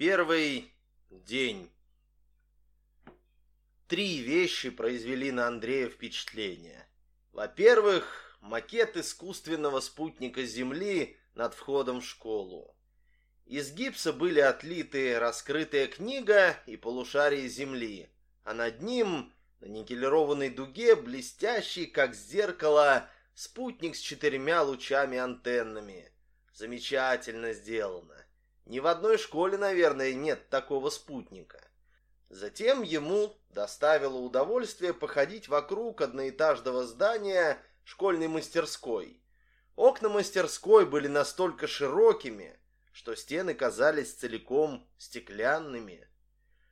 Первый день. Три вещи произвели на Андрея впечатление. Во-первых, макет искусственного спутника Земли над входом в школу. Из гипса были отлиты раскрытая книга и полушарие Земли, а над ним, на никелированной дуге, блестящий, как зеркало, спутник с четырьмя лучами-антеннами. Замечательно сделано. Ни в одной школе, наверное, нет такого спутника. Затем ему доставило удовольствие походить вокруг одноэтажного здания школьной мастерской. Окна мастерской были настолько широкими, что стены казались целиком стеклянными.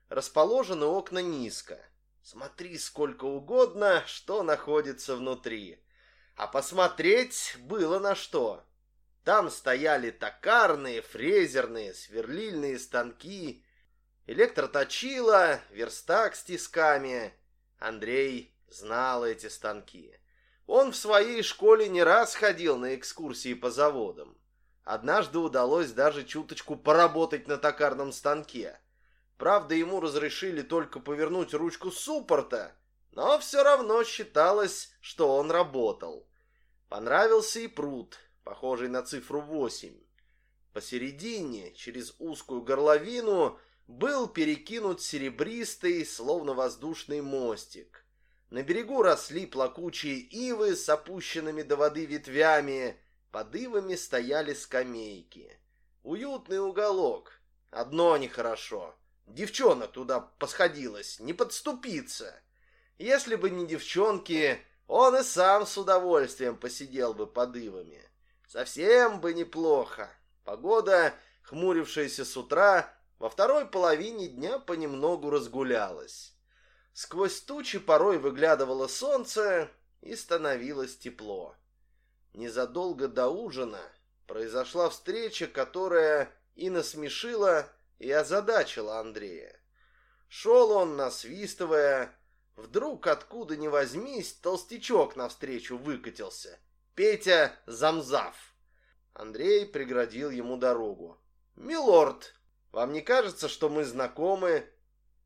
Расположены окна низко. Смотри сколько угодно, что находится внутри. А посмотреть было на что. Там стояли токарные, фрезерные, сверлильные станки, электроточила, верстак с тисками. Андрей знал эти станки. Он в своей школе не раз ходил на экскурсии по заводам. Однажды удалось даже чуточку поработать на токарном станке. Правда, ему разрешили только повернуть ручку суппорта, но все равно считалось, что он работал. Понравился и пруд, похожий на цифру 8. Посередине, через узкую горловину, был перекинут серебристый, словно воздушный мостик. На берегу росли плакучие ивы с опущенными до воды ветвями, под ивами стояли скамейки. Уютный уголок. Одно нехорошо. Девчонок туда посходилось, не подступиться. Если бы не девчонки, он и сам с удовольствием посидел бы под ивами. Совсем бы неплохо. Погода, хмурившаяся с утра, во второй половине дня понемногу разгулялась. Сквозь тучи порой выглядывало солнце, и становилось тепло. Незадолго до ужина произошла встреча, которая и насмешила, и озадачила Андрея. Шел он, насвистывая, вдруг откуда ни возьмись, толстячок навстречу выкатился. Петя Замзав. Андрей преградил ему дорогу. «Милорд, вам не кажется, что мы знакомы?»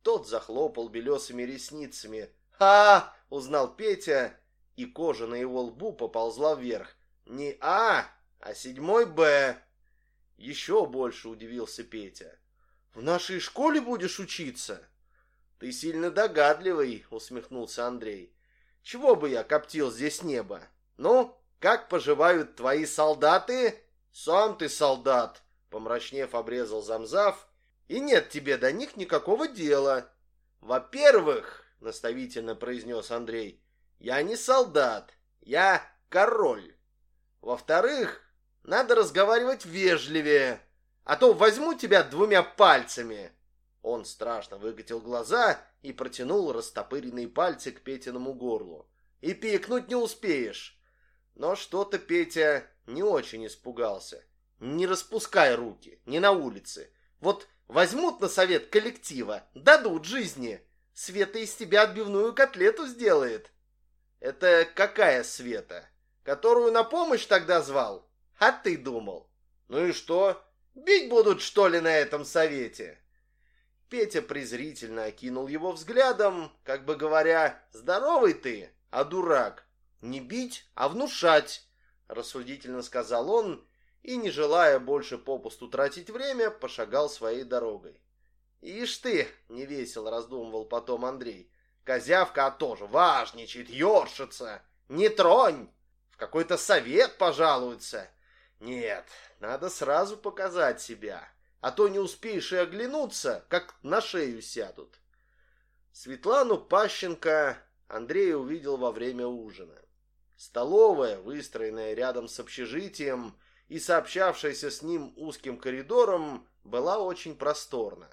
Тот захлопал белесыми ресницами. «А!» — узнал Петя, и кожа на его лбу поползла вверх. «Не А, а седьмой Б!» Еще больше удивился Петя. «В нашей школе будешь учиться?» «Ты сильно догадливый», — усмехнулся Андрей. «Чего бы я коптил здесь небо? Ну, как поживают твои солдаты? Сам ты солдат, помрачнев обрезал Замзав. И нет тебе до них никакого дела. Во-первых, наставительно произнес Андрей, я не солдат, я король. Во-вторых, надо разговаривать вежливее, а то возьму тебя двумя пальцами. Он страшно выкатил глаза и протянул растопыренные пальцы к Петиному горлу. И пикнуть не успеешь. Но что-то Петя не очень испугался. Не распускай руки, не на улице. Вот возьмут на совет коллектива, дадут жизни. Света из тебя отбивную котлету сделает. Это какая Света? Которую на помощь тогда звал? А ты думал? Ну и что? Бить будут, что ли, на этом совете? Петя презрительно окинул его взглядом, как бы говоря, «Здоровый ты, а дурак». «Не бить, а внушать», — рассудительно сказал он, и, не желая больше попусту тратить время, пошагал своей дорогой. «Ишь ты!» — невесело раздумывал потом Андрей. «Козявка тоже важничает, ёршится! Не тронь! В какой-то совет пожалуется! Нет, надо сразу показать себя, а то не успеешь и оглянуться, как на шею сядут». Светлану Пащенко Андрей увидел во время ужина. Столовая, выстроенная рядом с общежитием и сообщавшаяся с ним узким коридором, была очень просторна.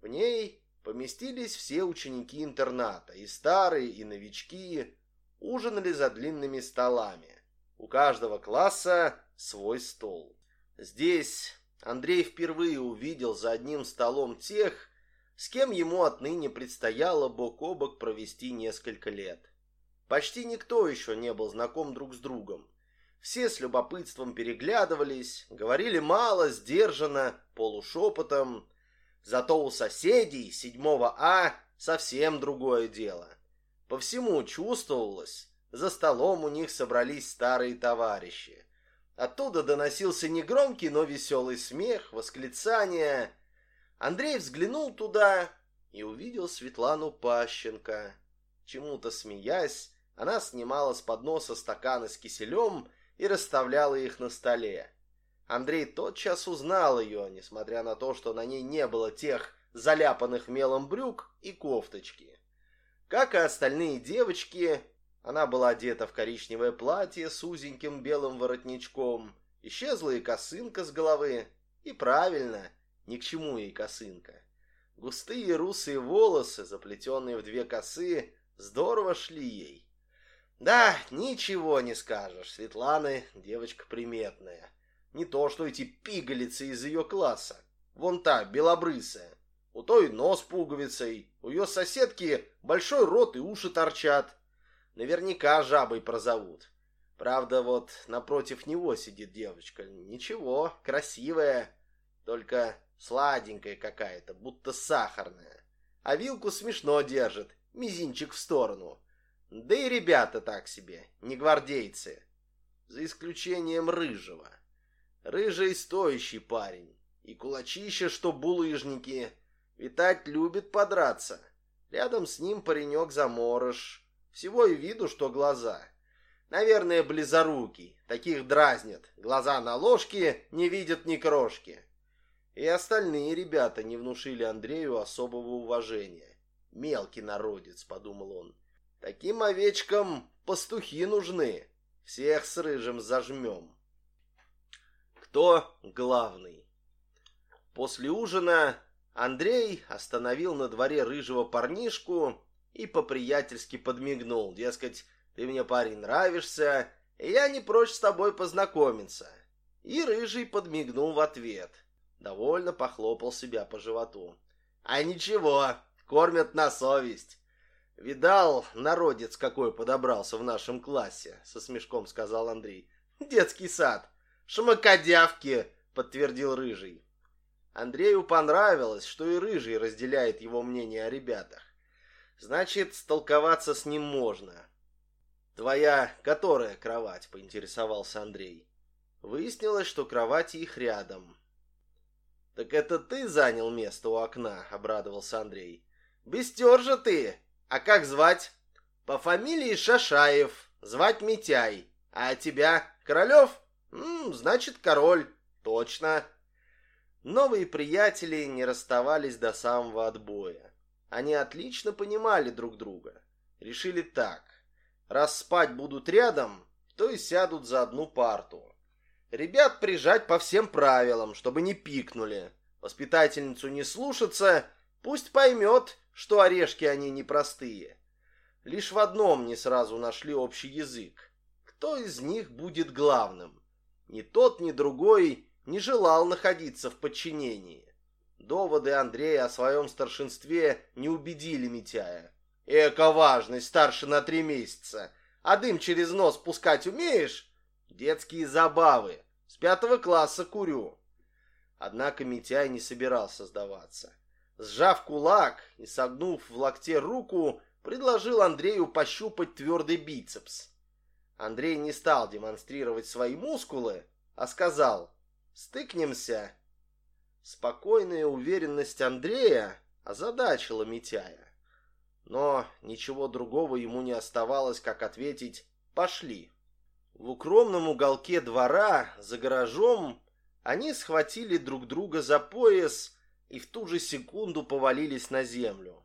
В ней поместились все ученики интерната, и старые, и новички, ужинали за длинными столами. У каждого класса свой стол. Здесь Андрей впервые увидел за одним столом тех, с кем ему отныне предстояло бок о бок провести несколько лет. Почти никто еще не был знаком друг с другом. Все с любопытством переглядывались, говорили мало, сдержанно, полушепотом. Зато у соседей седьмого А совсем другое дело. По всему чувствовалось, за столом у них собрались старые товарищи. Оттуда доносился негромкий, но веселый смех, восклицания. Андрей взглянул туда и увидел Светлану Пащенко. Чему-то смеясь, она снимала с подноса стаканы с киселем и расставляла их на столе. Андрей тотчас узнал ее, несмотря на то, что на ней не было тех заляпанных мелом брюк и кофточки. Как и остальные девочки, она была одета в коричневое платье с узеньким белым воротничком, исчезла и косынка с головы. И правильно, ни к чему ей косынка. Густые русые волосы, заплетенные в две косы, здорово шли ей. Да, ничего не скажешь, Светлана девочка приметная. Не то, что эти пигалицы из ее класса. Вон та, белобрысая. У той нос пуговицей, у ее соседки большой рот и уши торчат. Наверняка жабой прозовут. Правда, вот напротив него сидит девочка. Ничего, красивая, только сладенькая какая-то, будто сахарная. А вилку смешно держит, мизинчик в сторону. Да и ребята так себе, не гвардейцы. За исключением рыжего. Рыжий стоящий парень. И кулачище, что булыжники. Витать любит подраться. Рядом с ним паренек заморож. Всего и виду, что глаза. Наверное, близорукий. Таких дразнят. Глаза на ложке, не видят ни крошки. И остальные ребята не внушили Андрею особого уважения. «Мелкий народец», — подумал он. «Таким овечкам пастухи нужны. Всех с рыжим зажмем». Кто главный? После ужина Андрей остановил на дворе рыжего парнишку и по-приятельски подмигнул. Дескать, ты мне, парень, нравишься, и я не прочь с тобой познакомиться. И рыжий подмигнул в ответ. Довольно похлопал себя по животу. А ничего, кормят на совесть. Видал, народец какой подобрался в нашем классе, со смешком сказал Андрей. Детский сад. Шмакодявки, подтвердил рыжий. Андрею понравилось, что и рыжий разделяет его мнение о ребятах. Значит, столковаться с ним можно. Твоя которая кровать, поинтересовался Андрей. Выяснилось, что кровати их рядом. Так это ты занял место у окна, обрадовался Андрей. Бестер же ты. А как звать? По фамилии Шашаев. Звать Митяй. А тебя Королев? М, значит, король. Точно. Новые приятели не расставались до самого отбоя. Они отлично понимали друг друга. Решили так. Раз спать будут рядом, то и сядут за одну парту. Ребят прижать по всем правилам, чтобы не пикнули. Воспитательницу не слушаться, пусть поймет, что орешки они непростые. Лишь в одном не сразу нашли общий язык. Кто из них будет главным? Ни тот, ни другой не желал находиться в подчинении. Доводы Андрея о своем старшинстве не убедили Митяя. Эко важный, старше на три месяца. А дым через нос пускать умеешь? Детские забавы. С пятого класса курю. Однако Митяй не собирался сдаваться. Сжав кулак и согнув в локте руку, предложил Андрею пощупать твердый бицепс. Андрей не стал демонстрировать свои мускулы, а сказал «Стыкнемся Спокойная уверенность Андрея озадачила Митяя. Но ничего другого ему не оставалось, как ответить «пошли». В укромном уголке двора, за гаражом, они схватили друг друга за пояс и в ту же секунду повалились на землю.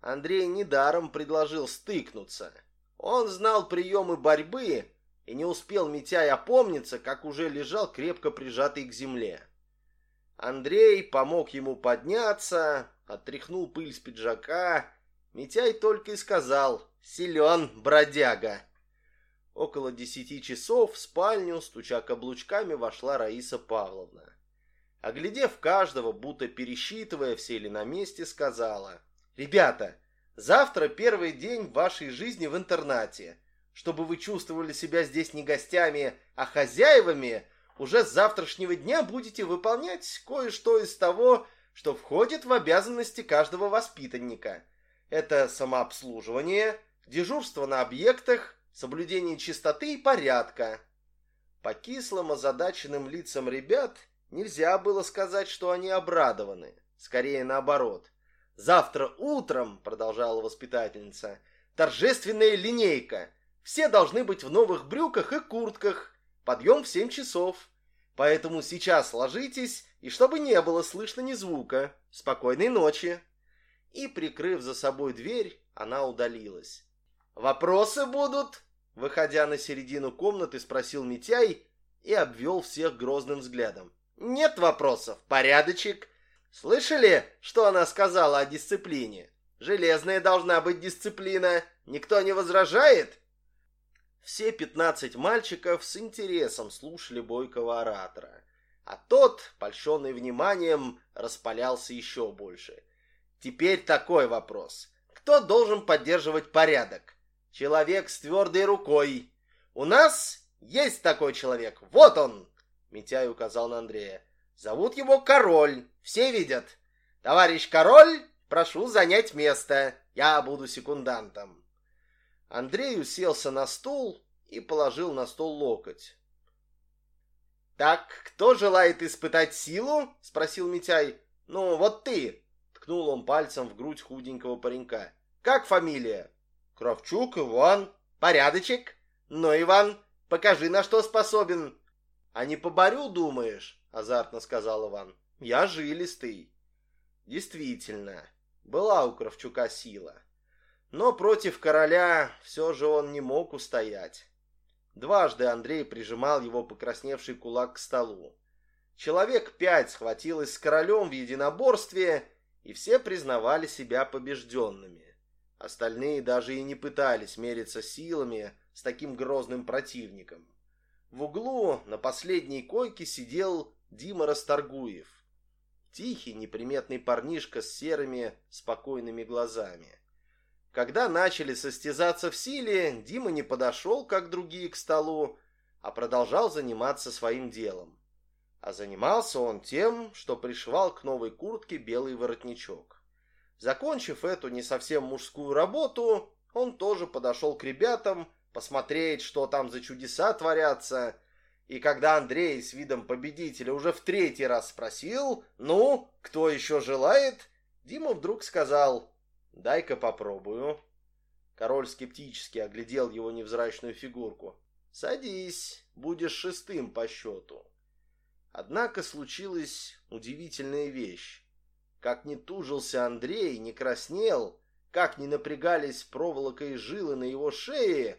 Андрей недаром предложил стыкнуться. Он знал приемы борьбы и не успел Митяй опомниться, как уже лежал крепко прижатый к земле. Андрей помог ему подняться, отряхнул пыль с пиджака. Митяй только и сказал «Силен, бродяга!» Около десяти часов в спальню, стуча каблучками, вошла Раиса Павловна. Оглядев каждого, будто пересчитывая, все ли на месте, сказала «Ребята, завтра первый день вашей жизни в интернате. Чтобы вы чувствовали себя здесь не гостями, а хозяевами, уже с завтрашнего дня будете выполнять кое-что из того, что входит в обязанности каждого воспитанника. Это самообслуживание, дежурство на объектах, соблюдение чистоты и порядка. По кислым озадаченным лицам ребят нельзя было сказать, что они обрадованы. Скорее наоборот. «Завтра утром», — продолжала воспитательница, — «торжественная линейка. Все должны быть в новых брюках и куртках. Подъем в семь часов. Поэтому сейчас ложитесь, и чтобы не было слышно ни звука. Спокойной ночи». И, прикрыв за собой дверь, она удалилась. «Вопросы будут?» Выходя на середину комнаты, спросил Митяй и обвел всех грозным взглядом. «Нет вопросов. Порядочек. Слышали, что она сказала о дисциплине? Железная должна быть дисциплина. Никто не возражает?» Все пятнадцать мальчиков с интересом слушали бойкого оратора, а тот, польщенный вниманием, распалялся еще больше. Теперь такой вопрос. Кто должен поддерживать порядок? Человек с твердой рукой. У нас есть такой человек. Вот он. Митяй указал на Андрея. Зовут его Король. Все видят. Товарищ Король, прошу занять место. Я буду секундантом. Андрей уселся на стул и положил на стол локоть. «Так, кто желает испытать силу?» — спросил Митяй. «Ну, вот ты!» — ткнул он пальцем в грудь худенького паренька. «Как фамилия?» Кравчук Иван. Порядочек. Но, Иван, покажи, на что способен. А не поборю, думаешь? Азартно сказал Иван. Я жилистый. Действительно, была у Кравчука сила. Но против короля все же он не мог устоять. Дважды Андрей прижимал его покрасневший кулак к столу. Человек пять схватилось с королем в единоборстве, и все признавали себя побежденными. Остальные даже и не пытались мериться силами с таким грозным противником. В углу на последней койке сидел Дима Расторгуев. Тихий, неприметный парнишка с серыми, спокойными глазами. Когда начали состязаться в силе, Дима не подошел, как другие, к столу, а продолжал заниматься своим делом. А занимался он тем, что пришивал к новой куртке белый воротничок. Закончив эту не совсем мужскую работу, он тоже подошел к ребятам посмотреть, что там за чудеса творятся. И когда Андрей с видом победителя уже в третий раз спросил, ну, кто еще желает, Дима вдруг сказал, дай-ка попробую. Король скептически оглядел его невзрачную фигурку. Садись, будешь шестым по счету. Однако случилась удивительная вещь. Как ни тужился Андрей, не краснел, как ни напрягались проволока и жилы на его шее,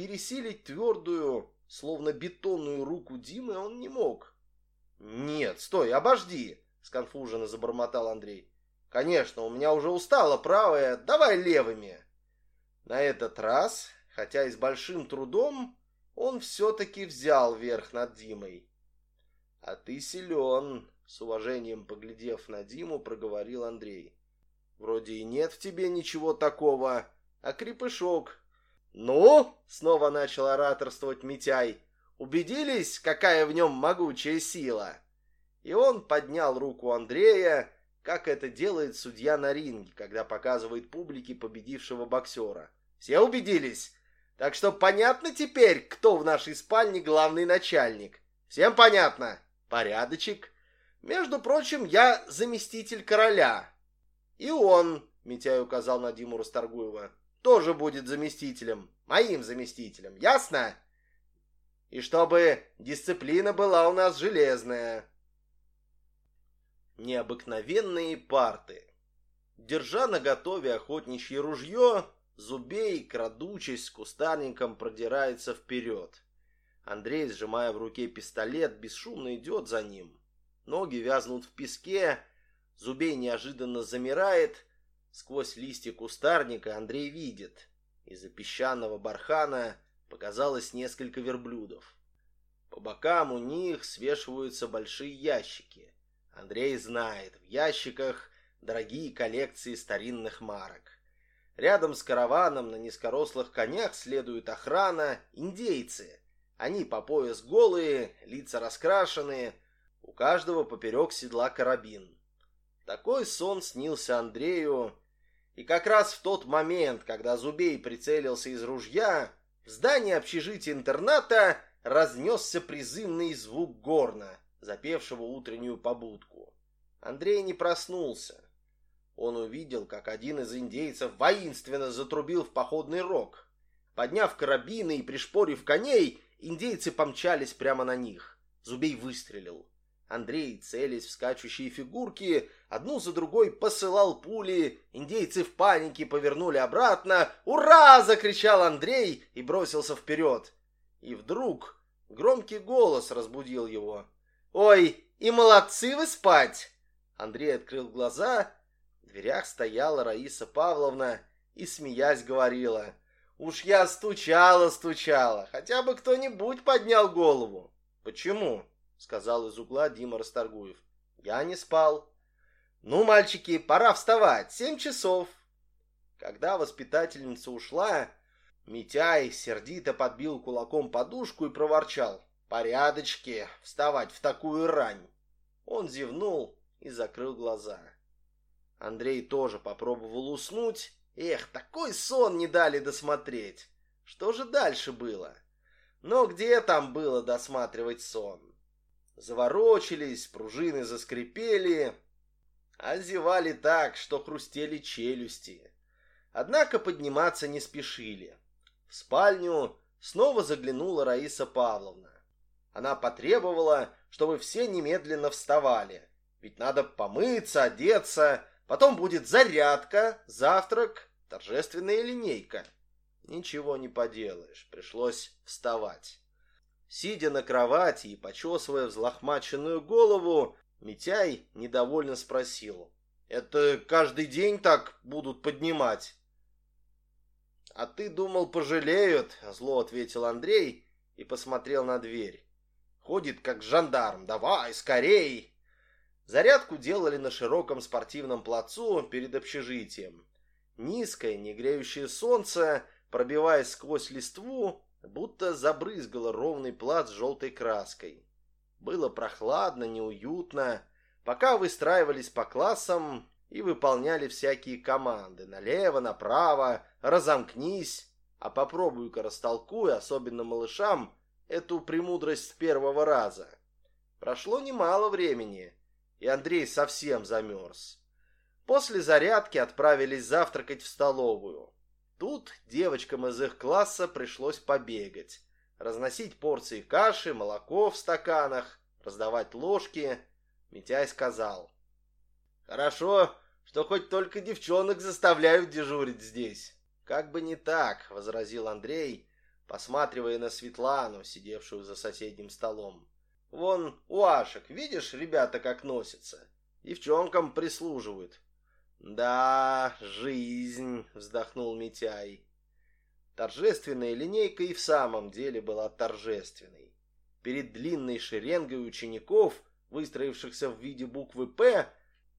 пересилить твердую, словно бетонную руку Димы он не мог. «Нет, стой, обожди!» — сконфуженно забормотал Андрей. «Конечно, у меня уже устала правая, давай левыми!» На этот раз, хотя и с большим трудом, он все-таки взял верх над Димой. «А ты силен!» С уважением поглядев на Диму, проговорил Андрей. Вроде и нет в тебе ничего такого, а крепышок. Ну, снова начал ораторствовать Митяй. Убедились, какая в нем могучая сила? И он поднял руку Андрея, как это делает судья на ринге, когда показывает публике победившего боксера. Все убедились? Так что понятно теперь, кто в нашей спальне главный начальник? Всем понятно? Порядочек. Между прочим, я заместитель короля. И он, Митяй указал на Диму Расторгуева, тоже будет заместителем, моим заместителем, ясно? И чтобы дисциплина была у нас железная. Необыкновенные парты. Держа на готове охотничье ружье, Зубей, крадучись с кустарником, продирается вперед. Андрей, сжимая в руке пистолет, бесшумно идет за ним. Ноги вязнут в песке, Зубей неожиданно замирает. Сквозь листья кустарника Андрей видит. Из-за песчаного бархана показалось несколько верблюдов. По бокам у них свешиваются большие ящики. Андрей знает, в ящиках дорогие коллекции старинных марок. Рядом с караваном на низкорослых конях следует охрана, индейцы. Они по пояс голые, лица раскрашенные, у каждого поперек седла карабин. Такой сон снился Андрею, и как раз в тот момент, когда Зубей прицелился из ружья, в здании общежития интерната разнесся призывный звук горна, запевшего утреннюю побудку. Андрей не проснулся. Он увидел, как один из индейцев воинственно затрубил в походный рог. Подняв карабины и пришпорив коней, индейцы помчались прямо на них. Зубей выстрелил. Андрей, целясь в скачущие фигурки, одну за другой посылал пули. Индейцы в панике повернули обратно. «Ура!» — закричал Андрей и бросился вперед. И вдруг громкий голос разбудил его. «Ой, и молодцы вы спать!» Андрей открыл глаза. В дверях стояла Раиса Павловна и, смеясь, говорила. «Уж я стучала, стучала. Хотя бы кто-нибудь поднял голову». «Почему?» Сказал из угла Дима Расторгуев. Я не спал. Ну, мальчики, пора вставать. Семь часов. Когда воспитательница ушла, Митяй сердито подбил кулаком подушку и проворчал. «Порядочки, вставать в такую рань!» Он зевнул и закрыл глаза. Андрей тоже попробовал уснуть. Эх, такой сон не дали досмотреть. Что же дальше было? Но где там было досматривать сон? Заворочились, пружины заскрипели, а зевали так, что хрустели челюсти. Однако подниматься не спешили. В спальню снова заглянула Раиса Павловна. Она потребовала, чтобы все немедленно вставали, ведь надо помыться, одеться, потом будет зарядка, завтрак, торжественная линейка. Ничего не поделаешь, пришлось вставать. Сидя на кровати и почесывая взлохмаченную голову, Митяй недовольно спросил. «Это каждый день так будут поднимать?» «А ты думал, пожалеют?» — зло ответил Андрей и посмотрел на дверь. «Ходит, как жандарм. Давай, скорей!» Зарядку делали на широком спортивном плацу перед общежитием. Низкое, негреющее солнце, пробиваясь сквозь листву, будто забрызгало ровный плац желтой краской. Было прохладно, неуютно. Пока выстраивались по классам и выполняли всякие команды. Налево, направо, разомкнись. А попробуй-ка растолкуй, особенно малышам, эту премудрость с первого раза. Прошло немало времени, и Андрей совсем замерз. После зарядки отправились завтракать в столовую. Тут девочкам из их класса пришлось побегать, разносить порции каши, молоко в стаканах, раздавать ложки. Митяй сказал. «Хорошо, что хоть только девчонок заставляют дежурить здесь». «Как бы не так», — возразил Андрей, посматривая на Светлану, сидевшую за соседним столом. «Вон у Ашек, видишь, ребята как носятся? Девчонкам прислуживают. «Да, жизнь!» — вздохнул Митяй. Торжественная линейка и в самом деле была торжественной. Перед длинной шеренгой учеников, выстроившихся в виде буквы «П»,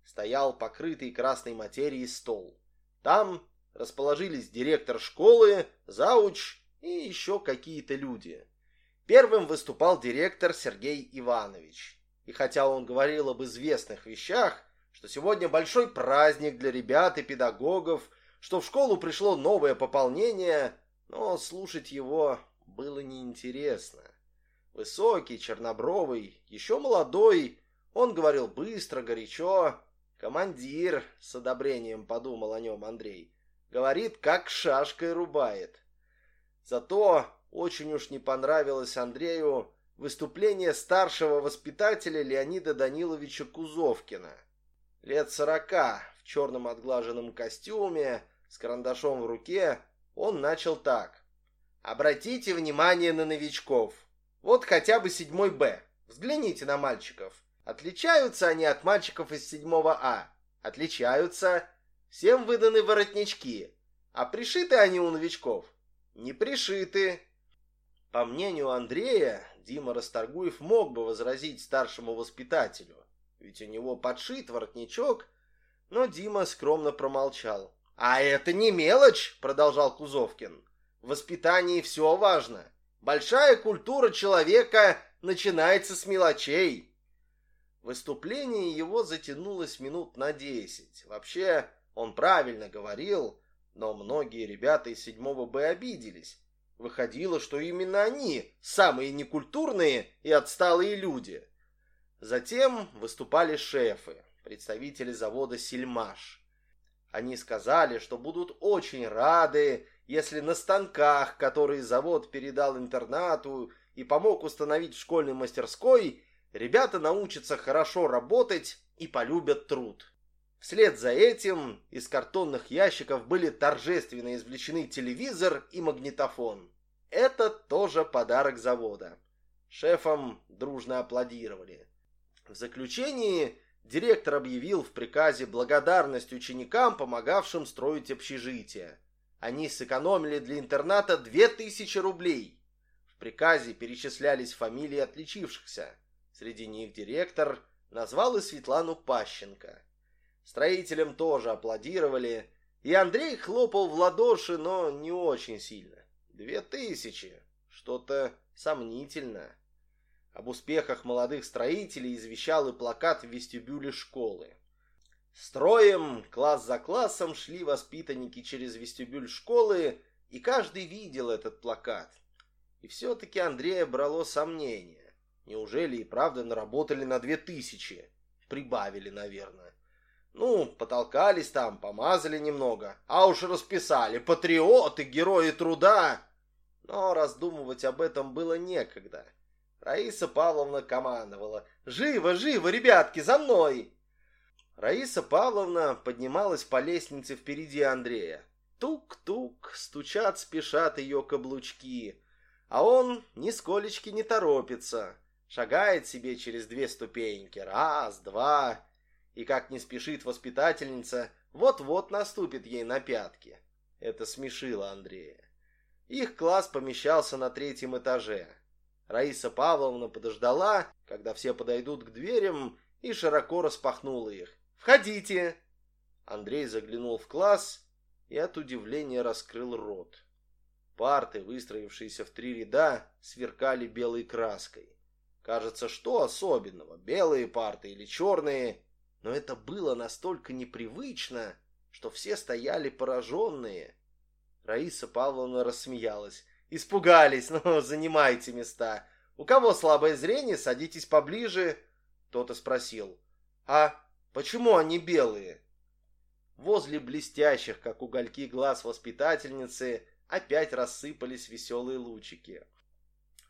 стоял покрытый красной материей стол. Там расположились директор школы, зауч и еще какие-то люди. Первым выступал директор Сергей Иванович. И хотя он говорил об известных вещах, что сегодня большой праздник для ребят и педагогов, что в школу пришло новое пополнение, но слушать его было неинтересно. Высокий, чернобровый, еще молодой, он говорил быстро, горячо. Командир, с одобрением подумал о нем Андрей, говорит, как шашкой рубает. Зато очень уж не понравилось Андрею выступление старшего воспитателя Леонида Даниловича Кузовкина – Лет сорока, в черном отглаженном костюме, с карандашом в руке, он начал так. Обратите внимание на новичков. Вот хотя бы седьмой Б. Взгляните на мальчиков. Отличаются они от мальчиков из седьмого А? Отличаются. Всем выданы воротнички. А пришиты они у новичков? Не пришиты. По мнению Андрея, Дима Расторгуев мог бы возразить старшему воспитателю ведь у него подшит воротничок, но Дима скромно промолчал. «А это не мелочь!» — продолжал Кузовкин. «В воспитании все важно. Большая культура человека начинается с мелочей». Выступление его затянулось минут на десять. Вообще, он правильно говорил, но многие ребята из седьмого Б обиделись. Выходило, что именно они самые некультурные и отсталые люди. Затем выступали шефы, представители завода «Сельмаш». Они сказали, что будут очень рады, если на станках, которые завод передал интернату и помог установить в школьной мастерской, ребята научатся хорошо работать и полюбят труд. Вслед за этим из картонных ящиков были торжественно извлечены телевизор и магнитофон. Это тоже подарок завода. Шефам дружно аплодировали. В заключении директор объявил в приказе благодарность ученикам, помогавшим строить общежитие. Они сэкономили для интерната 2000 рублей. В приказе перечислялись фамилии отличившихся. Среди них директор назвал и Светлану Пащенко. Строителям тоже аплодировали, и Андрей хлопал в ладоши, но не очень сильно. Две тысячи. Что-то сомнительно. Об успехах молодых строителей извещал и плакат в вестибюле школы. Строем, класс за классом, шли воспитанники через вестибюль школы, и каждый видел этот плакат. И все-таки Андрея брало сомнение. Неужели и правда наработали на две тысячи? Прибавили, наверное. Ну, потолкались там, помазали немного, а уж расписали патриоты, герои труда. Но раздумывать об этом было некогда. Раиса Павловна командовала. «Живо, живо, ребятки, за мной!» Раиса Павловна поднималась по лестнице впереди Андрея. Тук-тук, стучат, спешат ее каблучки. А он нисколечки не торопится. Шагает себе через две ступеньки. Раз, два и, как не спешит воспитательница, вот-вот наступит ей на пятки. Это смешило Андрея. Их класс помещался на третьем этаже. Раиса Павловна подождала, когда все подойдут к дверям, и широко распахнула их. «Входите!» Андрей заглянул в класс и от удивления раскрыл рот. Парты, выстроившиеся в три ряда, сверкали белой краской. Кажется, что особенного, белые парты или черные, но это было настолько непривычно, что все стояли пораженные. Раиса Павловна рассмеялась. «Испугались, ну, занимайте места. У кого слабое зрение, садитесь поближе». Кто-то спросил. «А почему они белые?» Возле блестящих, как угольки глаз воспитательницы, опять рассыпались веселые лучики.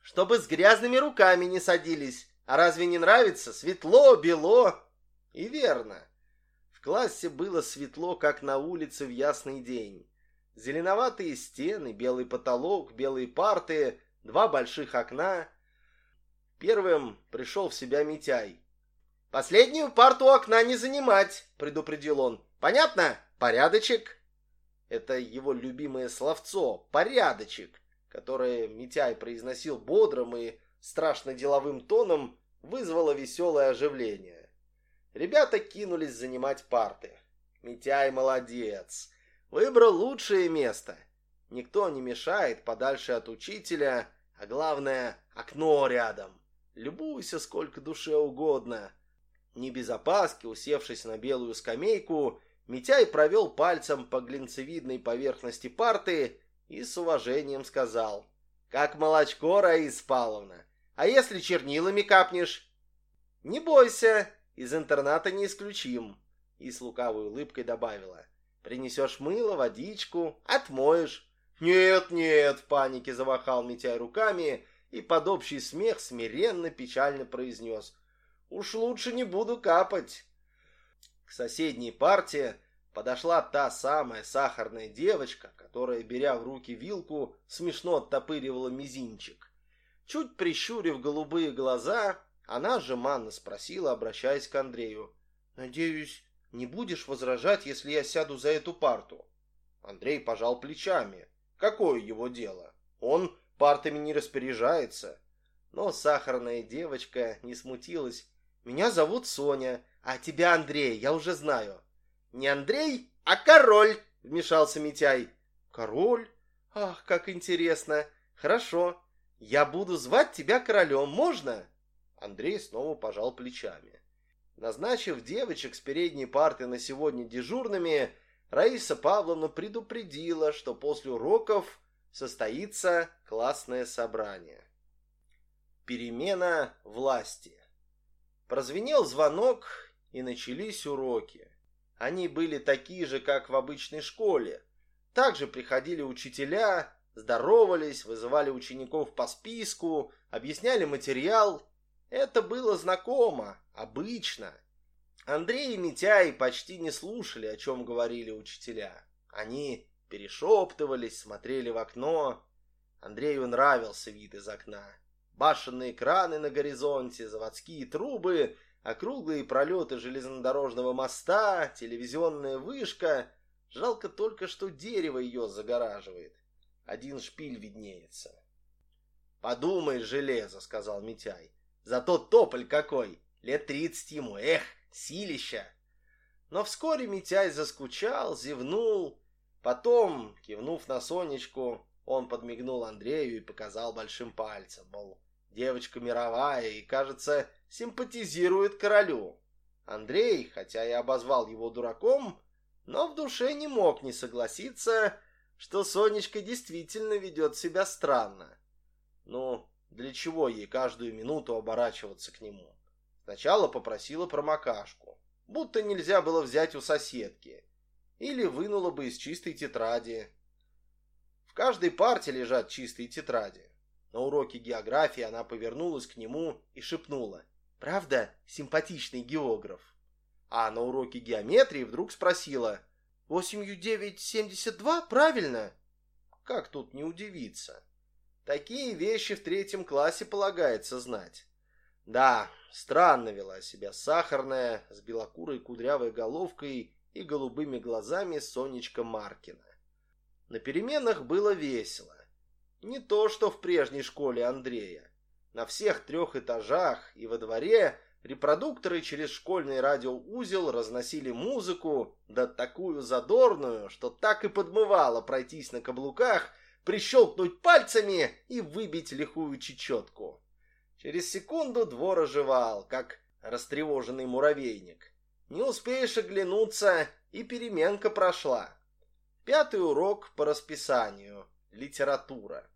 «Чтобы с грязными руками не садились. А разве не нравится? Светло, бело!» И верно. В классе было светло, как на улице в ясный день. Зеленоватые стены, белый потолок, белые парты, два больших окна. Первым пришел в себя Митяй. «Последнюю парту окна не занимать», — предупредил он. «Понятно? Порядочек?» Это его любимое словцо «порядочек», которое Митяй произносил бодрым и страшно деловым тоном, вызвало веселое оживление. Ребята кинулись занимать парты. Митяй молодец. Выбрал лучшее место. Никто не мешает подальше от учителя, а главное, окно рядом. Любуйся сколько душе угодно. Не без опаски, усевшись на белую скамейку, Митяй провел пальцем по глинцевидной поверхности парты и с уважением сказал. «Как молочко, Раис Павловна. А если чернилами капнешь?» «Не бойся, из интерната не исключим. И с лукавой улыбкой добавила. Принесешь мыло, водичку, отмоешь. Нет, нет, в панике завахал Митяй руками и под общий смех смиренно печально произнес. Уж лучше не буду капать. К соседней партии подошла та самая сахарная девочка, которая, беря в руки вилку, смешно оттопыривала мизинчик. Чуть прищурив голубые глаза, она же манно спросила, обращаясь к Андрею. «Надеюсь, не будешь возражать, если я сяду за эту парту?» Андрей пожал плечами. Какое его дело? Он партами не распоряжается. Но сахарная девочка не смутилась. «Меня зовут Соня, а тебя Андрей, я уже знаю». «Не Андрей, а король!» — вмешался Митяй. «Король? Ах, как интересно! Хорошо, я буду звать тебя королем, можно?» Андрей снова пожал плечами. Назначив девочек с передней парты на сегодня дежурными, Раиса Павловна предупредила, что после уроков состоится классное собрание. Перемена власти. Прозвенел звонок, и начались уроки. Они были такие же, как в обычной школе. Также приходили учителя, здоровались, вызывали учеников по списку, объясняли материал. Это было знакомо, обычно. Андрей и Митяй почти не слушали, о чем говорили учителя. Они перешептывались, смотрели в окно. Андрею нравился вид из окна. Башенные краны на горизонте, заводские трубы, округлые пролеты железнодорожного моста, телевизионная вышка. Жалко только, что дерево ее загораживает. Один шпиль виднеется. «Подумай, железо», — сказал Митяй. «Зато тополь какой! Лет тридцать ему, эх, силища!» Но вскоре Митяй заскучал, зевнул. Потом, кивнув на Сонечку, он подмигнул Андрею и показал большим пальцем, мол, девочка мировая и, кажется, симпатизирует королю. Андрей, хотя и обозвал его дураком, но в душе не мог не согласиться, что Сонечка действительно ведет себя странно. Ну, для чего ей каждую минуту оборачиваться к нему? Сначала попросила про макашку, будто нельзя было взять у соседки, или вынула бы из чистой тетради. В каждой парте лежат чистые тетради. На уроке географии она повернулась к нему и шепнула. «Правда, симпатичный географ?» А на уроке геометрии вдруг спросила. Восемью девять семьдесят два, правильно? Как тут не удивиться? Такие вещи в третьем классе полагается знать. Да, странно вела себя сахарная, с белокурой кудрявой головкой и голубыми глазами Сонечка Маркина. На переменах было весело. Не то, что в прежней школе Андрея. На всех трех этажах и во дворе Репродукторы через школьный радиоузел разносили музыку, да такую задорную, что так и подмывало пройтись на каблуках, прищелкнуть пальцами и выбить лихую чечетку. Через секунду двор оживал, как растревоженный муравейник. Не успеешь оглянуться, и переменка прошла. Пятый урок по расписанию. Литература.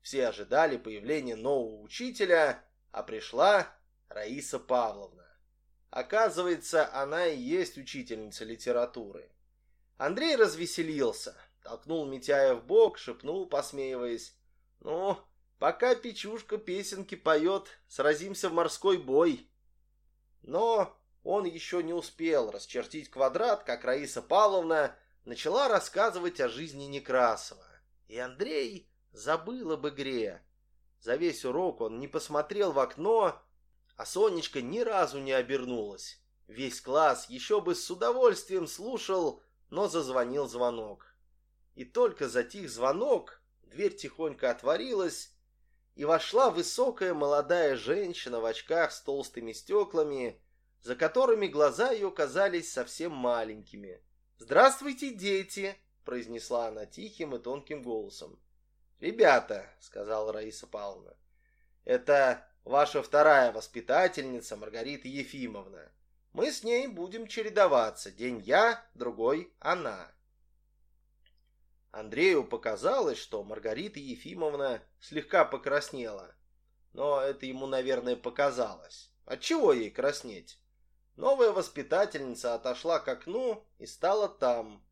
Все ожидали появления нового учителя, а пришла Раиса Павловна. Оказывается, она и есть учительница литературы. Андрей развеселился, толкнул Митяя в бок, шепнул, посмеиваясь. «Ну, пока Печушка песенки поет, сразимся в морской бой». Но он еще не успел расчертить квадрат, как Раиса Павловна начала рассказывать о жизни Некрасова. И Андрей забыл об игре. За весь урок он не посмотрел в окно, а Сонечка ни разу не обернулась. Весь класс еще бы с удовольствием слушал, но зазвонил звонок. И только затих звонок, дверь тихонько отворилась, и вошла высокая молодая женщина в очках с толстыми стеклами, за которыми глаза ее казались совсем маленькими. «Здравствуйте, дети!» — произнесла она тихим и тонким голосом. «Ребята», — сказала Раиса Павловна, — «это ваша вторая воспитательница Маргарита Ефимовна. Мы с ней будем чередоваться. День я, другой она. Андрею показалось, что Маргарита Ефимовна слегка покраснела. Но это ему, наверное, показалось. Отчего ей краснеть? Новая воспитательница отошла к окну и стала там.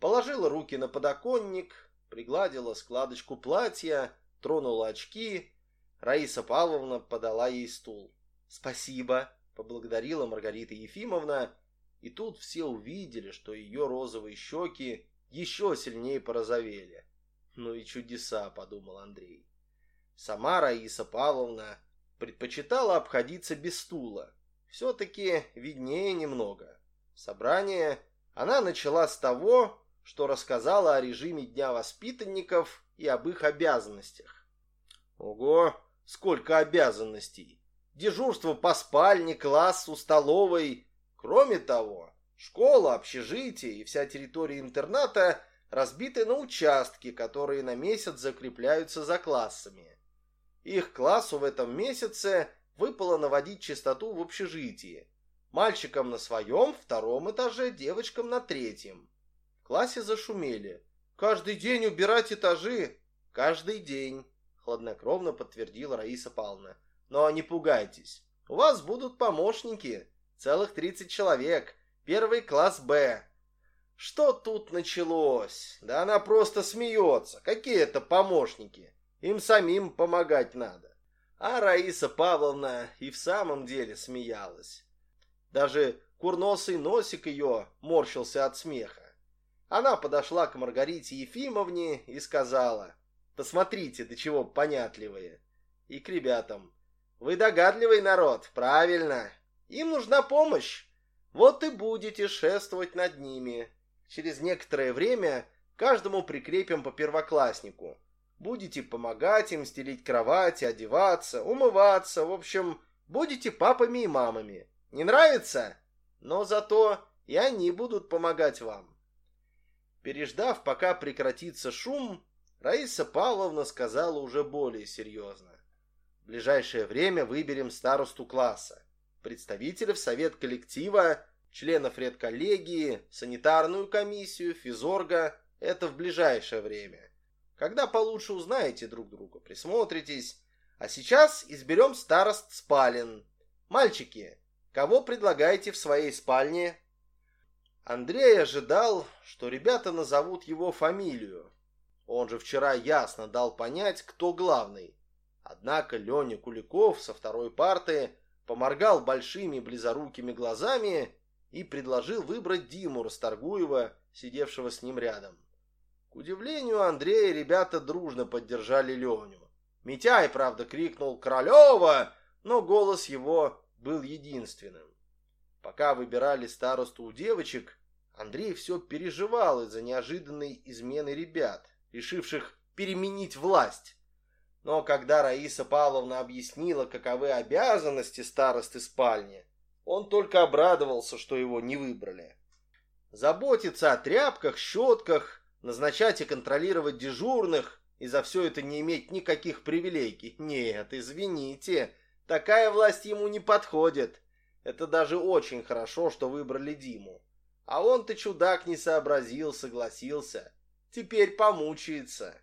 Положила руки на подоконник, пригладила складочку платья, тронула очки Раиса Павловна подала ей стул. «Спасибо», — поблагодарила Маргарита Ефимовна, и тут все увидели, что ее розовые щеки еще сильнее порозовели. «Ну и чудеса», — подумал Андрей. Сама Раиса Павловна предпочитала обходиться без стула. Все-таки виднее немного. Собрание она начала с того, что рассказала о режиме Дня воспитанников и об их обязанностях. Ого, Сколько обязанностей. Дежурство по спальне, классу, столовой. Кроме того, школа, общежитие и вся территория интерната разбиты на участки, которые на месяц закрепляются за классами. Их классу в этом месяце выпало наводить чистоту в общежитии. Мальчикам на своем втором этаже, девочкам на третьем. В классе зашумели. «Каждый день убирать этажи!» «Каждый день», — хладнокровно подтвердила Раиса Павловна. «Но не пугайтесь, у вас будут помощники, целых 30 человек, первый класс «Б». Что тут началось? Да она просто смеется. Какие это помощники? Им самим помогать надо. А Раиса Павловна и в самом деле смеялась. Даже курносый носик ее морщился от смеха. Она подошла к Маргарите Ефимовне и сказала, «Посмотрите, до чего понятливые». И к ребятам, «Вы догадливый народ, правильно. Им нужна помощь. Вот и будете шествовать над ними. Через некоторое время каждому прикрепим по первокласснику. Будете помогать им стелить кровати, одеваться, умываться, в общем, будете папами и мамами. Не нравится? Но зато и они будут помогать вам. Переждав, пока прекратится шум, Раиса Павловна сказала уже более серьезно. В ближайшее время выберем старосту класса, представителя в совет коллектива, членов редколлегии, санитарную комиссию, физорга. Это в ближайшее время. Когда получше узнаете друг друга, присмотритесь. А сейчас изберем старост спален. Мальчики, кого предлагаете в своей спальне? Андрей ожидал, что ребята назовут его фамилию. Он же вчера ясно дал понять, кто главный. Однако Леня Куликов со второй парты поморгал большими близорукими глазами и предложил выбрать Диму Расторгуева, сидевшего с ним рядом. К удивлению Андрея, ребята дружно поддержали Леню. Митяй, правда, крикнул «Королева!», но голос его был единственным. Пока выбирали старосту у девочек, Андрей все переживал из-за неожиданной измены ребят, решивших переменить власть. Но когда Раиса Павловна объяснила, каковы обязанности старосты спальни, он только обрадовался, что его не выбрали. Заботиться о тряпках, щетках, назначать и контролировать дежурных и за все это не иметь никаких привилегий. Нет, извините, такая власть ему не подходит. Это даже очень хорошо, что выбрали Диму. А он-то чудак не сообразил, согласился. Теперь помучается.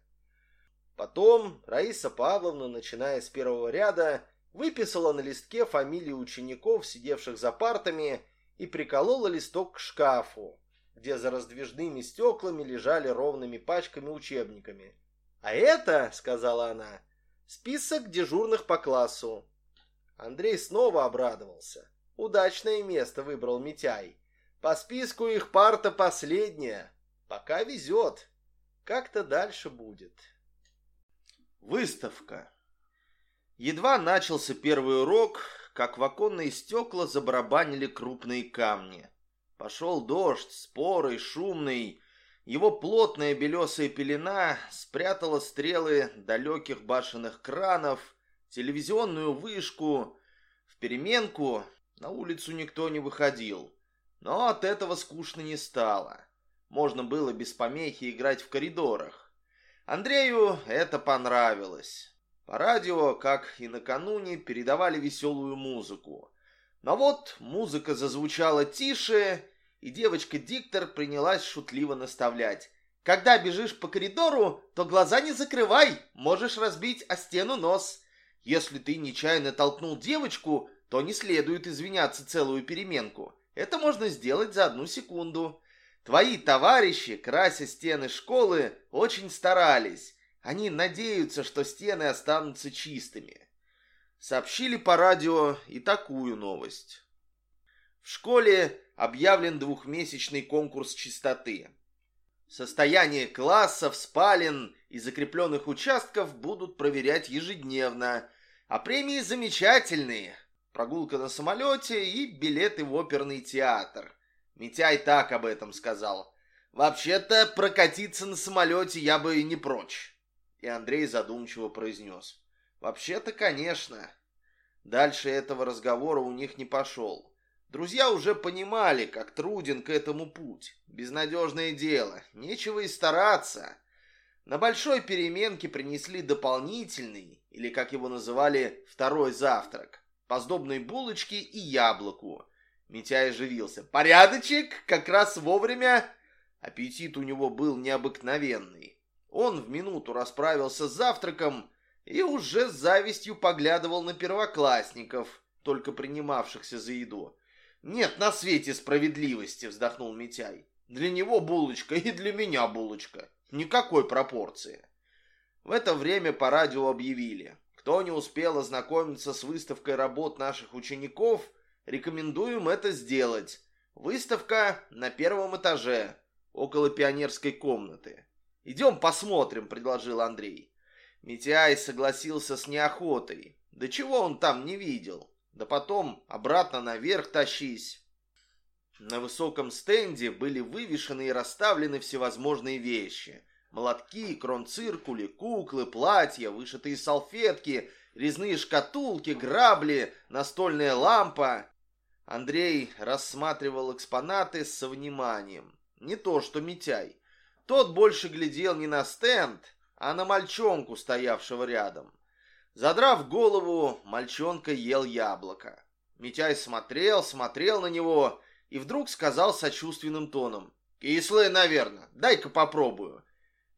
Потом Раиса Павловна, начиная с первого ряда, выписала на листке фамилии учеников, сидевших за партами, и приколола листок к шкафу где за раздвижными стеклами лежали ровными пачками учебниками. «А это, — сказала она, — список дежурных по классу». Андрей снова обрадовался. Удачное место выбрал Митяй. По списку их парта последняя. Пока везет. Как-то дальше будет. Выставка. Едва начался первый урок, как в оконные стекла забарабанили крупные камни. Пошел дождь, спорый, шумный. Его плотная белесая пелена спрятала стрелы далеких башенных кранов, телевизионную вышку. В переменку на улицу никто не выходил. Но от этого скучно не стало. Можно было без помехи играть в коридорах. Андрею это понравилось. По радио, как и накануне, передавали веселую музыку. Но вот музыка зазвучала тише, и девочка-диктор принялась шутливо наставлять. «Когда бежишь по коридору, то глаза не закрывай, можешь разбить о стену нос. Если ты нечаянно толкнул девочку, то не следует извиняться целую переменку. Это можно сделать за одну секунду. Твои товарищи, крася стены школы, очень старались. Они надеются, что стены останутся чистыми». Сообщили по радио и такую новость. В школе объявлен двухмесячный конкурс чистоты. Состояние классов, спален и закрепленных участков будут проверять ежедневно, а премии замечательные. Прогулка на самолете и билеты в оперный театр. Митяй так об этом сказал. Вообще-то прокатиться на самолете я бы и не прочь. И Андрей задумчиво произнес. Вообще-то, конечно. Дальше этого разговора у них не пошел. Друзья уже понимали, как труден к этому путь. Безнадежное дело, нечего и стараться. На большой переменке принесли дополнительный, или, как его называли, второй завтрак. По сдобной булочке и яблоку. Митяй оживился. «Порядочек! Как раз вовремя!» Аппетит у него был необыкновенный. Он в минуту расправился с завтраком и уже с завистью поглядывал на первоклассников, только принимавшихся за еду. «Нет на свете справедливости!» — вздохнул Митяй. «Для него булочка и для меня булочка. Никакой пропорции». В это время по радио объявили. Кто не успел ознакомиться с выставкой работ наших учеников, рекомендуем это сделать. Выставка на первом этаже, около пионерской комнаты. «Идем посмотрим», — предложил Андрей. Митяй согласился с неохотой. Да чего он там не видел? Да потом обратно наверх тащись. На высоком стенде были вывешены и расставлены всевозможные вещи. Молотки, кронциркули, куклы, платья, вышитые салфетки, резные шкатулки, грабли, настольная лампа. Андрей рассматривал экспонаты со вниманием. Не то что Митяй. Тот больше глядел не на стенд, а на мальчонку, стоявшего рядом. Задрав голову, мальчонка ел яблоко. Митяй смотрел, смотрел на него и вдруг сказал сочувственным тоном. «Кислое, наверное. Дай-ка попробую».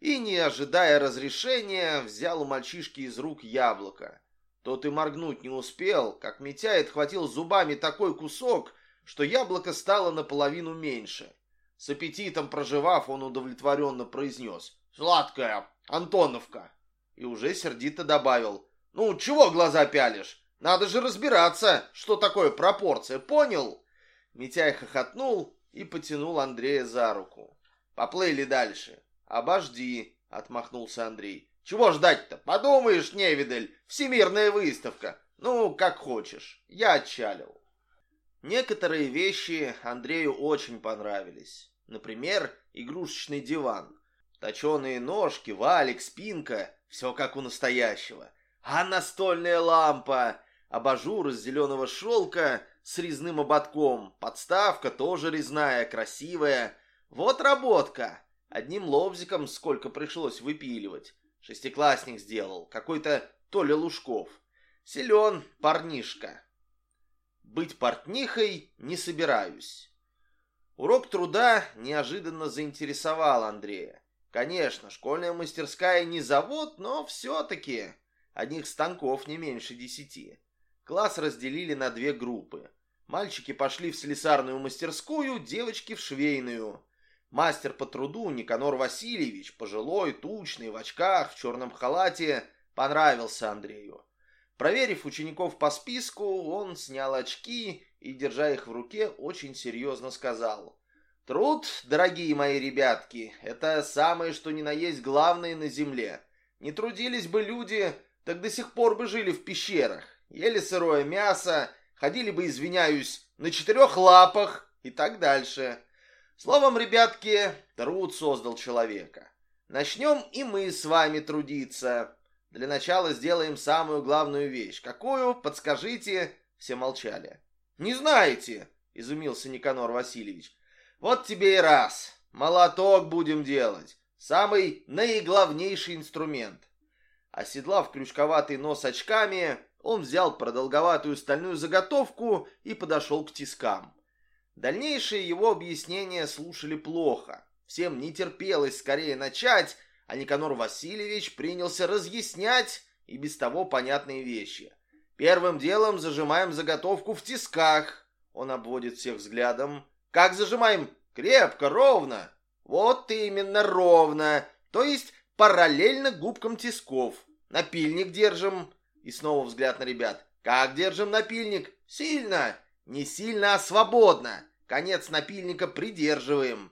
И, не ожидая разрешения, взял у мальчишки из рук яблоко. Тот и моргнуть не успел, как Митяй отхватил зубами такой кусок, что яблоко стало наполовину меньше. С аппетитом проживав, он удовлетворенно произнес «Сладкая, Антоновка!» и уже сердито добавил «Ну, чего глаза пялишь? Надо же разбираться, что такое пропорция, понял?» Митяй хохотнул и потянул Андрея за руку. «Поплыли дальше». «Обожди», — отмахнулся Андрей. «Чего ждать-то? Подумаешь, невидаль, всемирная выставка. Ну, как хочешь. Я отчалил». Некоторые вещи Андрею очень понравились. Например, игрушечный диван. Точеные ножки, валик, спинка — все как у настоящего. А настольная лампа, абажур из зеленого шелка с резным ободком, подставка тоже резная, красивая. Вот работка. Одним лобзиком сколько пришлось выпиливать. Шестиклассник сделал, какой-то Толя Лужков. Силен парнишка. Быть портнихой не собираюсь. Урок труда неожиданно заинтересовал Андрея. Конечно, школьная мастерская не завод, но все-таки одних станков не меньше десяти. Класс разделили на две группы. Мальчики пошли в слесарную мастерскую, девочки в швейную. Мастер по труду Никанор Васильевич, пожилой, тучный, в очках, в черном халате, понравился Андрею. Проверив учеников по списку, он снял очки и, держа их в руке, очень серьезно сказал. «Труд, дорогие мои ребятки, это самое, что ни на есть главное на земле. Не трудились бы люди, так до сих пор бы жили в пещерах, ели сырое мясо, ходили бы, извиняюсь, на четырех лапах и так дальше. Словом, ребятки, труд создал человека. Начнем и мы с вами трудиться. Для начала сделаем самую главную вещь. Какую? Подскажите. Все молчали. «Не знаете?» — изумился Никанор Васильевич. «Вот тебе и раз. Молоток будем делать. Самый наиглавнейший инструмент». Оседлав крючковатый нос очками, он взял продолговатую стальную заготовку и подошел к тискам. Дальнейшие его объяснения слушали плохо. Всем не терпелось скорее начать, а Никанор Васильевич принялся разъяснять и без того понятные вещи. Первым делом зажимаем заготовку в тисках. Он обводит всех взглядом. Как зажимаем? Крепко, ровно. Вот именно ровно. То есть параллельно губкам тисков. Напильник держим. И снова взгляд на ребят. Как держим напильник? Сильно. Не сильно, а свободно. Конец напильника придерживаем.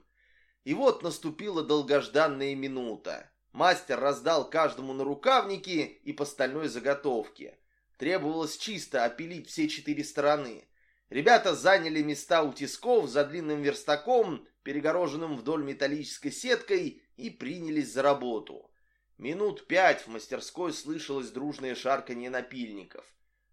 И вот наступила долгожданная минута. Мастер раздал каждому на рукавники и по стальной заготовке. Требовалось чисто опилить все четыре стороны. Ребята заняли места у тисков за длинным верстаком, перегороженным вдоль металлической сеткой, и принялись за работу. Минут пять в мастерской слышалось дружное шарканье напильников.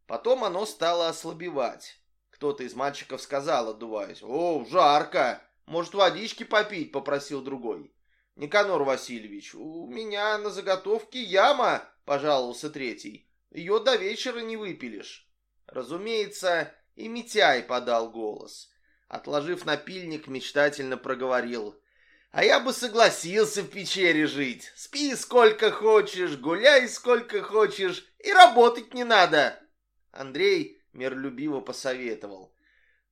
Потом оно стало ослабевать. Кто-то из мальчиков сказал, отдуваясь, «О, жарко! Может, водички попить?» — попросил другой. «Никанор Васильевич, у меня на заготовке яма!» — пожаловался третий. Ее до вечера не выпилишь. Разумеется, и Митяй подал голос. отложив напильник, мечтательно проговорил. А я бы согласился в пещере жить. Спи сколько хочешь, гуляй сколько хочешь, и работать не надо. Андрей миролюбиво посоветовал.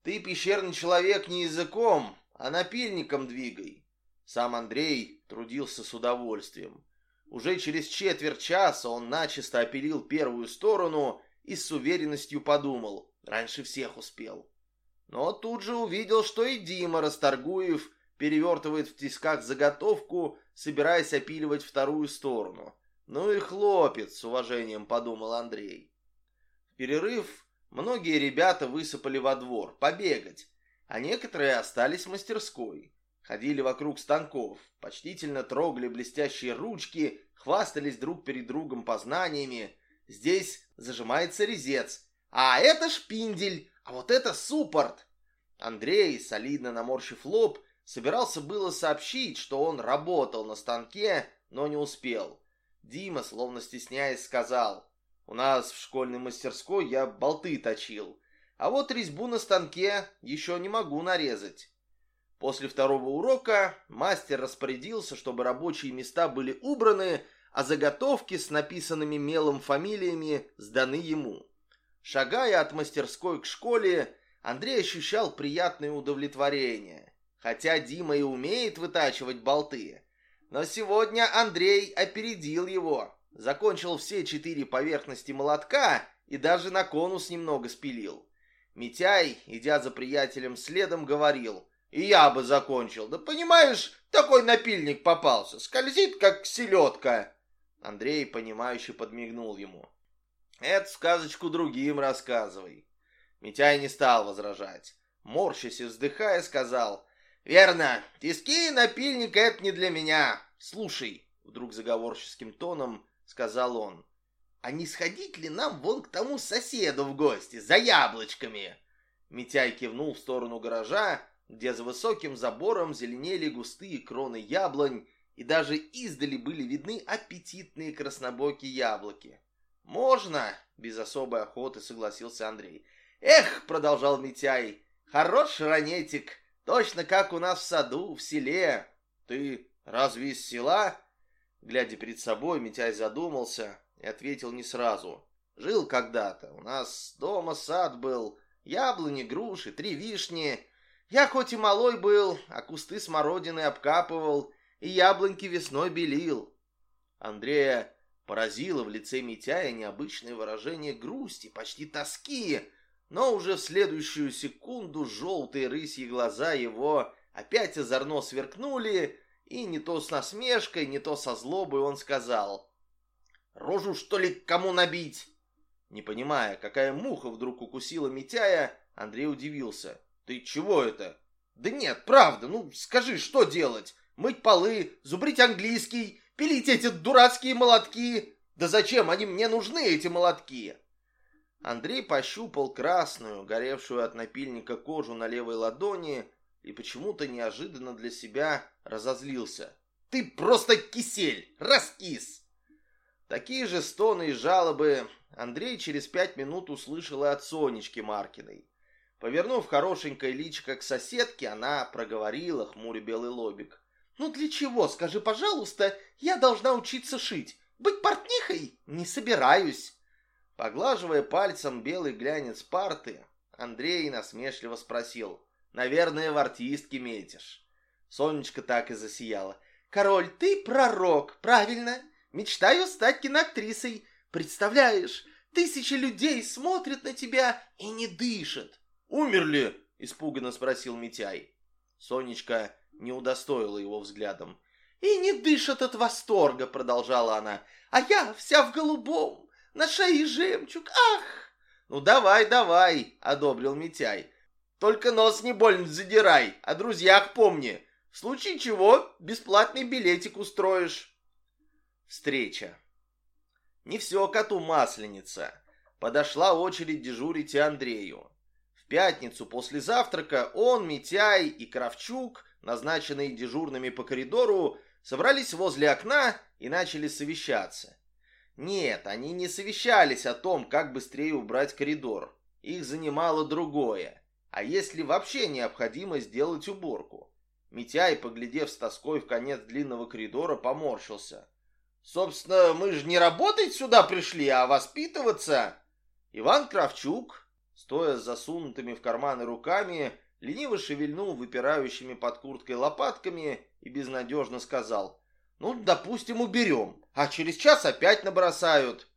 Ты, пещерный человек, не языком, а напильником двигай. Сам Андрей трудился с удовольствием. Уже через четверть часа он начисто опилил первую сторону и с уверенностью подумал, раньше всех успел. Но тут же увидел, что и Дима Расторгуев перевертывает в тисках заготовку, собираясь опиливать вторую сторону. «Ну и хлопец», — с уважением подумал Андрей. В перерыв многие ребята высыпали во двор побегать, а некоторые остались в мастерской. Ходили вокруг станков, почтительно трогали блестящие ручки, хвастались друг перед другом познаниями. Здесь зажимается резец, а это шпиндель, а вот это суппорт. Андрей, солидно наморщив лоб, собирался было сообщить, что он работал на станке, но не успел. Дима, словно стесняясь, сказал, «У нас в школьной мастерской я болты точил, а вот резьбу на станке еще не могу нарезать». После второго урока мастер распорядился, чтобы рабочие места были убраны, а заготовки с написанными мелом фамилиями сданы ему. Шагая от мастерской к школе, Андрей ощущал приятное удовлетворение. Хотя Дима и умеет вытачивать болты, но сегодня Андрей опередил его, закончил все четыре поверхности молотка и даже на конус немного спилил. Митяй, идя за приятелем следом, говорил – и я бы закончил. Да понимаешь, такой напильник попался. Скользит, как селедка. Андрей, понимающе подмигнул ему. Эту сказочку другим рассказывай. Митяй не стал возражать. Морщась и вздыхая, сказал. Верно, тиски и напильник — это не для меня. Слушай, вдруг заговорческим тоном сказал он. А не сходить ли нам вон к тому соседу в гости за яблочками? Митяй кивнул в сторону гаража, где за высоким забором зеленели густые кроны яблонь, и даже издали были видны аппетитные краснобокие яблоки. «Можно!» — без особой охоты согласился Андрей. «Эх!» — продолжал Митяй. «Хороший ранетик, точно как у нас в саду, в селе. Ты разве из села?» Глядя перед собой, Митяй задумался и ответил не сразу. «Жил когда-то. У нас дома сад был, яблони, груши, три вишни». Я хоть и малой был, а кусты смородины обкапывал и яблоньки весной белил. Андрея поразило в лице Митяя необычное выражение грусти, почти тоски, но уже в следующую секунду желтые рысьи глаза его опять озорно сверкнули, и не то с насмешкой, не то со злобой он сказал «Рожу, что ли, кому набить?» Не понимая, какая муха вдруг укусила Митяя, Андрей удивился. «Ты чего это?» «Да нет, правда, ну скажи, что делать? Мыть полы, зубрить английский, пилить эти дурацкие молотки? Да зачем они мне нужны, эти молотки?» Андрей пощупал красную, горевшую от напильника кожу на левой ладони и почему-то неожиданно для себя разозлился. «Ты просто кисель! Раскис!» Такие же стоны и жалобы Андрей через пять минут услышал и от Сонечки Маркиной. Повернув хорошенькое личико к соседке, она проговорила, хмуря белый лобик. «Ну для чего, скажи, пожалуйста, я должна учиться шить? Быть портнихой? Не собираюсь!» Поглаживая пальцем белый глянец парты, Андрей насмешливо спросил. «Наверное, в артистке метишь». Сонечка так и засияла. «Король, ты пророк, правильно? Мечтаю стать киноактрисой. Представляешь, тысячи людей смотрят на тебя и не дышат. «Умерли?» – испуганно спросил Митяй. Сонечка не удостоила его взглядом. «И не дышат от восторга», – продолжала она. «А я вся в голубом, на шее жемчуг, ах!» «Ну давай, давай», – одобрил Митяй. «Только нос не больно задирай, о друзьях помни. В случае чего бесплатный билетик устроишь». Встреча. Не все коту масленица. Подошла очередь дежурить и Андрею. В пятницу после завтрака он, Митяй и Кравчук, назначенные дежурными по коридору, собрались возле окна и начали совещаться. Нет, они не совещались о том, как быстрее убрать коридор. Их занимало другое. А есть ли вообще необходимость сделать уборку? Митяй, поглядев с тоской в конец длинного коридора, поморщился. «Собственно, мы же не работать сюда пришли, а воспитываться!» Иван Кравчук, стоя с засунутыми в карманы руками, лениво шевельнул выпирающими под курткой лопатками и безнадежно сказал «Ну, допустим, уберем, а через час опять набросают».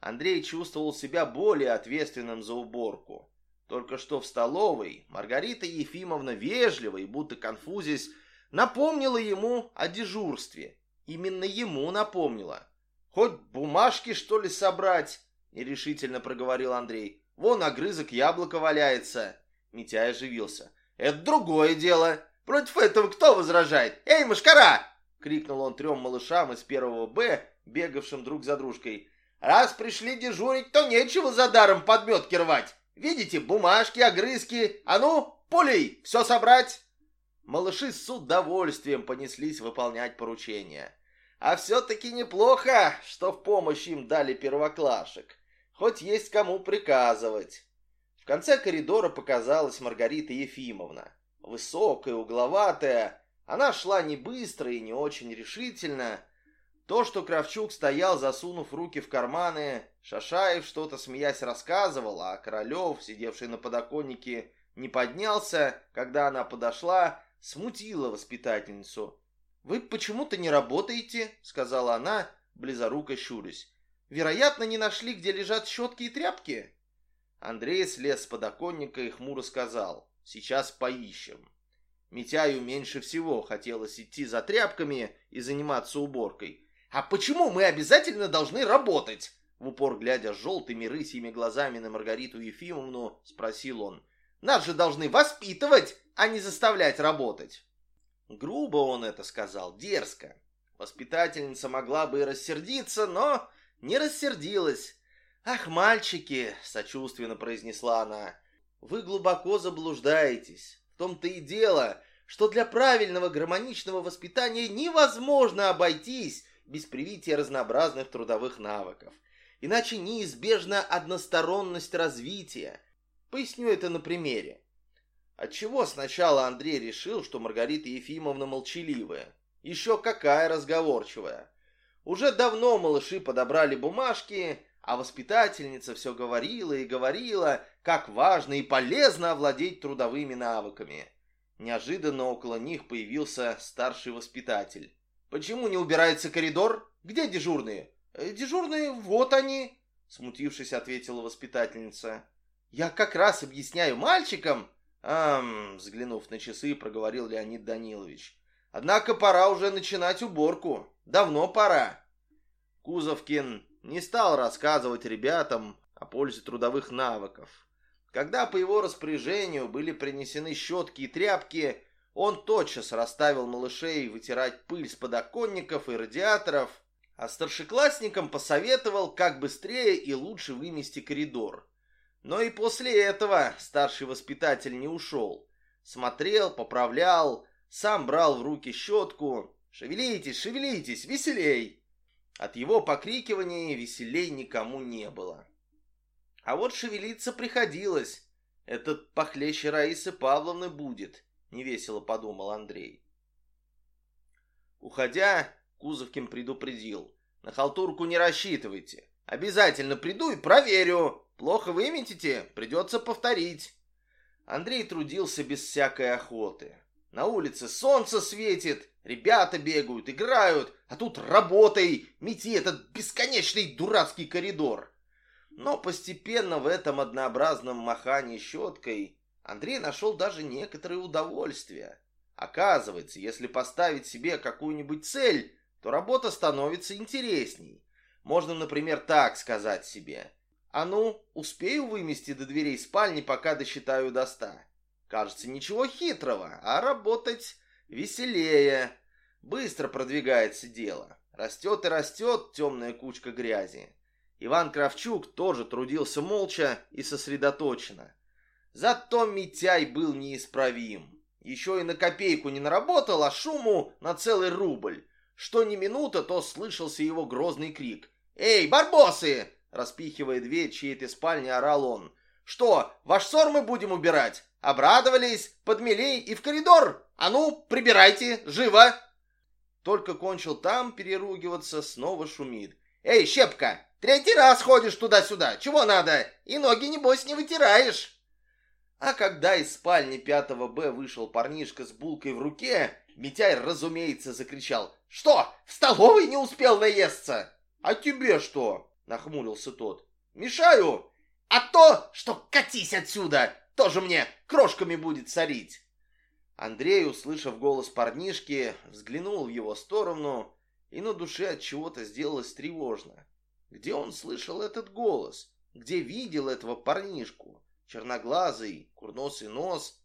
Андрей чувствовал себя более ответственным за уборку. Только что в столовой Маргарита Ефимовна вежливо и будто конфузясь напомнила ему о дежурстве. Именно ему напомнила. «Хоть бумажки, что ли, собрать?» — нерешительно проговорил Андрей. «Вон огрызок яблока валяется». Митяй оживился. «Это другое дело. Против этого кто возражает? Эй, мышкара!» — крикнул он трем малышам из первого «Б», бегавшим друг за дружкой. «Раз пришли дежурить, то нечего за даром подметки рвать. Видите, бумажки, огрызки. А ну, пулей, все собрать!» Малыши с удовольствием понеслись выполнять поручения. А все-таки неплохо, что в помощь им дали первоклашек. Хоть есть кому приказывать. В конце коридора показалась Маргарита Ефимовна. Высокая, угловатая. Она шла не быстро и не очень решительно, то, что Кравчук стоял, засунув руки в карманы, Шашаев что-то смеясь рассказывал, а Королев, сидевший на подоконнике, не поднялся, когда она подошла, смутило воспитательницу. «Вы почему-то не работаете», — сказала она, близоруко щурясь. «Вероятно, не нашли, где лежат щетки и тряпки?» Андрей слез с подоконника и хмуро сказал. «Сейчас поищем». Митяю меньше всего хотелось идти за тряпками и заниматься уборкой. «А почему мы обязательно должны работать?» В упор глядя желтыми рысьими глазами на Маргариту Ефимовну, спросил он. «Нас же должны воспитывать, а не заставлять работать!» Грубо он это сказал, дерзко. Воспитательница могла бы и рассердиться, но не рассердилась. «Ах, мальчики!» — сочувственно произнесла она. «Вы глубоко заблуждаетесь. В том-то и дело, что для правильного гармоничного воспитания невозможно обойтись без привития разнообразных трудовых навыков. Иначе неизбежна односторонность развития. Поясню это на примере. Отчего сначала Андрей решил, что Маргарита Ефимовна молчаливая? Еще какая разговорчивая. Уже давно малыши подобрали бумажки, а воспитательница все говорила и говорила, как важно и полезно овладеть трудовыми навыками. Неожиданно около них появился старший воспитатель. Почему не убирается коридор? Где дежурные? Э, дежурные, вот они, смутившись, ответила воспитательница. Я как раз объясняю мальчикам. Ам, взглянув на часы, проговорил Леонид Данилович. Однако пора уже начинать уборку. Давно пора. Кузовкин не стал рассказывать ребятам о пользе трудовых навыков. Когда по его распоряжению были принесены щетки и тряпки, он тотчас расставил малышей вытирать пыль с подоконников и радиаторов, а старшеклассникам посоветовал, как быстрее и лучше вымести коридор. Но и после этого старший воспитатель не ушел. Смотрел, поправлял, сам брал в руки щетку. «Шевелитесь, шевелитесь, веселей!» От его покрикивания веселей никому не было. А вот шевелиться приходилось. Этот похлеще Раисы Павловны будет. — невесело подумал Андрей. Уходя, Кузовкин предупредил. «На халтурку не рассчитывайте. Обязательно приду и проверю. Плохо выметите, придется повторить». Андрей трудился без всякой охоты. На улице солнце светит, ребята бегают, играют, а тут работай, мети этот бесконечный дурацкий коридор. Но постепенно в этом однообразном махании щеткой Андрей нашел даже некоторое удовольствие. Оказывается, если поставить себе какую-нибудь цель, то работа становится интересней. Можно, например, так сказать себе. А ну, успею вымести до дверей спальни, пока досчитаю до ста. Кажется, ничего хитрого, а работать веселее. Быстро продвигается дело. Растет и растет темная кучка грязи. Иван Кравчук тоже трудился молча и сосредоточенно. Зато Митяй был неисправим. Еще и на копейку не наработал, а шуму на целый рубль. Что ни минута, то слышался его грозный крик. «Эй, барбосы!» Распихивая дверь чьей-то спальни, орал он. «Что, ваш ссор мы будем убирать? Обрадовались, подмели и в коридор. А ну, прибирайте, живо!» Только кончил там переругиваться, снова шумит. «Эй, Щепка, третий раз ходишь туда-сюда. Чего надо? И ноги, небось, не вытираешь!» А когда из спальни пятого Б вышел парнишка с булкой в руке, Митяй, разумеется, закричал. «Что, в столовой не успел наесться?» «А тебе что?» — нахмурился тот. «Мешаю? А то, что катись отсюда, тоже мне крошками будет сорить!» Андрей, услышав голос парнишки, взглянул в его сторону, и на душе от чего-то сделалось тревожно. Где он слышал этот голос? Где видел этого парнишку? Черноглазый, курносый нос.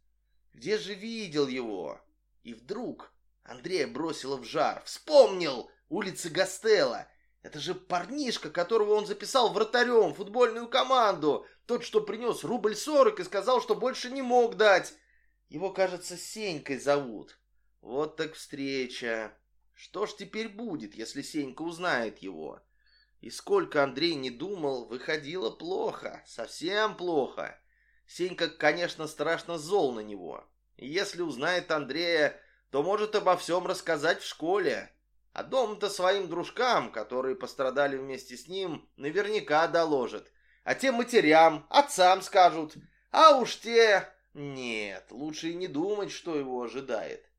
Где же видел его? И вдруг Андрея бросило в жар. Вспомнил! Улица Гастелла. Это же парнишка, которого он записал вратарем футбольную команду. Тот, что принес рубль сорок и сказал, что больше не мог дать. Его, кажется, Сенькой зовут. Вот так встреча. Что ж теперь будет, если Сенька узнает его? И сколько Андрей не думал, выходило плохо, совсем плохо. Сенька, конечно, страшно зол на него. Если узнает Андрея, то может обо всем рассказать в школе. А дом-то своим дружкам, которые пострадали вместе с ним, наверняка доложат. А тем матерям, отцам скажут. А уж те нет, лучше и не думать, что его ожидает.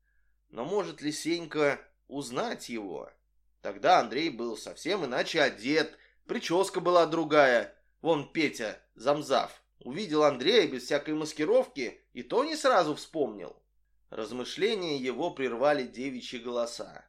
Но может ли Сенька узнать его? Тогда Андрей был совсем иначе одет, прическа была другая. Вон Петя, замзав, увидел Андрея без всякой маскировки и то не сразу вспомнил. Размышления его прервали девичьи голоса.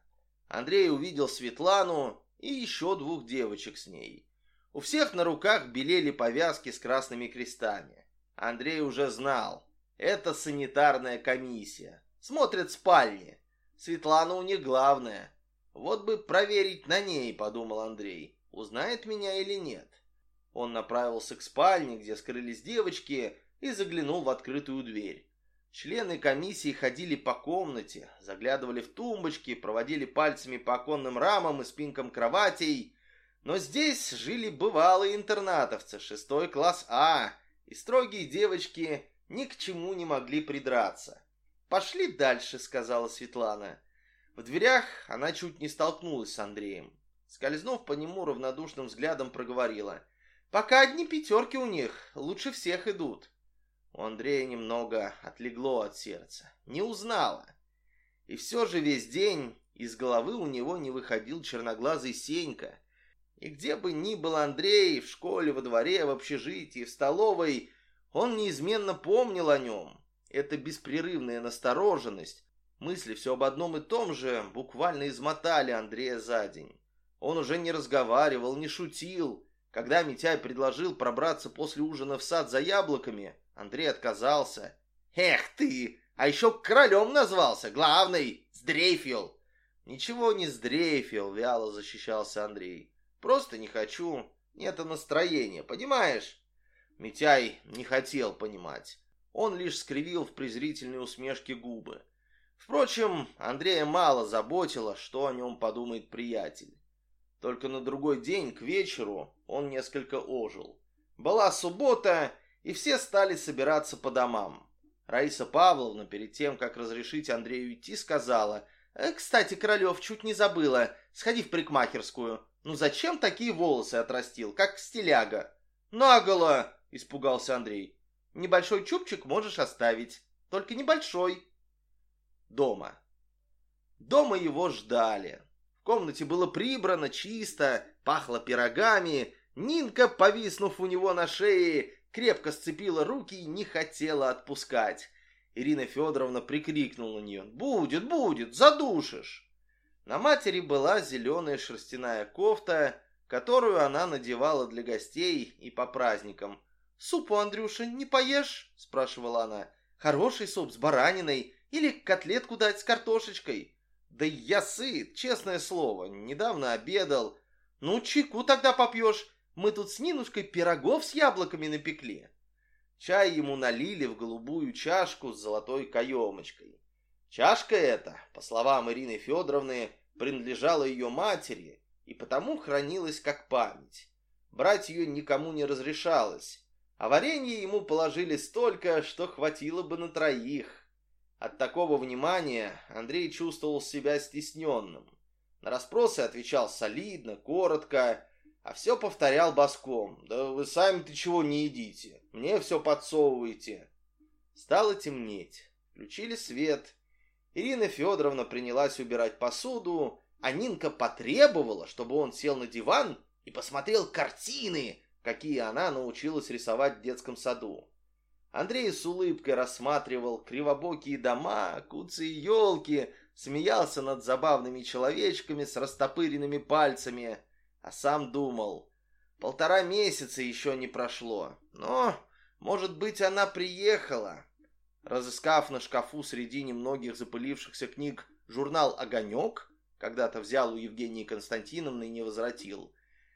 Андрей увидел Светлану и еще двух девочек с ней. У всех на руках белели повязки с красными крестами. Андрей уже знал, это санитарная комиссия. Смотрят спальни. Светлана у них главная. Вот бы проверить на ней, подумал Андрей. Узнает меня или нет. Он направился к спальне, где скрылись девочки, и заглянул в открытую дверь. Члены комиссии ходили по комнате, заглядывали в тумбочки, проводили пальцами по оконным рамам и спинкам кроватей. Но здесь жили бывалые интернатовцы, шестой класс А, и строгие девочки ни к чему не могли придраться. «Пошли дальше», — сказала Светлана. В дверях она чуть не столкнулась с Андреем. Скользнув по нему равнодушным взглядом, проговорила. «Пока одни пятерки у них, лучше всех идут». У Андрея немного отлегло от сердца. Не узнала. И все же весь день из головы у него не выходил черноглазый Сенька. И где бы ни был Андрей, в школе, во дворе, в общежитии, в столовой, он неизменно помнил о нем. Эта беспрерывная настороженность, мысли все об одном и том же, буквально измотали Андрея за день. Он уже не разговаривал, не шутил. Когда Митяй предложил пробраться после ужина в сад за яблоками, Андрей отказался. «Эх ты! А еще королем назвался, главный, сдрейфил!» «Ничего не сдрейфил», — вяло защищался Андрей. «Просто не хочу, нет настроения, понимаешь?» Митяй не хотел понимать. Он лишь скривил в презрительной усмешке губы. Впрочем, Андрея мало заботило, что о нем подумает приятель. Только на другой день, к вечеру, он несколько ожил. Была суббота, и все стали собираться по домам. Раиса Павловна, перед тем, как разрешить Андрею идти, сказала, «Э, «Кстати, Королев, чуть не забыла. Сходи в парикмахерскую. Ну зачем такие волосы отрастил, как стиляга?» «Наголо!» — испугался Андрей. «Небольшой чубчик можешь оставить, только небольшой». Дома. Дома его ждали. В комнате было прибрано, чисто, пахло пирогами. Нинка, повиснув у него на шее, крепко сцепила руки и не хотела отпускать. Ирина Федоровна прикрикнула на нее. «Будет, будет, задушишь!» На матери была зеленая шерстяная кофта, которую она надевала для гостей и по праздникам. «Супу, Андрюша, не поешь?» – спрашивала она. «Хороший суп с бараниной или котлетку дать с картошечкой?» «Да я сыт, честное слово, недавно обедал. Ну, чайку тогда попьешь. Мы тут с Нинушкой пирогов с яблоками напекли». Чай ему налили в голубую чашку с золотой каемочкой. Чашка эта, по словам Ирины Федоровны, принадлежала ее матери и потому хранилась как память. Брать ее никому не разрешалось, А варенье ему положили столько, что хватило бы на троих. От такого внимания Андрей чувствовал себя стесненным. На расспросы отвечал солидно, коротко, а все повторял боском. «Да вы сами-то чего не едите? Мне все подсовываете». Стало темнеть. Включили свет. Ирина Федоровна принялась убирать посуду, а Нинка потребовала, чтобы он сел на диван и посмотрел картины, какие она научилась рисовать в детском саду. Андрей с улыбкой рассматривал кривобокие дома, куцы и елки, смеялся над забавными человечками с растопыренными пальцами, а сам думал, полтора месяца еще не прошло, но, может быть, она приехала. Разыскав на шкафу среди немногих запылившихся книг журнал «Огонек», когда-то взял у Евгении Константиновны и не возвратил,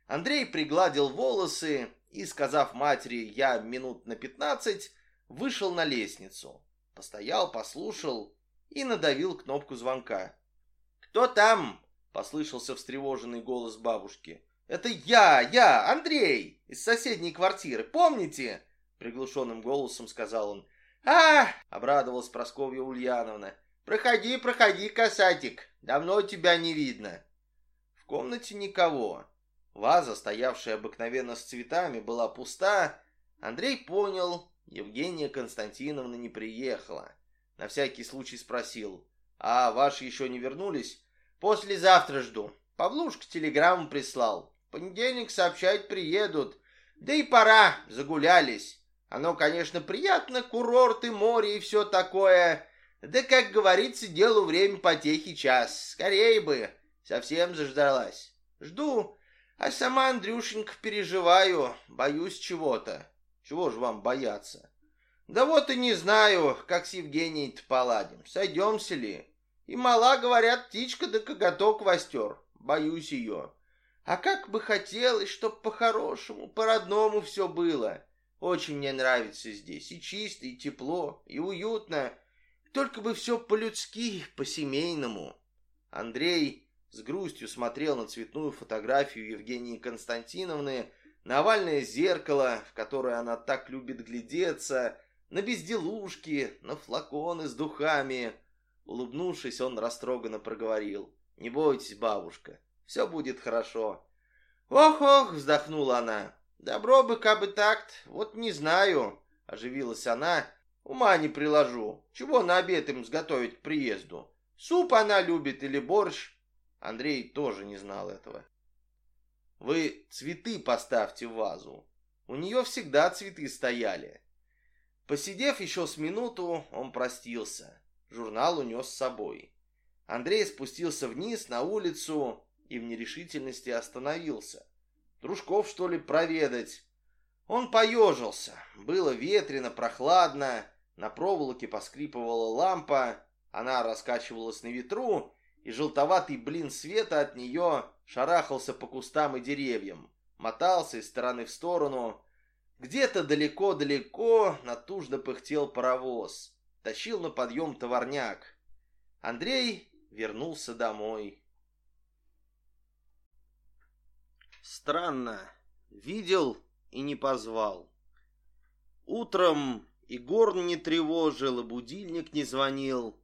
Андрей пригладил волосы и, сказав матери «я минут на пятнадцать», вышел на лестницу, постоял, послушал и надавил кнопку звонка. «Кто там?» — послышался встревоженный голос бабушки. «Это я, я, Андрей, из соседней квартиры, помните?» Приглушенным голосом сказал он. «А!» — обрадовалась Прасковья Ульяновна. «Проходи, проходи, касатик, давно тебя не видно». В комнате никого. Ваза, стоявшая обыкновенно с цветами, была пуста. Андрей понял, Евгения Константиновна не приехала. На всякий случай спросил. «А ваши еще не вернулись?» «Послезавтра жду. Павлушка телеграмму прислал. В понедельник сообщать приедут. Да и пора, загулялись. Оно, конечно, приятно, курорты, море и все такое. Да, как говорится, делу время потехи час. Скорее бы. Совсем заждалась. Жду. А сама, Андрюшенька, переживаю. Боюсь чего-то. Чего ж вам бояться? Да вот и не знаю, как с Евгенией-то поладим. Сойдемся ли? И мала, говорят, птичка да коготок востер. Боюсь ее. А как бы хотелось, чтоб по-хорошему, по-родному все было. Очень мне нравится здесь. И чисто, и тепло, и уютно. Только бы все по-людски, по-семейному. Андрей с грустью смотрел на цветную фотографию Евгении Константиновны, на овальное зеркало, в которое она так любит глядеться, на безделушки, на флаконы с духами. Улыбнувшись, он растроганно проговорил. «Не бойтесь, бабушка, все будет хорошо». «Ох-ох!» — вздохнула она. «Добро бы, кабы так вот не знаю», — оживилась она. «Ума не приложу. Чего на обед им сготовить к приезду? Суп она любит или борщ?» Андрей тоже не знал этого. Вы цветы поставьте в вазу. У нее всегда цветы стояли. Посидев еще с минуту, он простился. Журнал унес с собой. Андрей спустился вниз на улицу и в нерешительности остановился. Дружков, что ли, проведать? Он поежился. Было ветрено, прохладно. На проволоке поскрипывала лампа. Она раскачивалась на ветру, и желтоватый блин света от нее шарахался по кустам и деревьям, мотался из стороны в сторону. Где-то далеко-далеко натужно пыхтел паровоз, тащил на подъем товарняк. Андрей вернулся домой. Странно, видел и не позвал. Утром и горн не тревожил, и будильник не звонил.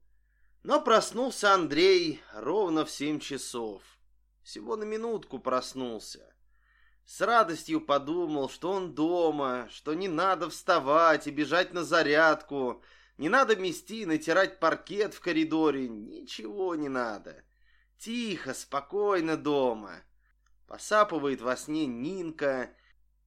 Но проснулся Андрей ровно в семь часов. Всего на минутку проснулся. С радостью подумал, что он дома, что не надо вставать и бежать на зарядку, не надо мести и натирать паркет в коридоре, ничего не надо. Тихо, спокойно дома. Посапывает во сне Нинка,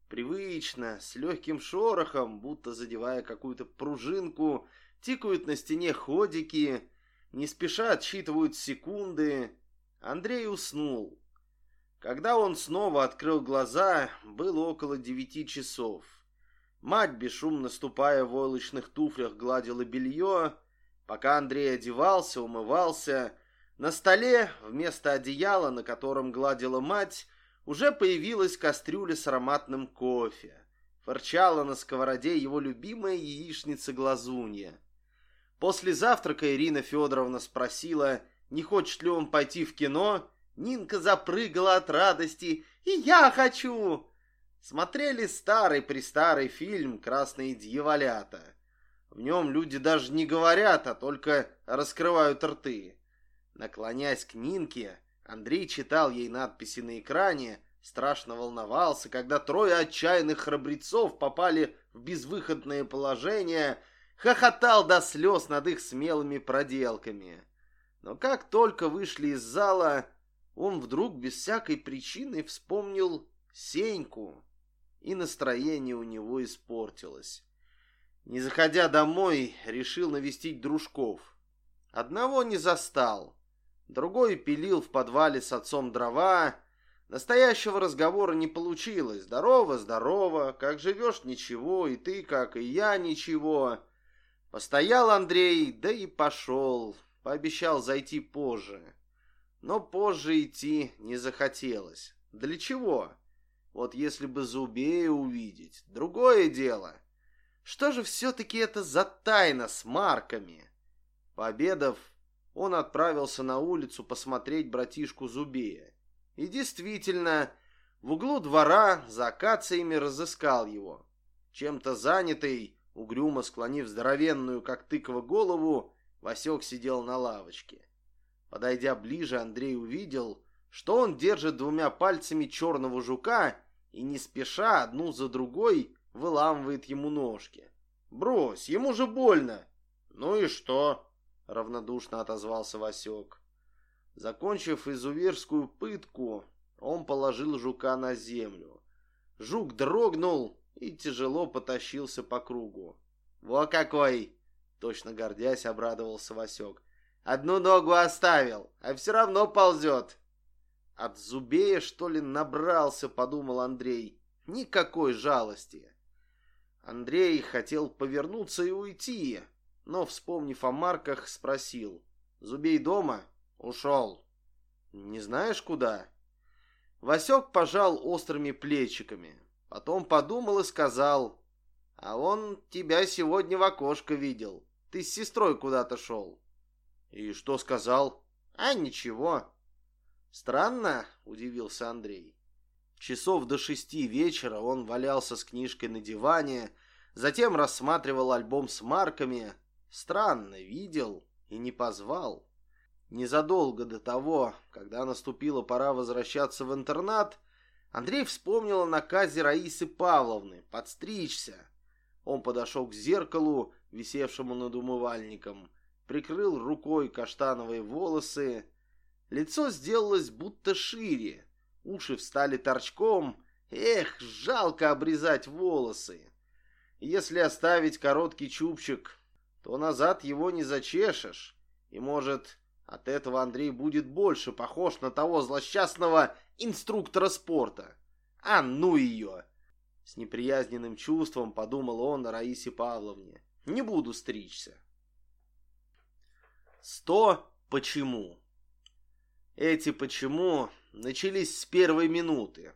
привычно, с легким шорохом, будто задевая какую-то пружинку, тикают на стене ходики, не спеша отсчитывают секунды. Андрей уснул. Когда он снова открыл глаза, было около девяти часов. Мать, бесшумно ступая в войлочных туфлях, гладила белье. Пока Андрей одевался, умывался, на столе вместо одеяла, на котором гладила мать, уже появилась кастрюля с ароматным кофе. Форчала на сковороде его любимая яичница-глазунья. После завтрака Ирина Федоровна спросила, не хочет ли он пойти в кино. Нинка запрыгала от радости. «И я хочу!» Смотрели старый-престарый фильм «Красные дьяволята». В нем люди даже не говорят, а только раскрывают рты. Наклонясь к Нинке, Андрей читал ей надписи на экране, страшно волновался, когда трое отчаянных храбрецов попали в безвыходное положение, хохотал до слез над их смелыми проделками. Но как только вышли из зала, он вдруг без всякой причины вспомнил Сеньку, и настроение у него испортилось. Не заходя домой, решил навестить дружков. Одного не застал, другой пилил в подвале с отцом дрова. Настоящего разговора не получилось. Здорово, здорово, как живешь, ничего, и ты, как и я, ничего. Постоял Андрей, да и пошел. Пообещал зайти позже. Но позже идти не захотелось. Для чего? Вот если бы Зубея увидеть, другое дело. Что же все-таки это за тайна с марками? Пообедав, он отправился на улицу посмотреть братишку Зубея. И действительно, в углу двора за акациями разыскал его. Чем-то занятый, угрюмо склонив здоровенную, как тыква, голову, Васек сидел на лавочке. Подойдя ближе, Андрей увидел, что он держит двумя пальцами черного жука и не спеша одну за другой выламывает ему ножки. «Брось, ему же больно!» «Ну и что?» — равнодушно отозвался Васек. Закончив изуверскую пытку, он положил жука на землю. Жук дрогнул и тяжело потащился по кругу. «Во какой!» — точно гордясь обрадовался Васек. «Одну ногу оставил, а все равно ползет!» «От зубея, что ли, набрался?» — подумал Андрей. «Никакой жалости!» Андрей хотел повернуться и уйти, но, вспомнив о марках, спросил. «Зубей дома?» «Ушел». «Не знаешь, куда?» Васек пожал острыми плечиками. Потом подумал и сказал. «А он тебя сегодня в окошко видел. Ты с сестрой куда-то шел». «И что сказал?» «А ничего». «Странно?» — удивился Андрей. Часов до шести вечера он валялся с книжкой на диване, затем рассматривал альбом с марками. Странно, видел и не позвал. Незадолго до того, когда наступила пора возвращаться в интернат, Андрей вспомнил о наказе Раисы Павловны подстричься. Он подошел к зеркалу, висевшему над умывальником, прикрыл рукой каштановые волосы. Лицо сделалось будто шире, Уши встали торчком. Эх, жалко обрезать волосы. Если оставить короткий чубчик, то назад его не зачешешь. И, может, от этого Андрей будет больше похож на того злосчастного инструктора спорта. А ну ее! С неприязненным чувством подумал он о Раисе Павловне. Не буду стричься. Сто почему? Эти почему начались с первой минуты.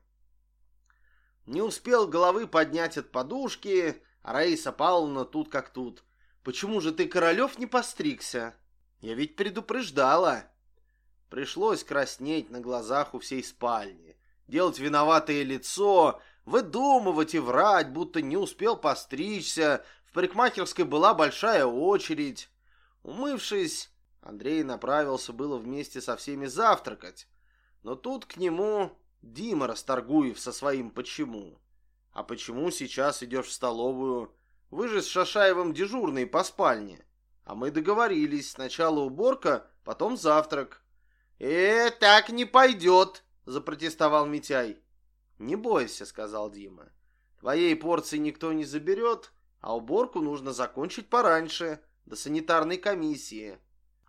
Не успел головы поднять от подушки, а Раиса Павловна тут как тут. «Почему же ты, Королев, не постригся? Я ведь предупреждала». Пришлось краснеть на глазах у всей спальни, делать виноватое лицо, выдумывать и врать, будто не успел постричься. В парикмахерской была большая очередь. Умывшись, Андрей направился было вместе со всеми завтракать, но тут к нему Дима Расторгуев со своим «почему». А почему сейчас идешь в столовую? Вы же с Шашаевым дежурные по спальне. А мы договорились, сначала уборка, потом завтрак. «Э, так не пойдет», — запротестовал Митяй. «Не бойся», — сказал Дима. «Твоей порции никто не заберет, а уборку нужно закончить пораньше, до санитарной комиссии».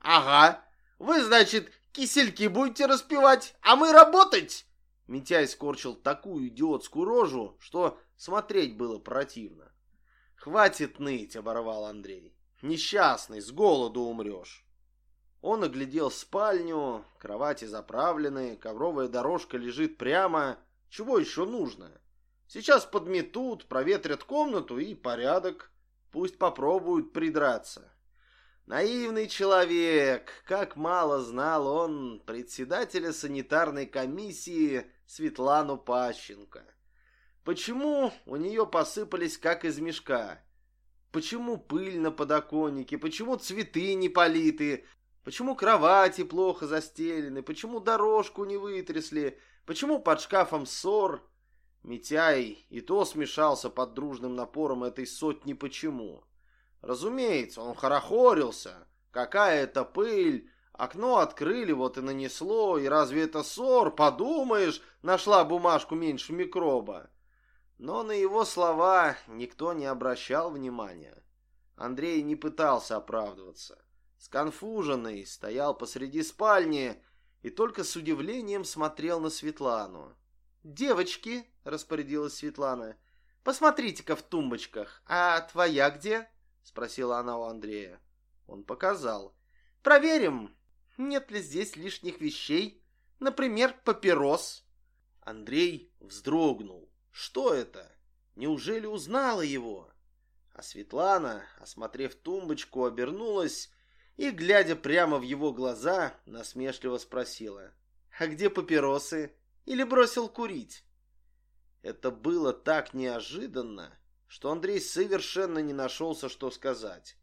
«Ага, вы, значит, кисельки будете распивать, а мы работать!» Митяй скорчил такую идиотскую рожу, что смотреть было противно. «Хватит ныть!» — оборвал Андрей. «Несчастный, с голоду умрешь!» Он оглядел спальню, кровати заправлены, ковровая дорожка лежит прямо. Чего еще нужно? Сейчас подметут, проветрят комнату и порядок. Пусть попробуют придраться. Наивный человек, как мало знал он председателя санитарной комиссии Светлану Пащенко. Почему у нее посыпались как из мешка? Почему пыль на подоконнике? Почему цветы не политы? Почему кровати плохо застелены? Почему дорожку не вытрясли? Почему под шкафом ссор? Митяй и то смешался под дружным напором этой сотни почему. Разумеется, он хорохорился. Какая это пыль! Окно открыли, вот и нанесло. И разве это ссор? Подумаешь, нашла бумажку меньше микроба. Но на его слова никто не обращал внимания. Андрей не пытался оправдываться. Сконфуженный стоял посреди спальни и только с удивлением смотрел на Светлану. «Девочки», — распорядилась Светлана, — «посмотрите-ка в тумбочках. А твоя где?» — спросила она у Андрея. Он показал. «Проверим, нет ли здесь лишних вещей, например, папирос». Андрей вздрогнул. Что это? Неужели узнала его? А Светлана, осмотрев тумбочку, обернулась и, глядя прямо в его глаза, насмешливо спросила. «А где папиросы? Или бросил курить?» Это было так неожиданно, что Андрей совершенно не нашелся, что сказать.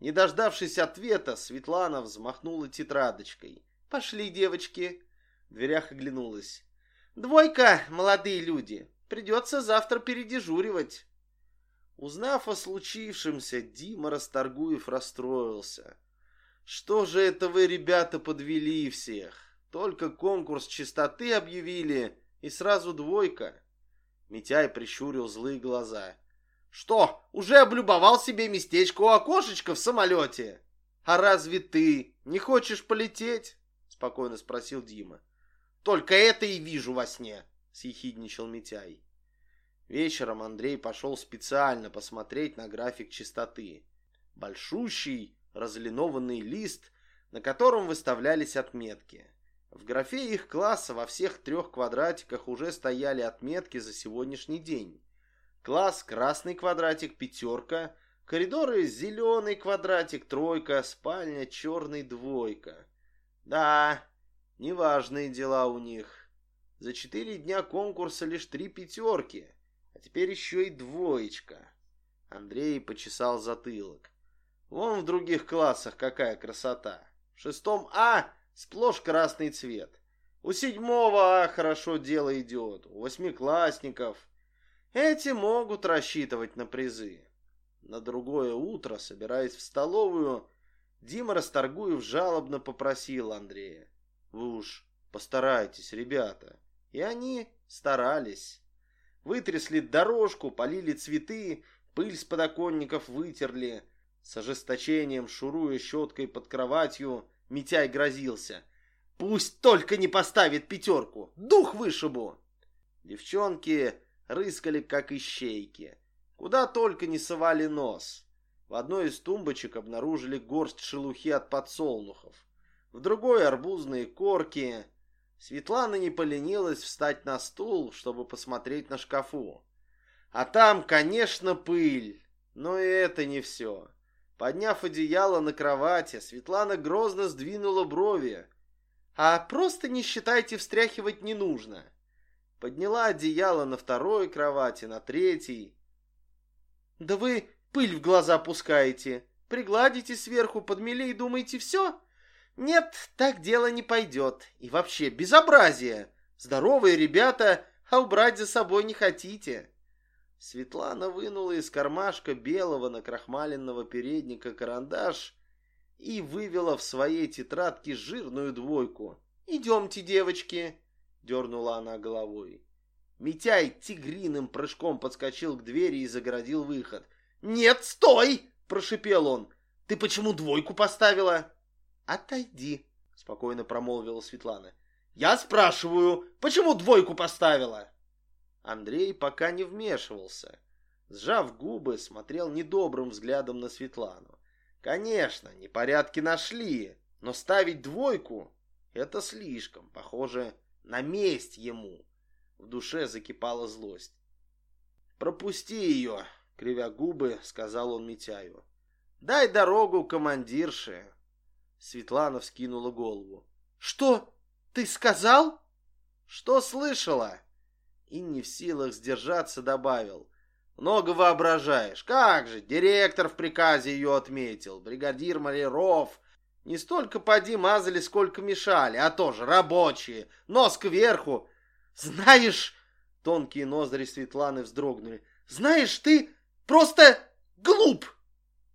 Не дождавшись ответа, Светлана взмахнула тетрадочкой. «Пошли, девочки!» В дверях оглянулась. «Двойка, молодые люди! Придется завтра передежуривать. Узнав о случившемся, Дима Расторгуев расстроился. Что же это вы, ребята, подвели всех? Только конкурс чистоты объявили, и сразу двойка. Митяй прищурил злые глаза. Что, уже облюбовал себе местечко у окошечка в самолете? А разве ты не хочешь полететь? Спокойно спросил Дима. Только это и вижу во сне съехидничал Митяй. Вечером Андрей пошел специально посмотреть на график частоты. Большущий разлинованный лист, на котором выставлялись отметки. В графе их класса во всех трех квадратиках уже стояли отметки за сегодняшний день. Класс красный квадратик пятерка, коридоры зеленый квадратик тройка, спальня черный двойка. Да, неважные дела у них. За четыре дня конкурса лишь три пятерки, а теперь еще и двоечка. Андрей почесал затылок. Вон в других классах какая красота. В шестом А сплошь красный цвет. У седьмого А хорошо дело идет. У восьмиклассников. Эти могут рассчитывать на призы. На другое утро, собираясь в столовую, Дима Расторгуев жалобно попросил Андрея. Вы уж постарайтесь, ребята. И они старались. Вытрясли дорожку, полили цветы, пыль с подоконников вытерли. С ожесточением, шуруя щеткой под кроватью, Митяй грозился. «Пусть только не поставит пятерку! Дух вышибу!» Девчонки рыскали, как ищейки. Куда только не совали нос. В одной из тумбочек обнаружили горсть шелухи от подсолнухов. В другой арбузные корки, Светлана не поленилась встать на стул, чтобы посмотреть на шкафу. А там, конечно, пыль. Но и это не все. Подняв одеяло на кровати, Светлана грозно сдвинула брови. А просто не считайте, встряхивать не нужно. Подняла одеяло на второй кровати, на третьей. Да вы пыль в глаза пускаете. Пригладите сверху, подмели и думаете, все? Нет, так дело не пойдет. И вообще, безобразие. Здоровые ребята, а убрать за собой не хотите. Светлана вынула из кармашка белого накрахмаленного передника карандаш и вывела в своей тетрадке жирную двойку. «Идемте, девочки!» — дернула она головой. Митяй тигриным прыжком подскочил к двери и загородил выход. «Нет, стой!» — прошипел он. «Ты почему двойку поставила?» «Отойди», — спокойно промолвила Светлана. «Я спрашиваю, почему двойку поставила?» Андрей пока не вмешивался. Сжав губы, смотрел недобрым взглядом на Светлану. Конечно, непорядки нашли, но ставить двойку — это слишком, похоже, на месть ему. В душе закипала злость. «Пропусти ее», — кривя губы, сказал он Митяю. «Дай дорогу командирше, Светлана вскинула голову. «Что? Ты сказал?» «Что слышала?» и не в силах сдержаться добавил. Много воображаешь. Как же, директор в приказе ее отметил, бригадир Маляров. Не столько поди мазали, сколько мешали, а тоже рабочие, нос кверху. Знаешь, тонкие ноздри Светланы вздрогнули, знаешь, ты просто глуп.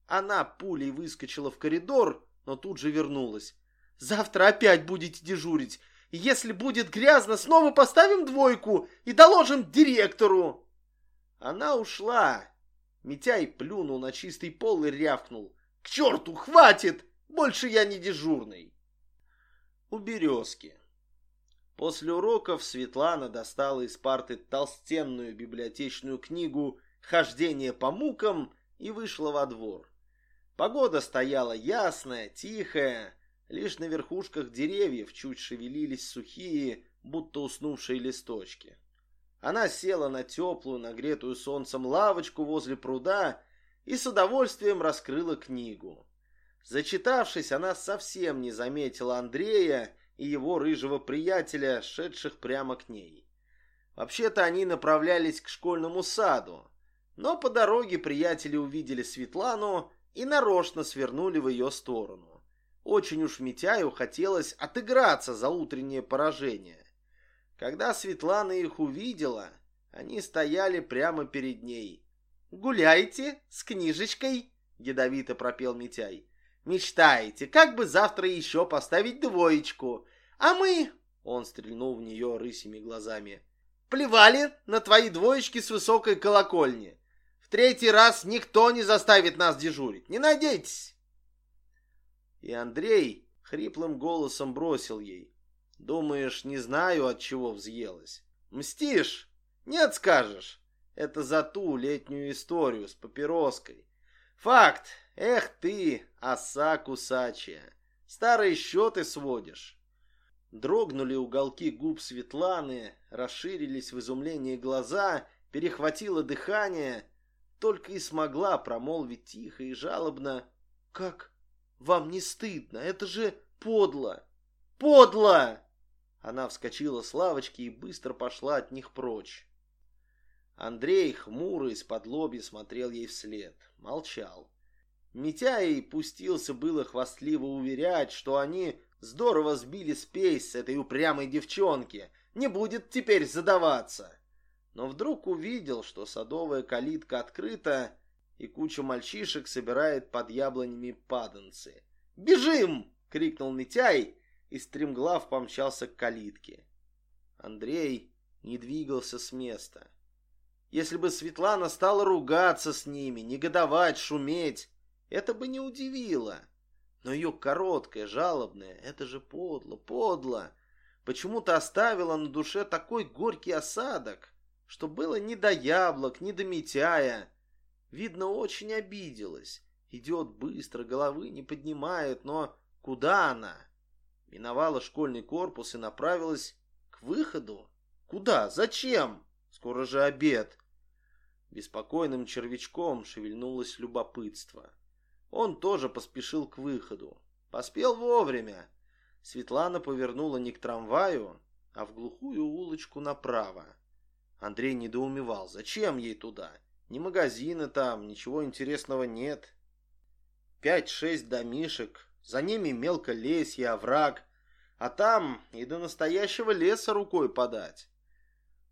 Она пулей выскочила в коридор, но тут же вернулась. Завтра опять будете дежурить. Если будет грязно, снова поставим двойку и доложим директору. Она ушла. Митяй плюнул на чистый пол и рявкнул. К черту, хватит! Больше я не дежурный. У березки. После уроков Светлана достала из парты толстенную библиотечную книгу «Хождение по мукам» и вышла во двор. Погода стояла ясная, тихая, лишь на верхушках деревьев чуть шевелились сухие, будто уснувшие листочки. Она села на теплую, нагретую солнцем лавочку возле пруда и с удовольствием раскрыла книгу. Зачитавшись, она совсем не заметила Андрея и его рыжего приятеля, шедших прямо к ней. Вообще-то они направлялись к школьному саду, но по дороге приятели увидели Светлану и нарочно свернули в ее сторону. Очень уж Митяю хотелось отыграться за утреннее поражение. Когда Светлана их увидела, они стояли прямо перед ней. «Гуляете с книжечкой?» — ядовито пропел Митяй. «Мечтаете, как бы завтра еще поставить двоечку, а мы...» — он стрельнул в нее рысими глазами. «Плевали на твои двоечки с высокой колокольни. В третий раз никто не заставит нас дежурить, не надейтесь!» И Андрей хриплым голосом бросил ей. Думаешь, не знаю, от чего взъелась? Мстишь? Нет, скажешь. Это за ту летнюю историю с папироской. Факт. Эх ты, оса кусачая. Старые счеты сводишь. Дрогнули уголки губ Светланы, расширились в изумлении глаза, перехватило дыхание. Только и смогла промолвить тихо и жалобно. «Как? Вам не стыдно? Это же подло! Подло!» Она вскочила с лавочки и быстро пошла от них прочь. Андрей, хмурый, из-под лоби смотрел ей вслед. Молчал. Митяй пустился было хвастливо уверять, что они здорово сбили спесь с этой упрямой девчонки, не будет теперь задаваться. Но вдруг увидел, что садовая калитка открыта, и куча мальчишек собирает под яблонями паданцы. «Бежим!» — крикнул Митяй, и стремглав помчался к калитке. Андрей не двигался с места. Если бы Светлана стала ругаться с ними, негодовать, шуметь, это бы не удивило. Но ее короткое, жалобное, это же подло, подло, почему-то оставило на душе такой горький осадок, что было ни до яблок, ни до Митяя. Видно, очень обиделась. Идет быстро, головы не поднимает, но куда она? миновала школьный корпус и направилась к выходу. Куда? Зачем? Скоро же обед. Беспокойным червячком шевельнулось любопытство. Он тоже поспешил к выходу. Поспел вовремя. Светлана повернула не к трамваю, а в глухую улочку направо. Андрей недоумевал, зачем ей туда? Ни магазина там, ничего интересного нет. Пять-шесть домишек, за ними мелко лесье, овраг, а там и до настоящего леса рукой подать.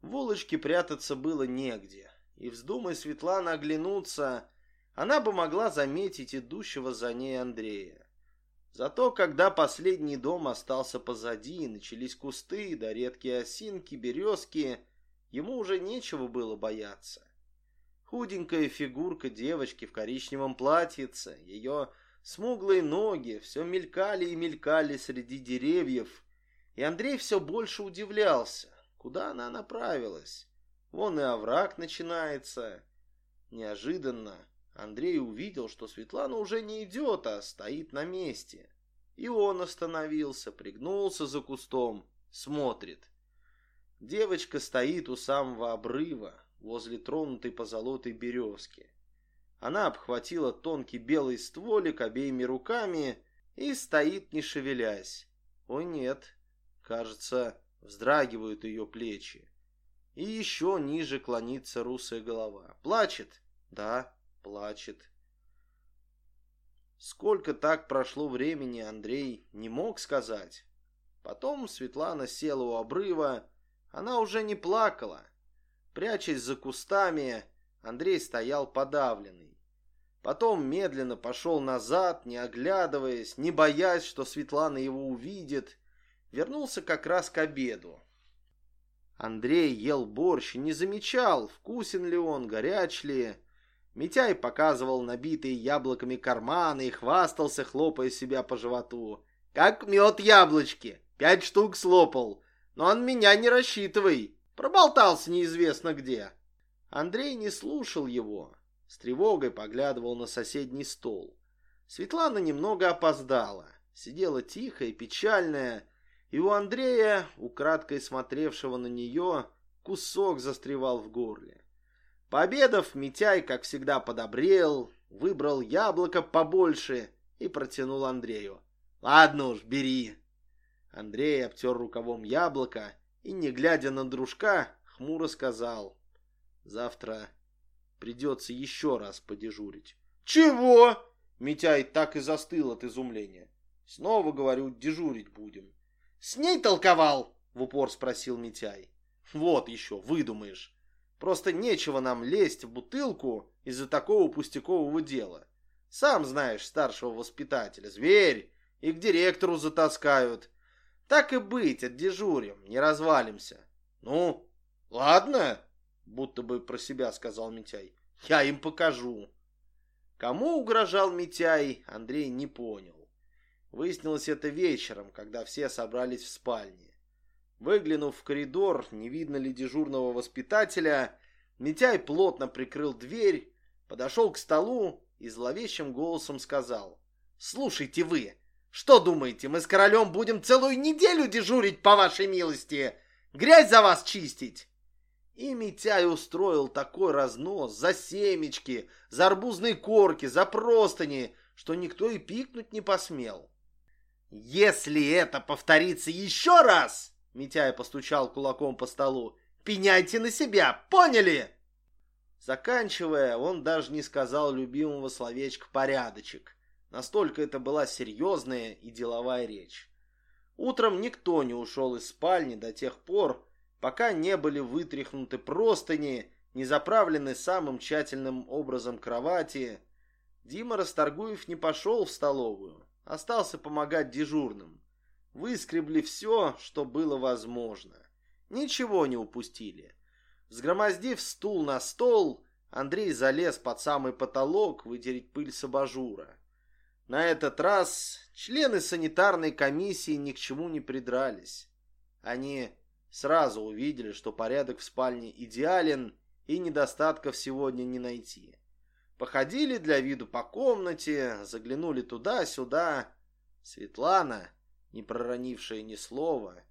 В улочке прятаться было негде, и вздумай Светлана оглянуться, она бы могла заметить идущего за ней Андрея. Зато когда последний дом остался позади, и начались кусты, да редкие осинки, березки, ему уже нечего было бояться. Худенькая фигурка девочки в коричневом платьице, ее Смуглые ноги все мелькали и мелькали среди деревьев, и Андрей все больше удивлялся, куда она направилась. Вон и овраг начинается. Неожиданно Андрей увидел, что Светлана уже не идет, а стоит на месте. И он остановился, пригнулся за кустом, смотрит. Девочка стоит у самого обрыва, возле тронутой позолотой березки. Она обхватила тонкий белый стволик обеими руками и стоит, не шевелясь. Ой, нет, кажется, вздрагивают ее плечи. И еще ниже клонится русая голова. Плачет? Да, плачет. Сколько так прошло времени, Андрей не мог сказать. Потом Светлана села у обрыва. Она уже не плакала. Прячась за кустами, Андрей стоял подавленный. Потом медленно пошел назад, не оглядываясь, не боясь, что Светлана его увидит. Вернулся как раз к обеду. Андрей ел борщ не замечал, вкусен ли он, горяч ли. Митяй показывал набитые яблоками карманы и хвастался, хлопая себя по животу. «Как мед яблочки! Пять штук слопал! Но он меня не рассчитывай! Проболтался неизвестно где!» Андрей не слушал его, с тревогой поглядывал на соседний стол. Светлана немного опоздала, сидела тихая печальная, и у Андрея, украдкой смотревшего на нее, кусок застревал в горле. Пообедав, Митяй, как всегда, подобрел, выбрал яблоко побольше и протянул Андрею. «Ладно уж, бери». Андрей обтер рукавом яблоко и, не глядя на дружка, хмуро сказал. «Завтра придется еще раз подежурить». «Чего?» Митяй так и застыл от изумления. «Снова, говорю, дежурить будем». «С ней толковал?» — в упор спросил Митяй. «Вот еще, выдумаешь. Просто нечего нам лезть в бутылку из-за такого пустякового дела. Сам знаешь старшего воспитателя, зверь, и к директору затаскают. Так и быть, отдежурим, не развалимся. Ну, ладно, будто бы про себя сказал Митяй. Я им покажу. Кому угрожал Митяй, Андрей не понял. Выяснилось это вечером, когда все собрались в спальне. Выглянув в коридор, не видно ли дежурного воспитателя, Митяй плотно прикрыл дверь, подошел к столу и зловещим голосом сказал. «Слушайте вы, что думаете, мы с королем будем целую неделю дежурить по вашей милости? Грязь за вас чистить?» И Митяй устроил такой разнос за семечки, за арбузные корки, за простыни, что никто и пикнуть не посмел. «Если это повторится еще раз!» Митяй постучал кулаком по столу. «Пеняйте на себя, поняли?» Заканчивая, он даже не сказал любимого словечка «порядочек». Настолько это была серьезная и деловая речь. Утром никто не ушел из спальни до тех пор, пока не были вытряхнуты простыни, не заправлены самым тщательным образом кровати. Дима Расторгуев не пошел в столовую остался помогать дежурным. Выскребли все, что было возможно. Ничего не упустили. Сгромоздив стул на стол, Андрей залез под самый потолок вытереть пыль с абажура. На этот раз члены санитарной комиссии ни к чему не придрались. Они сразу увидели, что порядок в спальне идеален и недостатков сегодня не найти. Походили для виду по комнате, заглянули туда-сюда. Светлана, не проронившая ни слова,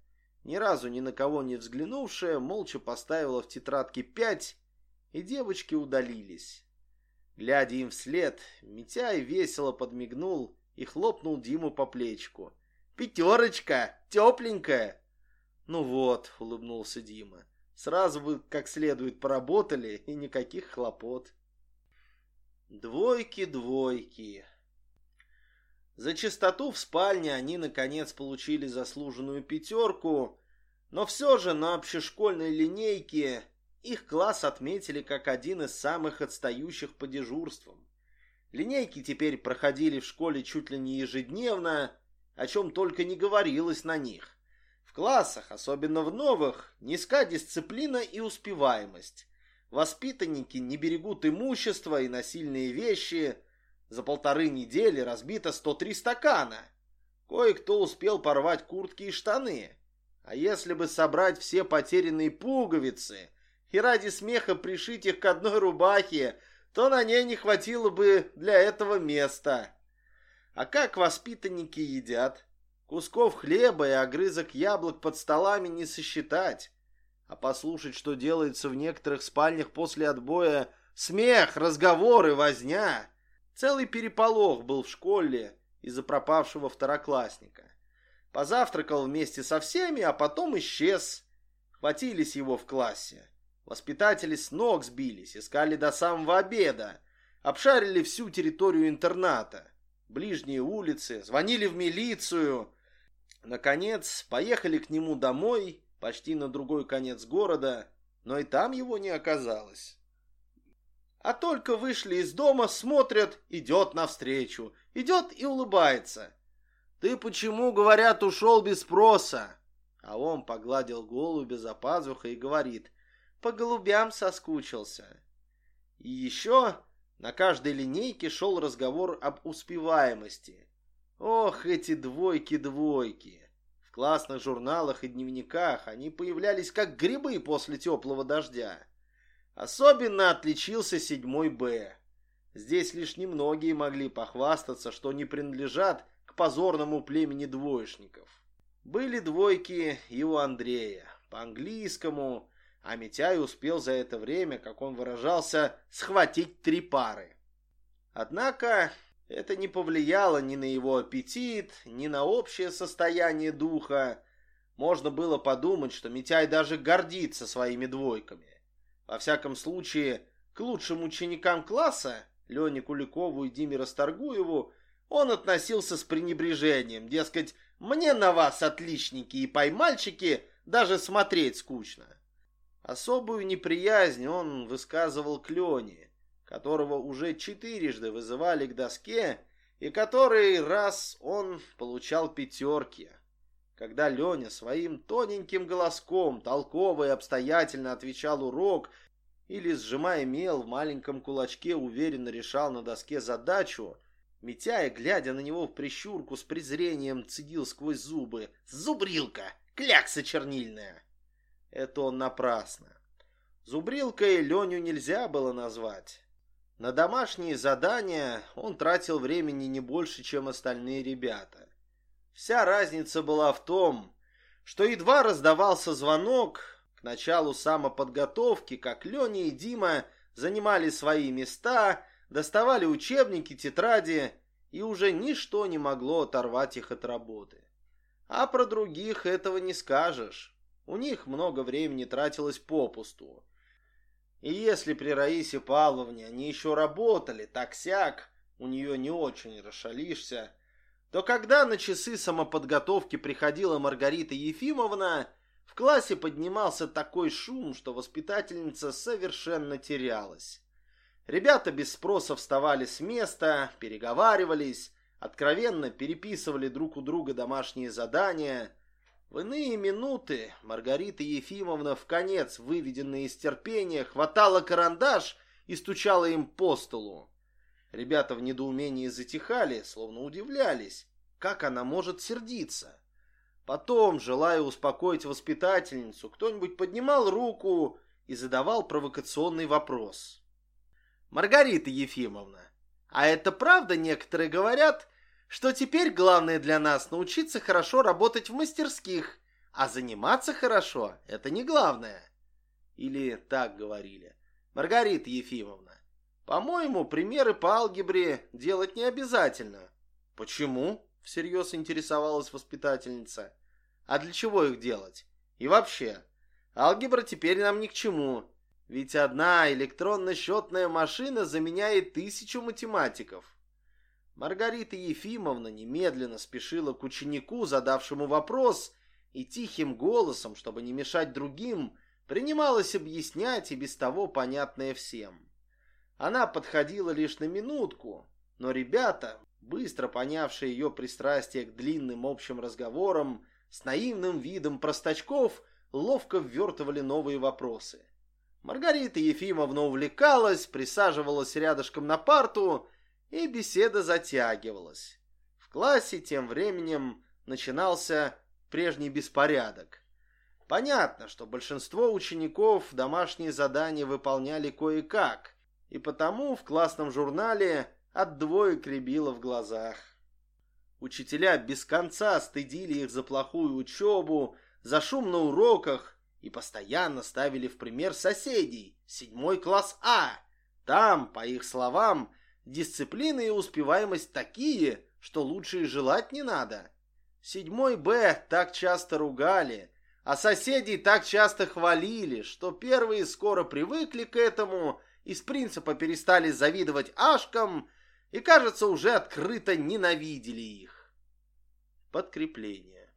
ни разу ни на кого не взглянувшая, молча поставила в тетрадке пять, и девочки удалились. Глядя им вслед, Митяй весело подмигнул и хлопнул Диму по плечку. «Пятерочка! Тепленькая!» «Ну вот», — улыбнулся Дима, — «сразу вы как следует поработали, и никаких хлопот». Двойки, двойки. За чистоту в спальне они, наконец, получили заслуженную пятерку, но все же на общешкольной линейке их класс отметили как один из самых отстающих по дежурствам. Линейки теперь проходили в школе чуть ли не ежедневно, о чем только не говорилось на них. В классах, особенно в новых, низка дисциплина и успеваемость. Воспитанники не берегут имущество и насильные вещи. За полторы недели разбито 103 стакана. Кое-кто успел порвать куртки и штаны. А если бы собрать все потерянные пуговицы и ради смеха пришить их к одной рубахе, то на ней не хватило бы для этого места. А как воспитанники едят? Кусков хлеба и огрызок яблок под столами не сосчитать. А послушать, что делается в некоторых спальнях после отбоя, смех, разговоры, возня. Целый переполох был в школе из-за пропавшего второклассника. Позавтракал вместе со всеми, а потом исчез. Хватились его в классе. Воспитатели с ног сбились, искали до самого обеда, обшарили всю территорию интерната, ближние улицы, звонили в милицию. Наконец, поехали к нему домой, почти на другой конец города, но и там его не оказалось. А только вышли из дома, смотрят, идет навстречу, идет и улыбается. «Ты почему, говорят, ушел без спроса?» А он погладил голубя за пазухой и говорит, по голубям соскучился. И еще на каждой линейке шел разговор об успеваемости. Ох, эти двойки-двойки! В классных журналах и дневниках они появлялись как грибы после теплого дождя. Особенно отличился седьмой Б. Здесь лишь немногие могли похвастаться, что не принадлежат к позорному племени двоечников. Были двойки и у Андрея. По английскому, а Митяй успел за это время, как он выражался, схватить три пары. Однако это не повлияло ни на его аппетит, ни на общее состояние духа. Можно было подумать, что Митяй даже гордится своими двойками. Во всяком случае, к лучшим ученикам класса, Лене Куликову и Диме Расторгуеву, он относился с пренебрежением, дескать, мне на вас, отличники и поймальчики, даже смотреть скучно. Особую неприязнь он высказывал к Лене, которого уже четырежды вызывали к доске, и который раз он получал пятерки. Когда Леня своим тоненьким голоском толково и обстоятельно отвечал урок или, сжимая мел в маленьком кулачке, уверенно решал на доске задачу, Митяя, глядя на него в прищурку, с презрением цедил сквозь зубы «Зубрилка! Клякса чернильная!» Это он напрасно. Зубрилкой Леню нельзя было назвать. На домашние задания он тратил времени не больше, чем остальные ребята. Вся разница была в том, что едва раздавался звонок, к началу самоподготовки, как Леня и Дима занимали свои места, доставали учебники, тетради, и уже ничто не могло оторвать их от работы. А про других этого не скажешь. У них много времени тратилось попусту. И если при Раисе Павловне они еще работали, так-сяк, у нее не очень расшалишься, то когда на часы самоподготовки приходила Маргарита Ефимовна, в классе поднимался такой шум, что воспитательница совершенно терялась. Ребята без спроса вставали с места, переговаривались, откровенно переписывали друг у друга домашние задания – в иные минуты Маргарита Ефимовна, в конец выведенная из терпения, хватала карандаш и стучала им по столу. Ребята в недоумении затихали, словно удивлялись, как она может сердиться. Потом, желая успокоить воспитательницу, кто-нибудь поднимал руку и задавал провокационный вопрос. «Маргарита Ефимовна, а это правда, некоторые говорят, что теперь главное для нас научиться хорошо работать в мастерских, а заниматься хорошо – это не главное. Или так говорили. Маргарита Ефимовна, по-моему, примеры по алгебре делать не обязательно. Почему? Всерьез интересовалась воспитательница. А для чего их делать? И вообще, алгебра теперь нам ни к чему. Ведь одна электронно-счетная машина заменяет тысячу математиков. Маргарита Ефимовна немедленно спешила к ученику, задавшему вопрос, и тихим голосом, чтобы не мешать другим, принималась объяснять и без того понятное всем. Она подходила лишь на минутку, но ребята, быстро понявшие ее пристрастие к длинным общим разговорам, с наивным видом простачков, ловко ввертывали новые вопросы. Маргарита Ефимовна увлекалась, присаживалась рядышком на парту и беседа затягивалась. В классе тем временем начинался прежний беспорядок. Понятно, что большинство учеников домашние задания выполняли кое-как, и потому в классном журнале от двоек рябило в глазах. Учителя без конца стыдили их за плохую учебу, за шум на уроках и постоянно ставили в пример соседей, седьмой класс А. Там, по их словам, Дисциплина и успеваемость такие, что лучше и желать не надо. Седьмой Б так часто ругали, а соседей так часто хвалили, что первые скоро привыкли к этому, из принципа перестали завидовать ашкам и, кажется, уже открыто ненавидели их. Подкрепление.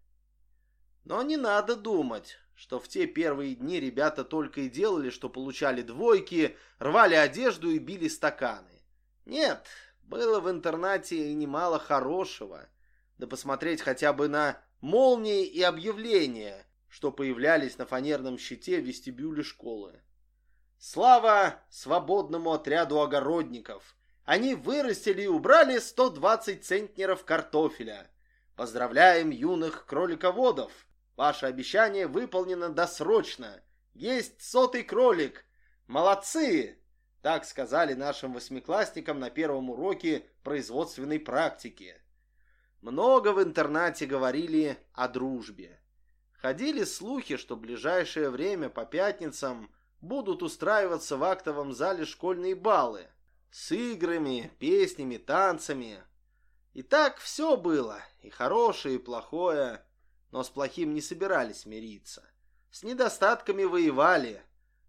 Но не надо думать, что в те первые дни ребята только и делали, что получали двойки, рвали одежду и били стаканы. Нет, было в интернате и немало хорошего. Да посмотреть хотя бы на молнии и объявления, что появлялись на фанерном щите в вестибюле школы. Слава свободному отряду огородников! Они вырастили и убрали 120 центнеров картофеля. Поздравляем юных кролиководов! Ваше обещание выполнено досрочно. Есть сотый кролик. Молодцы! Так сказали нашим восьмиклассникам на первом уроке производственной практики. Много в интернате говорили о дружбе. Ходили слухи, что в ближайшее время по пятницам будут устраиваться в актовом зале школьные балы с играми, песнями, танцами. И так все было, и хорошее, и плохое, но с плохим не собирались мириться. С недостатками воевали,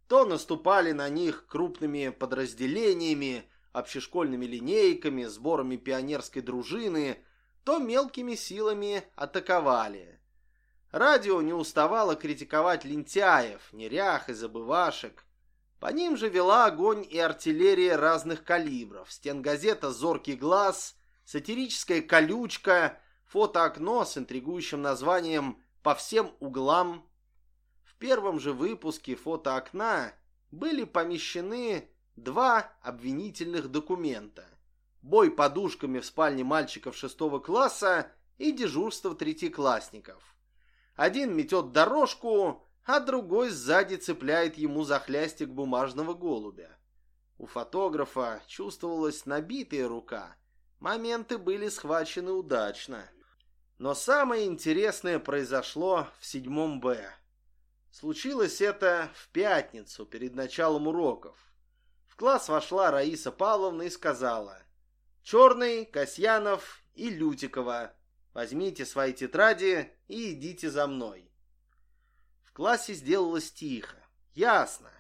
то наступали на них крупными подразделениями, общешкольными линейками, сборами пионерской дружины, то мелкими силами атаковали. Радио не уставало критиковать лентяев, нерях и забывашек. По ним же вела огонь и артиллерия разных калибров. Стенгазета «Зоркий глаз», сатирическая «Колючка», фотоокно с интригующим названием «По всем углам». В первом же выпуске фотоокна были помещены два обвинительных документа. Бой подушками в спальне мальчиков шестого класса и дежурство третьеклассников. Один метет дорожку, а другой сзади цепляет ему за хлястик бумажного голубя. У фотографа чувствовалась набитая рука. Моменты были схвачены удачно. Но самое интересное произошло в седьмом Б. Случилось это в пятницу, перед началом уроков. В класс вошла Раиса Павловна и сказала «Черный, Касьянов и Лютикова. Возьмите свои тетради и идите за мной. В классе сделалось тихо. Ясно.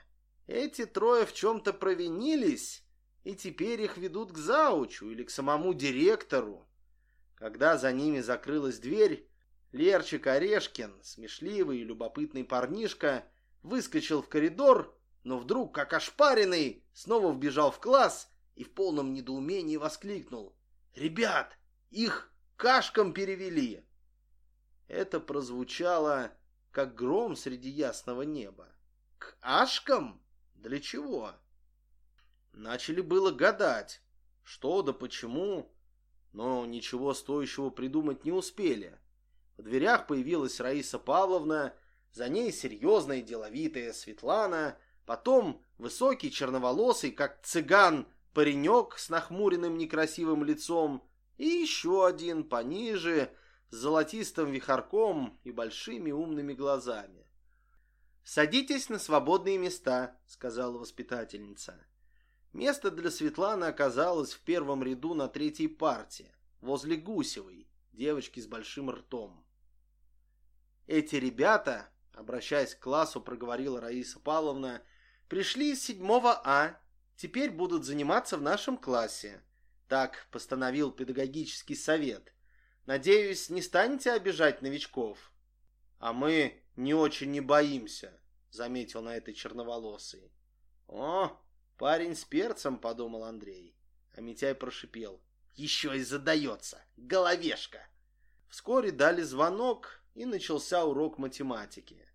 Эти трое в чем-то провинились, и теперь их ведут к заучу или к самому директору. Когда за ними закрылась дверь, Лерчик Орешкин, смешливый и любопытный парнишка, выскочил в коридор, но вдруг, как ошпаренный, снова вбежал в класс и в полном недоумении воскликнул. «Ребят, их кашкам перевели. Это прозвучало, как гром среди ясного неба. К ашкам? Для чего? Начали было гадать, что да почему, но ничего стоящего придумать не успели. В дверях появилась Раиса Павловна, за ней серьезная деловитая Светлана, потом высокий черноволосый, как цыган, паренек с нахмуренным некрасивым лицом, и еще один пониже, с золотистым вихорком и большими умными глазами. «Садитесь на свободные места», — сказала воспитательница. Место для Светланы оказалось в первом ряду на третьей парте, возле Гусевой, девочки с большим ртом. «Эти ребята», — обращаясь к классу, проговорила Раиса Павловна, «пришли из седьмого А, теперь будут заниматься в нашем классе. Так постановил педагогический совет. Надеюсь, не станете обижать новичков? А мы не очень не боимся, заметил на это черноволосый. О, парень с перцем, подумал Андрей. А Митяй прошипел. Еще и задается. Головешка. Вскоре дали звонок, и начался урок математики.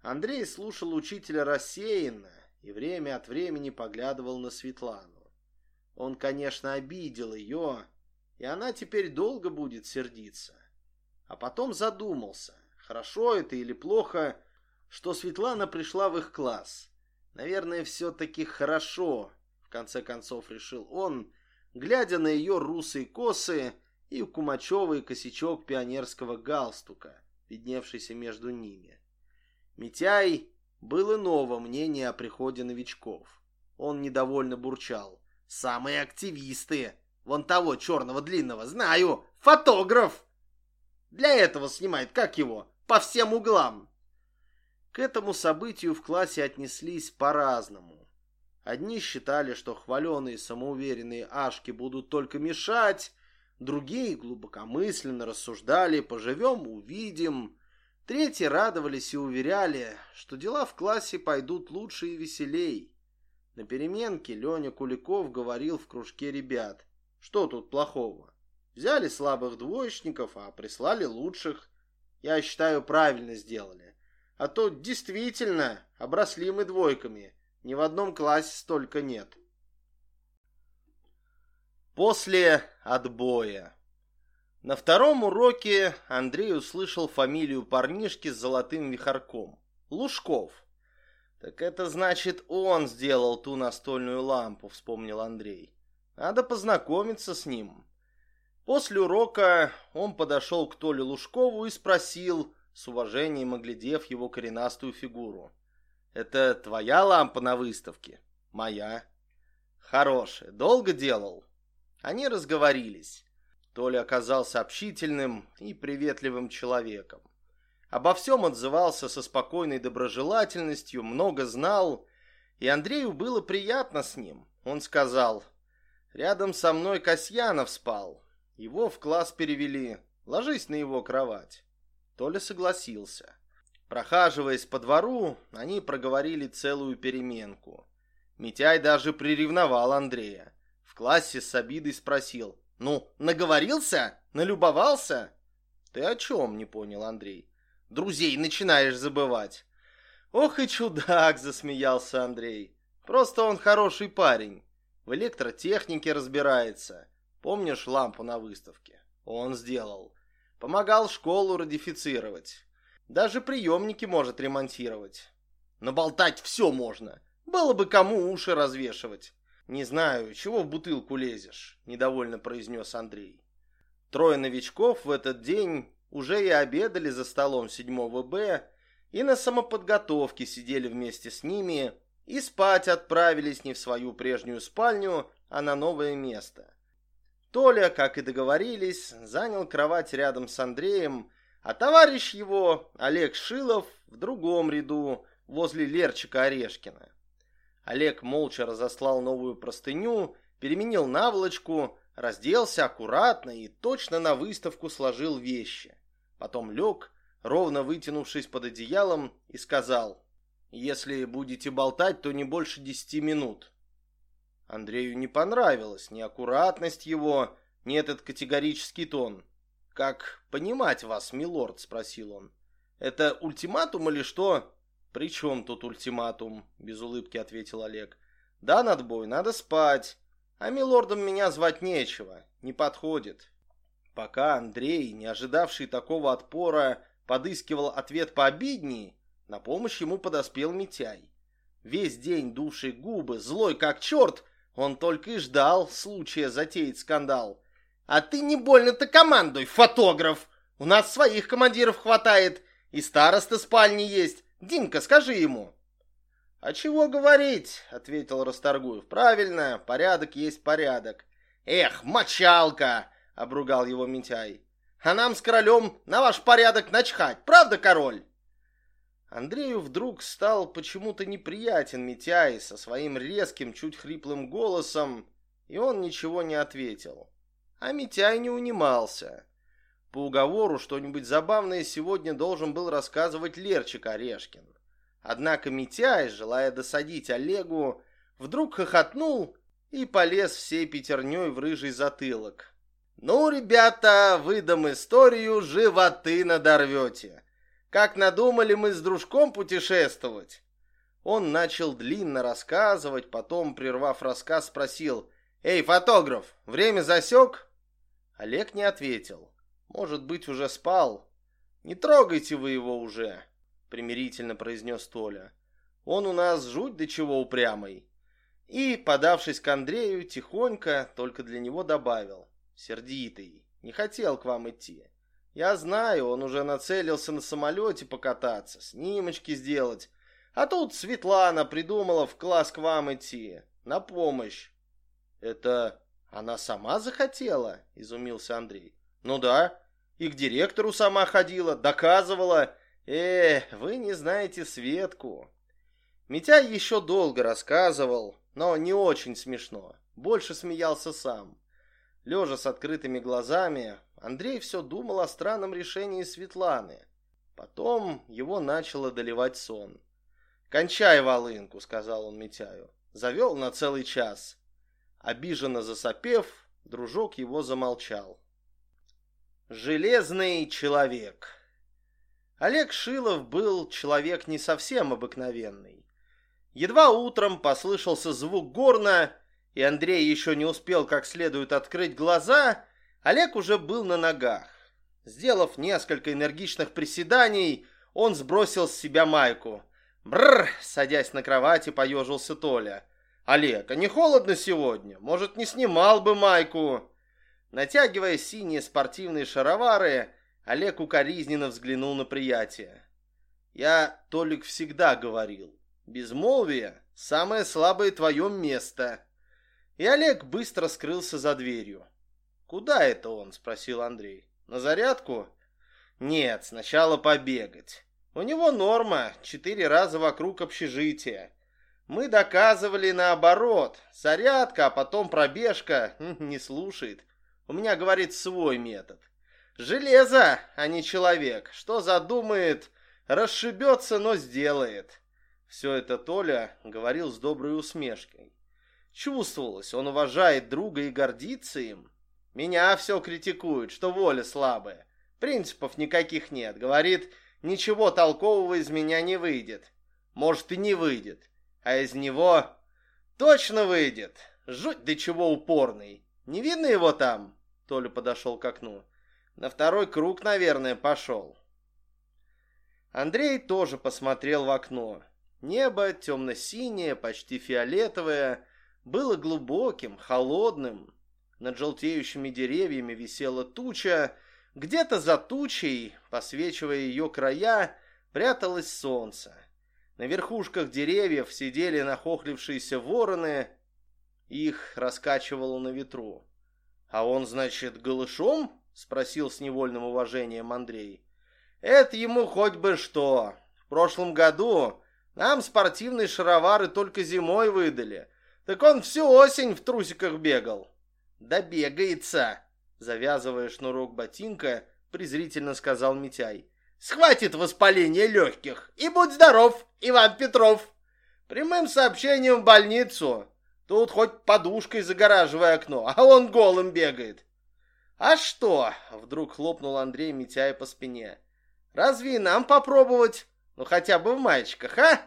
Андрей слушал учителя рассеянно и время от времени поглядывал на Светлану. Он, конечно, обидел ее, и она теперь долго будет сердиться. А потом задумался, хорошо это или плохо, что Светлана пришла в их класс. Наверное, все-таки хорошо, в конце концов решил он, глядя на ее русые косы и кумачевый косячок пионерского галстука, видневшийся между ними. Митяй был иного мнения о приходе новичков. Он недовольно бурчал. Самые активисты. Вон того черного длинного, знаю. Фотограф. Для этого снимает, как его, по всем углам. К этому событию в классе отнеслись по-разному. Одни считали, что хваленые самоуверенные ашки будут только мешать, другие глубокомысленно рассуждали «поживем, увидим», третьи радовались и уверяли, что дела в классе пойдут лучше и веселей. На переменке Леня Куликов говорил в кружке ребят, что тут плохого. Взяли слабых двоечников, а прислали лучших. Я считаю, правильно сделали. А то действительно обросли мы двойками. Ни в одном классе столько нет. После отбоя. На втором уроке Андрей услышал фамилию парнишки с золотым вихорком. Лужков. Так это значит, он сделал ту настольную лампу, вспомнил Андрей. Надо познакомиться с ним. После урока он подошел к Толе Лужкову и спросил, с уважением оглядев его коренастую фигуру. «Это твоя лампа на выставке?» «Моя». «Хорошая. Долго делал?» Они разговорились. Толя оказался общительным и приветливым человеком. Обо всем отзывался со спокойной доброжелательностью, много знал, и Андрею было приятно с ним. Он сказал, «Рядом со мной Касьянов спал. Его в класс перевели. Ложись на его кровать». Толя согласился. Прохаживаясь по двору, они проговорили целую переменку. Митяй даже приревновал Андрея. В классе с обидой спросил. «Ну, наговорился? Налюбовался?» «Ты о чем?» — не понял Андрей. «Друзей начинаешь забывать». «Ох и чудак!» — засмеялся Андрей. «Просто он хороший парень. В электротехнике разбирается. Помнишь лампу на выставке? Он сделал. Помогал школу радифицировать. Даже приемники может ремонтировать. Наболтать все можно. Было бы кому уши развешивать. Не знаю, чего в бутылку лезешь, недовольно произнес Андрей. Трое новичков в этот день уже и обедали за столом седьмого Б, и на самоподготовке сидели вместе с ними, и спать отправились не в свою прежнюю спальню, а на новое место. Толя, как и договорились, занял кровать рядом с Андреем, а товарищ его, Олег Шилов, в другом ряду, возле Лерчика Орешкина. Олег молча разослал новую простыню, переменил наволочку, разделся аккуратно и точно на выставку сложил вещи. Потом лег, ровно вытянувшись под одеялом, и сказал, «Если будете болтать, то не больше десяти минут. Андрею не понравилась ни аккуратность его, ни этот категорический тон. «Как понимать вас, милорд?» – спросил он. «Это ультиматум или что?» «При чем тут ультиматум?» – без улыбки ответил Олег. «Да, надбой, надо спать. А милордом меня звать нечего, не подходит». Пока Андрей, не ожидавший такого отпора, подыскивал ответ пообидней, на помощь ему подоспел Митяй. Весь день дувший губы, злой как черт, он только и ждал случая затеять скандал. «А ты не больно-то командуй, фотограф! У нас своих командиров хватает, и староста спальни есть. Димка, скажи ему!» «А чего говорить?» — ответил Расторгуев. «Правильно, порядок есть порядок». «Эх, мочалка!» — обругал его Митяй. «А нам с королем на ваш порядок начхать, правда, король?» Андрею вдруг стал почему-то неприятен Митяй со своим резким, чуть хриплым голосом, и он ничего не ответил. А Митяй не унимался. По уговору что-нибудь забавное сегодня должен был рассказывать Лерчик Орешкин. Однако Митяй, желая досадить Олегу, вдруг хохотнул и полез всей пятерней в рыжий затылок. «Ну, ребята, выдам историю, животы надорвете!» Как надумали мы с дружком путешествовать. Он начал длинно рассказывать, потом, прервав рассказ, спросил, «Эй, фотограф, время засек?» Олег не ответил. «Может быть, уже спал?» «Не трогайте вы его уже», — примирительно произнес Толя. «Он у нас жуть до чего упрямый». И, подавшись к Андрею, тихонько, только для него добавил, «Сердитый, не хотел к вам идти. Я знаю, он уже нацелился на самолете покататься, снимочки сделать. А тут Светлана придумала в класс к вам идти, на помощь. Это она сама захотела? Изумился Андрей. Ну да, и к директору сама ходила, доказывала. Э, вы не знаете Светку. Митяй еще долго рассказывал, но не очень смешно. Больше смеялся сам. Лежа с открытыми глазами, Андрей все думал о странном решении Светланы. Потом его начало доливать сон. «Кончай волынку», — сказал он Митяю. Завел на целый час. Обиженно засопев, дружок его замолчал. Железный человек. Олег Шилов был человек не совсем обыкновенный. Едва утром послышался звук горна, и Андрей еще не успел как следует открыть глаза, Олег уже был на ногах. Сделав несколько энергичных приседаний, он сбросил с себя майку. Бррр, садясь на кровати, поежился Толя. «Олег, а не холодно сегодня? Может, не снимал бы майку?» Натягивая синие спортивные шаровары, Олег укоризненно взглянул на приятия. «Я, Толик, всегда говорил, безмолвие — самое слабое твое место». И Олег быстро скрылся за дверью. «Куда это он?» — спросил Андрей. «На зарядку?» «Нет, сначала побегать. У него норма — четыре раза вокруг общежития. Мы доказывали наоборот. Зарядка, а потом пробежка. Не слушает. У меня, говорит, свой метод. Железо, а не человек. Что задумает, расшибется, но сделает. Все это Толя говорил с доброй усмешкой. Чувствовалось, он уважает друга и гордится им. Меня все критикуют, что воля слабая. Принципов никаких нет. Говорит, ничего толкового из меня не выйдет. Может и не выйдет. А из него точно выйдет. Жуть до чего упорный. Не видно его там? Толя подошел к окну. На второй круг, наверное, пошел. Андрей тоже посмотрел в окно. Небо темно-синее, почти фиолетовое, было глубоким, холодным. Над желтеющими деревьями висела туча. Где-то за тучей, посвечивая ее края, пряталось солнце. На верхушках деревьев сидели нахохлившиеся вороны. Их раскачивало на ветру. «А он, значит, голышом?» — спросил с невольным уважением Андрей. «Это ему хоть бы что. В прошлом году нам спортивные шаровары только зимой выдали. Так он всю осень в трусиках бегал». «Да бегается!» — завязывая шнурок ботинка, презрительно сказал Митяй. «Схватит воспаление легких. И будь здоров, Иван Петров!» Прямым сообщением в больницу. Тут хоть подушкой загораживай окно, а он голым бегает. А что? Вдруг хлопнул Андрей Митяя по спине. Разве и нам попробовать? Ну хотя бы в маечках, а?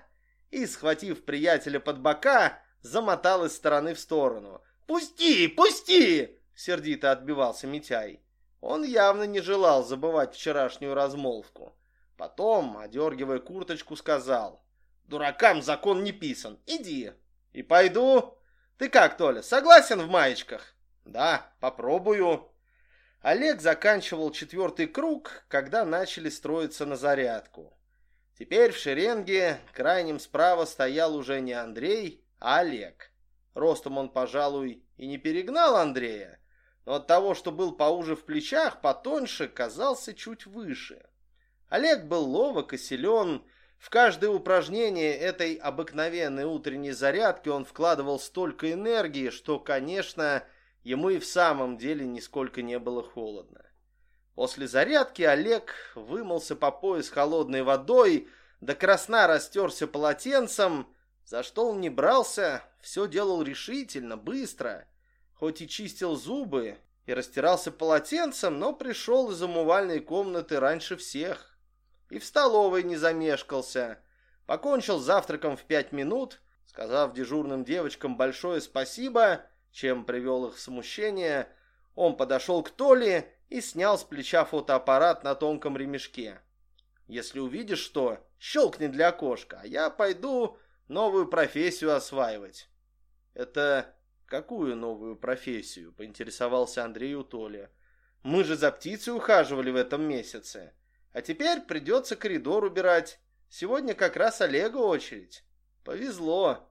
И, схватив приятеля под бока, замотал из стороны в сторону. «Пусти, пусти!» — сердито отбивался Митяй. Он явно не желал забывать вчерашнюю размолвку. Потом, одергивая курточку, сказал. «Дуракам закон не писан. Иди». «И пойду?» Ты как, Толя, согласен в маечках? Да, попробую. Олег заканчивал четвертый круг, когда начали строиться на зарядку. Теперь в шеренге крайним справа стоял уже не Андрей, Олег. Ростом он, пожалуй, и не перегнал Андрея, но от того, что был поуже в плечах, потоньше, казался чуть выше. Олег был ловок и силен, в каждое упражнение этой обыкновенной утренней зарядки он вкладывал столько энергии, что, конечно, ему и в самом деле нисколько не было холодно. После зарядки Олег вымылся по пояс холодной водой, до красна растерся полотенцем, за что он не брался, все делал решительно, быстро. Хоть и чистил зубы и растирался полотенцем, но пришел из умывальной комнаты раньше всех и в столовой не замешкался. Покончил завтраком в пять минут, сказав дежурным девочкам большое спасибо, чем привел их в смущение, он подошел к Толе и снял с плеча фотоаппарат на тонком ремешке. «Если увидишь что, щелкни для окошка, а я пойду новую профессию осваивать». «Это какую новую профессию?» — поинтересовался Андрей у Толи. «Мы же за птицей ухаживали в этом месяце». А теперь придется коридор убирать. Сегодня как раз Олега очередь. Повезло.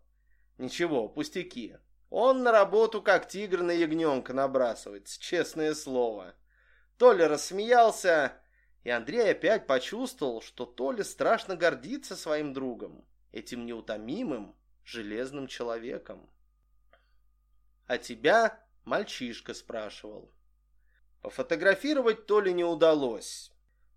Ничего, пустяки. Он на работу как тигр на ягненка набрасывается, честное слово. Толя рассмеялся И Андрей опять почувствовал, что Толя страшно гордится своим другом, этим неутомимым, железным человеком. А тебя мальчишка спрашивал. Пофотографировать Толе не удалось.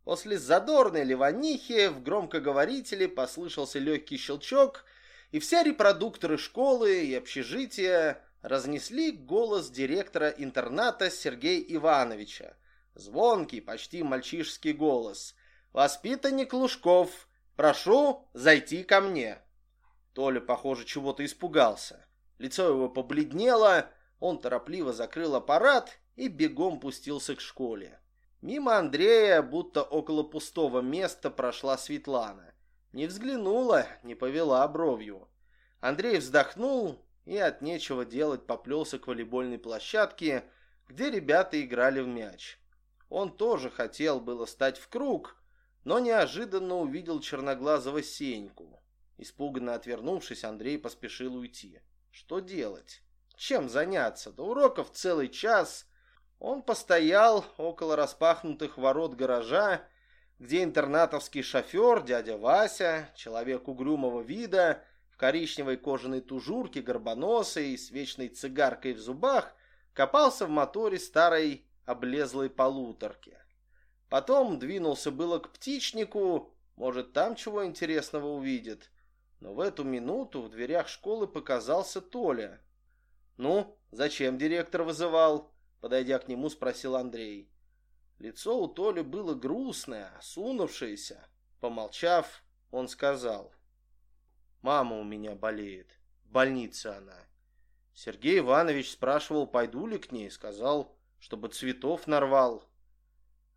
После задорной ливанихи в громкоговорителе послышался легкий щелчок, и все репродукторы школы и общежития разнесли голос директора интерната Сергея Ивановича. Звонкий, почти мальчишеский голос. «Воспитанник Лужков, прошу зайти ко мне». Толя, похоже, чего-то испугался. Лицо его побледнело, он торопливо закрыл аппарат и бегом пустился к школе. Мимо Андрея, будто около пустого места, прошла Светлана. Не взглянула, не повела бровью. Андрей вздохнул и от нечего делать поплелся к волейбольной площадке, где ребята играли в мяч. Он тоже хотел было стать в круг, но неожиданно увидел черноглазого Сеньку. Испуганно отвернувшись, Андрей поспешил уйти. Что делать? Чем заняться? До уроков целый час. Он постоял около распахнутых ворот гаража, где интернатовский шофер, дядя Вася, человек угрюмого вида, в коричневой кожаной тужурке, горбоносой, с вечной цигаркой в зубах, копался в моторе старой облезлой полуторки. Потом двинулся было к птичнику, может, там чего интересного увидит. Но в эту минуту в дверях школы показался Толя. «Ну, зачем директор вызывал?» Подойдя к нему, спросил Андрей. Лицо у Толи было грустное, осунувшееся. Помолчав, он сказал. «Мама у меня болеет. В больнице она». Сергей Иванович спрашивал, пойду ли к ней. Сказал, чтобы цветов нарвал.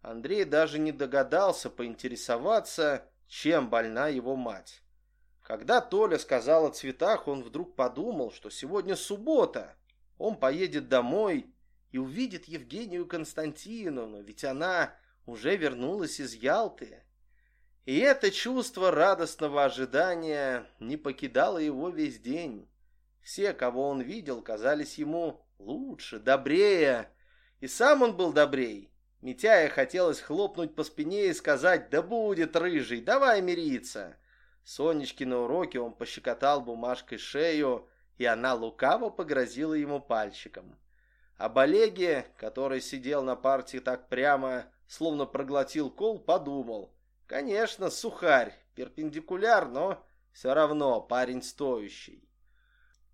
Андрей даже не догадался поинтересоваться, чем больна его мать. Когда Толя сказал о цветах, он вдруг подумал, что сегодня суббота. Он поедет домой и увидит Евгению Константиновну, ведь она уже вернулась из Ялты. И это чувство радостного ожидания не покидало его весь день. Все, кого он видел, казались ему лучше, добрее, и сам он был добрей. Митяя хотелось хлопнуть по спине и сказать «Да будет, рыжий, давай мириться!» Сонечке на уроке он пощекотал бумажкой шею, и она лукаво погрозила ему пальчиком. Об Олеге, который сидел на партии так прямо, словно проглотил кол, подумал. Конечно, сухарь, перпендикуляр, но все равно парень стоящий.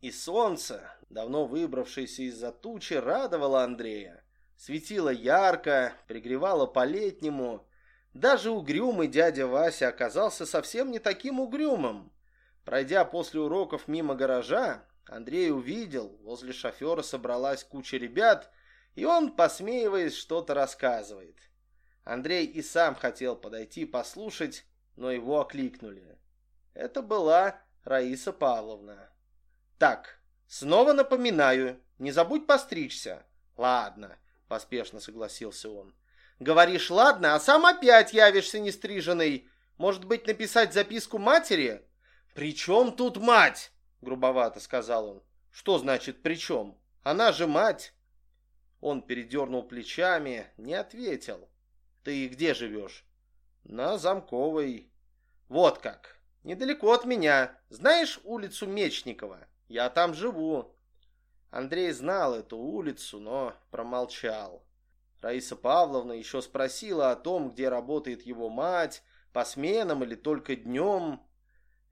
И солнце, давно выбравшееся из-за тучи, радовало Андрея. Светило ярко, пригревало по-летнему, даже угрюмый дядя Вася оказался совсем не таким угрюмым. Пройдя после уроков мимо гаража, Андрей увидел, возле шофера собралась куча ребят, и он, посмеиваясь, что-то рассказывает. Андрей и сам хотел подойти послушать, но его окликнули. Это была Раиса Павловна. «Так, снова напоминаю, не забудь постричься». «Ладно», — поспешно согласился он. Говоришь, ладно, а сам опять явишься нестриженный. Может быть, написать записку матери? При чем тут мать? Грубовато сказал он. Что значит при чем? Она же мать. Он передернул плечами, не ответил. Ты где живешь? На Замковой. Вот как. Недалеко от меня. Знаешь улицу Мечникова? Я там живу. Андрей знал эту улицу, но промолчал. Раиса Павловна еще спросила о том, где работает его мать, по сменам или только днем.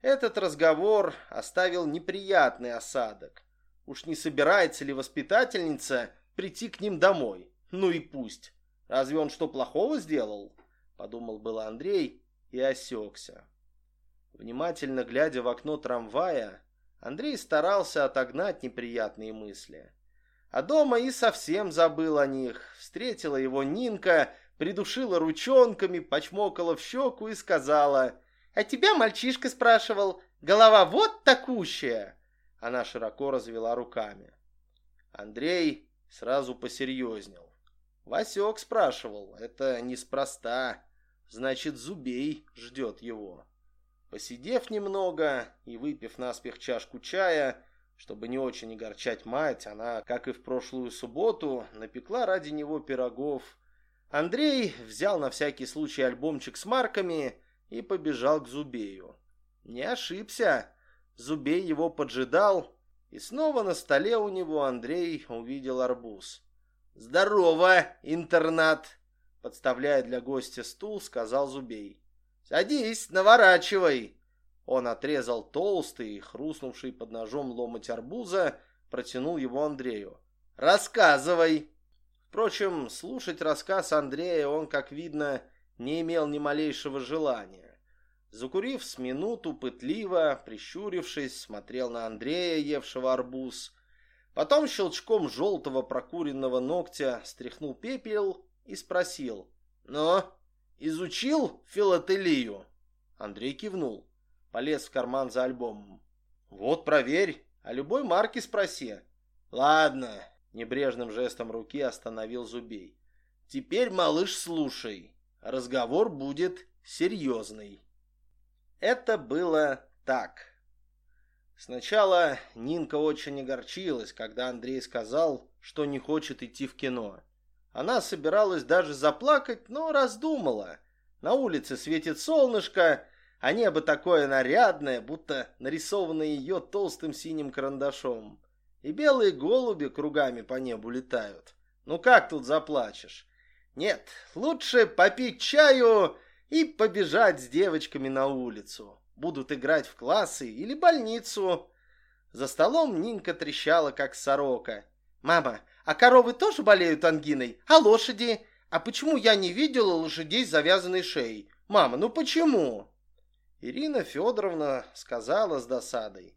Этот разговор оставил неприятный осадок. Уж не собирается ли воспитательница прийти к ним домой? Ну и пусть. Разве он что плохого сделал? Подумал было Андрей и осекся. Внимательно глядя в окно трамвая, Андрей старался отогнать неприятные мысли. А дома и совсем забыл о них. Встретила его Нинка, придушила ручонками, почмокала в щеку и сказала, «А тебя мальчишка спрашивал, голова вот такущая!» Она широко развела руками. Андрей сразу посерьезнел. Васек спрашивал, это неспроста, значит, Зубей ждет его. Посидев немного и выпив наспех чашку чая, чтобы не очень огорчать мать, она, как и в прошлую субботу, напекла ради него пирогов. Андрей взял на всякий случай альбомчик с марками и побежал к Зубею. Не ошибся. Зубей его поджидал, и снова на столе у него Андрей увидел арбуз. «Здорово, интернат!» Подставляя для гостя стул, сказал Зубей. «Садись, наворачивай!» Он отрезал толстый, хрустнувший под ножом ломоть арбуза, протянул его Андрею. «Рассказывай!» Впрочем, слушать рассказ Андрея он, как видно, не имел ни малейшего желания. Закурив с минуту, пытливо, прищурившись, смотрел на Андрея, евшего арбуз. Потом щелчком желтого прокуренного ногтя стряхнул пепел и спросил. «Ну, изучил филателию?» Андрей кивнул. Полез в карман за альбомом. «Вот, проверь, а любой марки спроси». «Ладно», — небрежным жестом руки остановил Зубей. «Теперь, малыш, слушай. Разговор будет серьезный». Это было так. Сначала Нинка очень огорчилась, когда Андрей сказал, что не хочет идти в кино. Она собиралась даже заплакать, но раздумала. На улице светит солнышко, а небо такое нарядное, будто нарисованное ее толстым синим карандашом. И белые голуби кругами по небу летают. Ну как тут заплачешь? Нет, лучше попить чаю и побежать с девочками на улицу. Будут играть в классы или больницу. За столом Нинка трещала, как сорока. «Мама, а коровы тоже болеют ангиной? А лошади? А почему я не видела лошадей с завязанной шеей? Мама, ну почему? Ирина Федоровна сказала с досадой.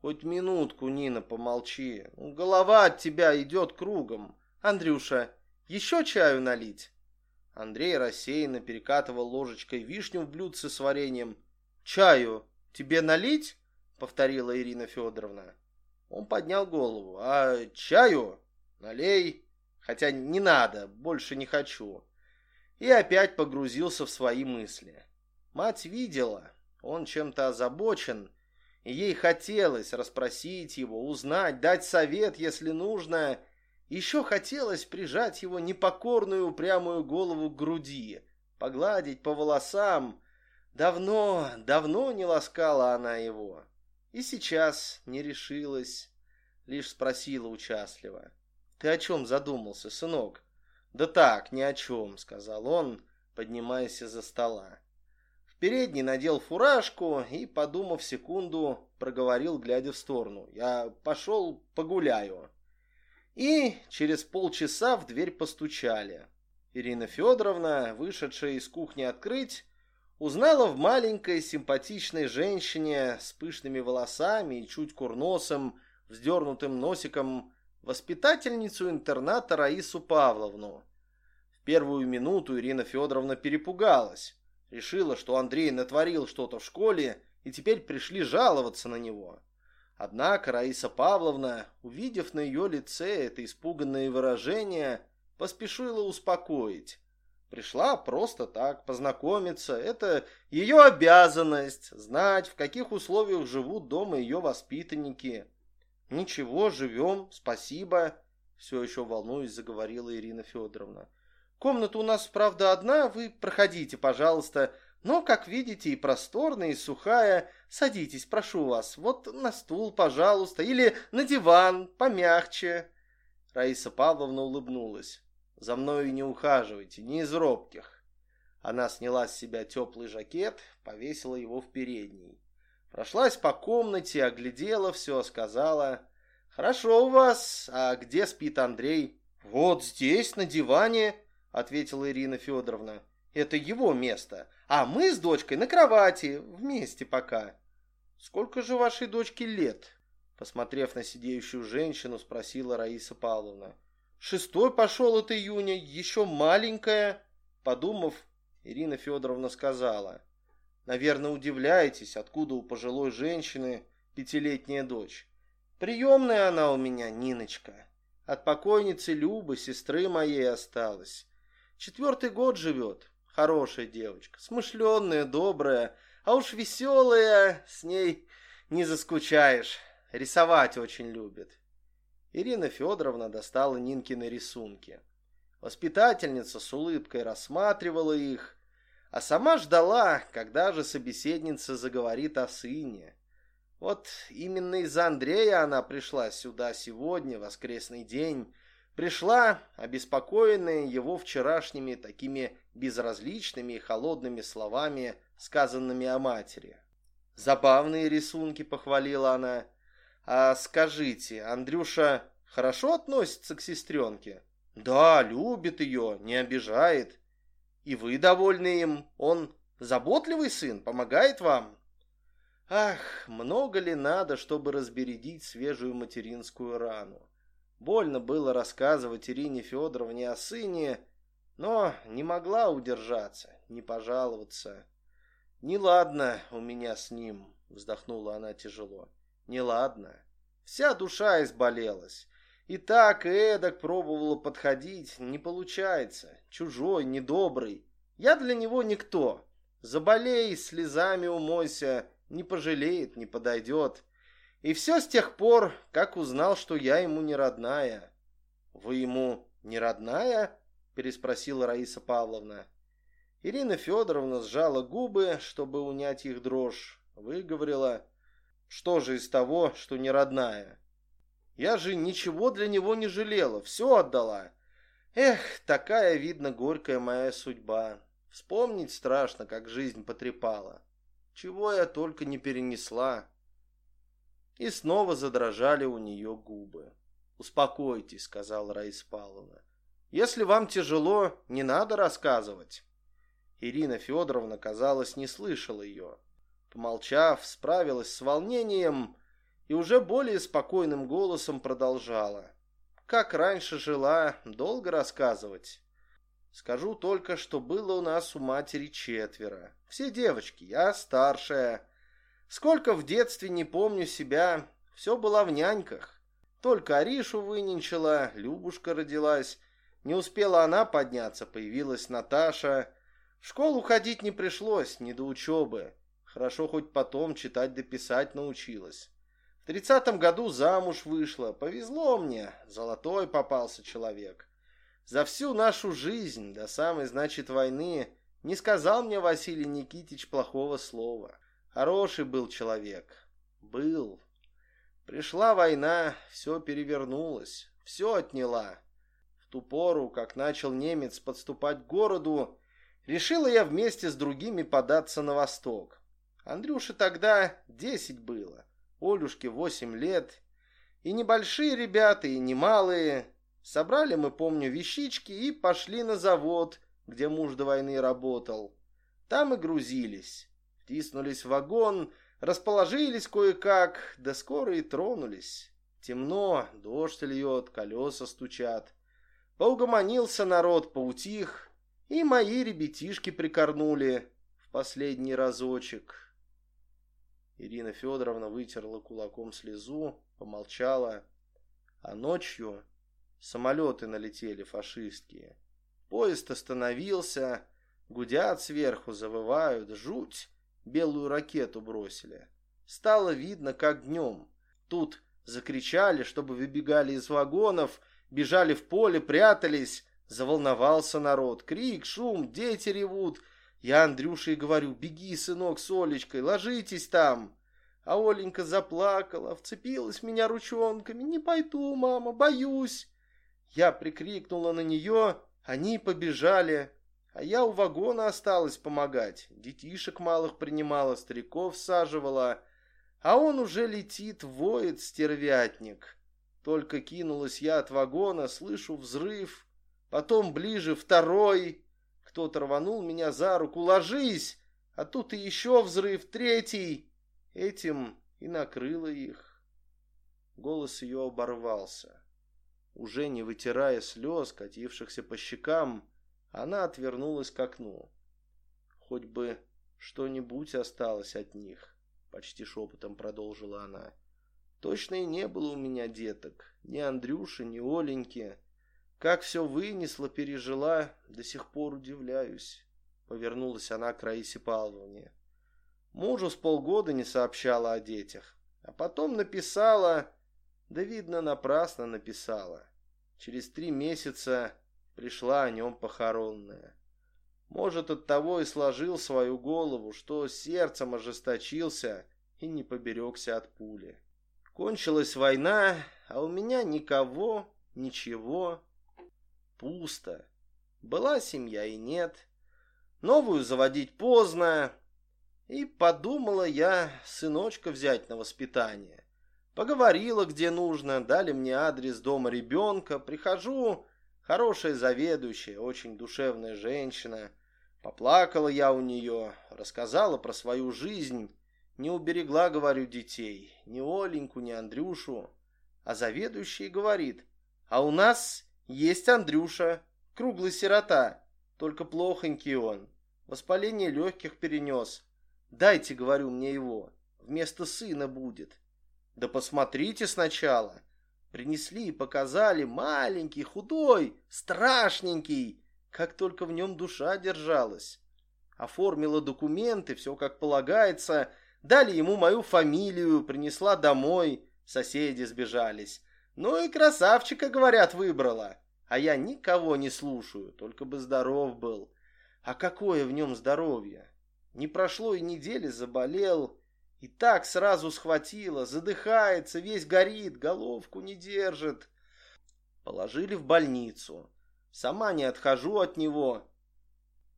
Хоть минутку, Нина, помолчи. Голова от тебя идет кругом. Андрюша, еще чаю налить? Андрей рассеянно перекатывал ложечкой вишню в блюдце с вареньем. «Чаю тебе налить?» — повторила Ирина Федоровна. Он поднял голову. «А чаю?» Налей, хотя не надо, больше не хочу. И опять погрузился в свои мысли. Мать видела, он чем-то озабочен, и ей хотелось расспросить его, узнать, дать совет, если нужно. Еще хотелось прижать его непокорную упрямую голову к груди, погладить по волосам. Давно, давно не ласкала она его. И сейчас не решилась, лишь спросила участливо. «Ты о чем задумался, сынок?» «Да так, ни о чем», — сказал он, поднимаясь из-за стола. В передней надел фуражку и, подумав секунду, проговорил, глядя в сторону. «Я пошел погуляю». И через полчаса в дверь постучали. Ирина Федоровна, вышедшая из кухни открыть, узнала в маленькой симпатичной женщине с пышными волосами и чуть курносым, вздернутым носиком воспитательницу интерната Раису Павловну. В первую минуту Ирина Федоровна перепугалась. Решила, что Андрей натворил что-то в школе, и теперь пришли жаловаться на него. Однако Раиса Павловна, увидев на ее лице это испуганное выражение, поспешила успокоить. Пришла просто так, познакомиться. Это ее обязанность, знать, в каких условиях живут дома ее воспитанники. «Ничего, живем, спасибо», — все еще волнуясь, заговорила Ирина Федоровна. «Комната у нас, правда, одна, вы проходите, пожалуйста, но, как видите, и просторная, и сухая. Садитесь, прошу вас, вот на стул, пожалуйста, или на диван, помягче». Раиса Павловна улыбнулась. «За мною не ухаживайте, не из робких». Она сняла с себя теплый жакет, повесила его в передней. Прошлась по комнате, оглядела все, сказала. «Хорошо у вас. А где спит Андрей?» «Вот здесь, на диване», — ответила Ирина Федоровна. «Это его место. А мы с дочкой на кровати, вместе пока». «Сколько же вашей дочке лет?» Посмотрев на сидеющую женщину, спросила Раиса Павловна. «Шестой пошел от июня, еще маленькая». Подумав, Ирина Федоровна сказала. Наверное, удивляетесь, откуда у пожилой женщины пятилетняя дочь. Приемная она у меня, Ниночка. От покойницы Любы, сестры моей, осталась. Четвертый год живет. Хорошая девочка, смышленная, добрая, а уж веселая, с ней не заскучаешь. Рисовать очень любит. Ирина Федоровна достала Нинкины рисунки. Воспитательница с улыбкой рассматривала их, а сама ждала, когда же собеседница заговорит о сыне. Вот именно из-за Андрея она пришла сюда сегодня, воскресный день, пришла, обеспокоенная его вчерашними такими безразличными и холодными словами, сказанными о матери. «Забавные рисунки», — похвалила она. «А скажите, Андрюша хорошо относится к сестренке?» «Да, любит ее, не обижает. И вы довольны им. Он заботливый сын, помогает вам?» Ах, много ли надо, чтобы разбередить свежую материнскую рану? Больно было рассказывать Ирине Федоровне о сыне, но не могла удержаться, не пожаловаться. «Неладно у меня с ним», — вздохнула она тяжело. «Неладно. Вся душа изболелась. И так, и эдак пробовала подходить. Не получается. Чужой, недобрый. Я для него никто. Заболей, слезами умойся. Не пожалеет, не подойдет. И все с тех пор, как узнал, что я ему не родная». «Вы ему не родная?» — переспросила Раиса Павловна. Ирина Федоровна сжала губы, чтобы унять их дрожь. Выговорила, что же из того, что не родная. Я же ничего для него не жалела, все отдала. Эх, такая, видно, горькая моя судьба. Вспомнить страшно, как жизнь потрепала. Чего я только не перенесла. И снова задрожали у нее губы. «Успокойтесь», — сказала Раиса Павловна. «Если вам тяжело, не надо рассказывать». Ирина Федоровна, казалось, не слышала ее. Помолчав, справилась с волнением и уже более спокойным голосом продолжала. Как раньше жила, долго рассказывать. Скажу только, что было у нас у матери четверо. Все девочки, я старшая. Сколько в детстве не помню себя, все было в няньках. Только Аришу выненчила, Любушка родилась. Не успела она подняться, появилась Наташа. В школу ходить не пришлось, не до учебы. Хорошо хоть потом читать да писать научилась. Тридцатом году замуж вышла. Повезло мне, золотой попался человек. За всю нашу жизнь, до самой, значит, войны, не сказал мне Василий Никитич плохого слова. Хороший был человек. Был. Пришла война, все перевернулось, все отняла. В ту пору, как начал немец подступать к городу, Решила я вместе с другими податься на восток. Андрюше тогда десять было, Олюшке восемь лет. И небольшие ребята, и немалые. Собрали мы, помню, вещички и пошли на завод, где муж до войны работал. Там и грузились. Втиснулись в вагон, расположились кое-как, да скоро и тронулись. Темно, дождь льет, колеса стучат. Поугомонился народ, поутих, и мои ребятишки прикорнули в последний разочек. Ирина Федоровна вытерла кулаком слезу, помолчала. А ночью самолеты налетели фашистские. Поезд остановился, гудят сверху, завывают, жуть. Белую ракету бросили. Стало видно, как днем. Тут закричали, чтобы выбегали из вагонов, бежали в поле, прятались, Заволновался народ. Крик, шум, дети ревут. Я Андрюше и говорю, беги, сынок, с Олечкой, ложитесь там. А Оленька заплакала, вцепилась в меня ручонками. Не пойду, мама, боюсь. Я прикрикнула на нее, они побежали. А я у вагона осталась помогать. Детишек малых принимала, стариков саживала. А он уже летит, воет стервятник. Только кинулась я от вагона, слышу взрыв потом ближе второй. Кто-то рванул меня за руку, ложись, а тут и еще взрыв, третий. Этим и накрыло их. Голос ее оборвался. Уже не вытирая слез, катившихся по щекам, она отвернулась к окну. Хоть бы что-нибудь осталось от них, почти шепотом продолжила она. Точно и не было у меня деток, ни Андрюши, ни Оленьки. Как все вынесла, пережила, до сих пор удивляюсь. Повернулась она к Раисе Павловне. Мужу с полгода не сообщала о детях. А потом написала, да видно, напрасно написала. Через три месяца пришла о нем похоронная. Может, от того и сложил свою голову, что сердцем ожесточился и не поберегся от пули. Кончилась война, а у меня никого, ничего. Пусто. Была семья и нет. Новую заводить поздно. И подумала я сыночка взять на воспитание. Поговорила, где нужно, дали мне адрес дома ребенка. Прихожу, хорошая заведующая, очень душевная женщина. Поплакала я у нее, рассказала про свою жизнь. Не уберегла, говорю, детей, ни Оленьку, ни Андрюшу. А заведующий говорит, а у нас есть Андрюша, круглый сирота, только плохонький он. Воспаление легких перенес. Дайте, говорю, мне его. Вместо сына будет. Да посмотрите сначала. Принесли и показали. Маленький, худой, страшненький. Как только в нем душа держалась. Оформила документы, все как полагается. Дали ему мою фамилию, принесла домой. Соседи сбежались. Ну и красавчика, говорят, выбрала. А я никого не слушаю, только бы здоров был. А какое в нем здоровье? Не прошло и недели, заболел. И так сразу схватило, задыхается, весь горит, головку не держит. Положили в больницу. Сама не отхожу от него.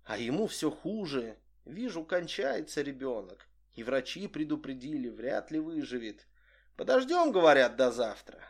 А ему все хуже. Вижу, кончается ребенок. И врачи предупредили, вряд ли выживет. Подождем, говорят, до завтра.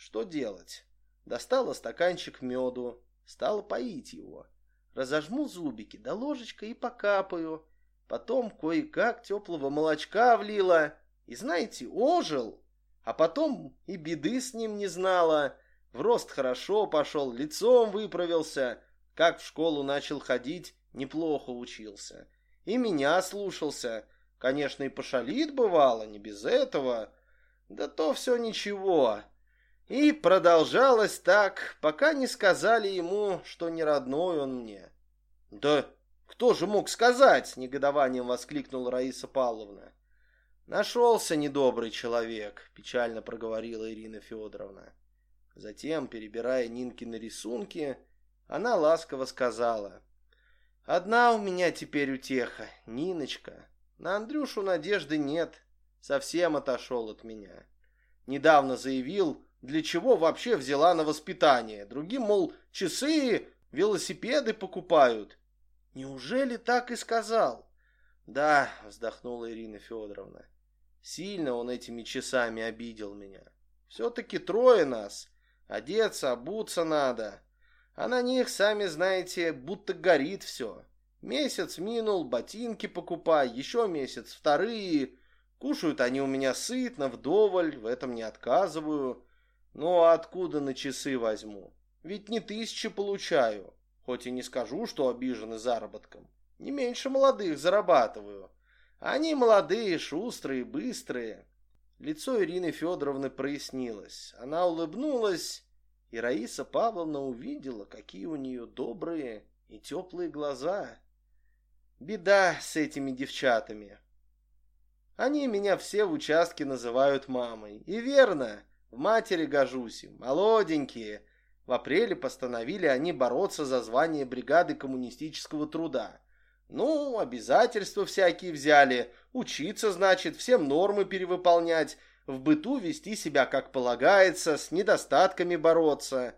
Что делать? Достала стаканчик меду, стала поить его. Разожму зубики, да ложечкой и покапаю. Потом кое-как теплого молочка влила. И знаете, ожил. А потом и беды с ним не знала. В рост хорошо пошел, лицом выправился. Как в школу начал ходить, неплохо учился. И меня слушался. Конечно, и пошалит бывало, не без этого. Да то все ничего. И продолжалось так, пока не сказали ему, что не родной он мне. «Да кто же мог сказать?» — с негодованием воскликнула Раиса Павловна. «Нашелся недобрый человек», — печально проговорила Ирина Федоровна. Затем, перебирая Нинкины рисунки, она ласково сказала. «Одна у меня теперь утеха, Ниночка. На Андрюшу надежды нет, совсем отошел от меня. Недавно заявил, для чего вообще взяла на воспитание. Другим, мол, часы, велосипеды покупают. Неужели так и сказал? Да, вздохнула Ирина Федоровна. Сильно он этими часами обидел меня. Все-таки трое нас. Одеться, обуться надо. А на них, сами знаете, будто горит все. Месяц минул, ботинки покупай, еще месяц, вторые. Кушают они у меня сытно, вдоволь, в этом не отказываю. Ну а откуда на часы возьму? Ведь не тысячи получаю. Хоть и не скажу, что обижены заработком. Не меньше молодых зарабатываю. Они молодые, шустрые, быстрые. Лицо Ирины Федоровны прояснилось. Она улыбнулась, и Раиса Павловна увидела, какие у нее добрые и теплые глаза. Беда с этими девчатами. Они меня все в участке называют мамой. И верно, в матери гожусь им, молоденькие. В апреле постановили они бороться за звание бригады коммунистического труда. Ну, обязательства всякие взяли. Учиться, значит, всем нормы перевыполнять. В быту вести себя как полагается, с недостатками бороться.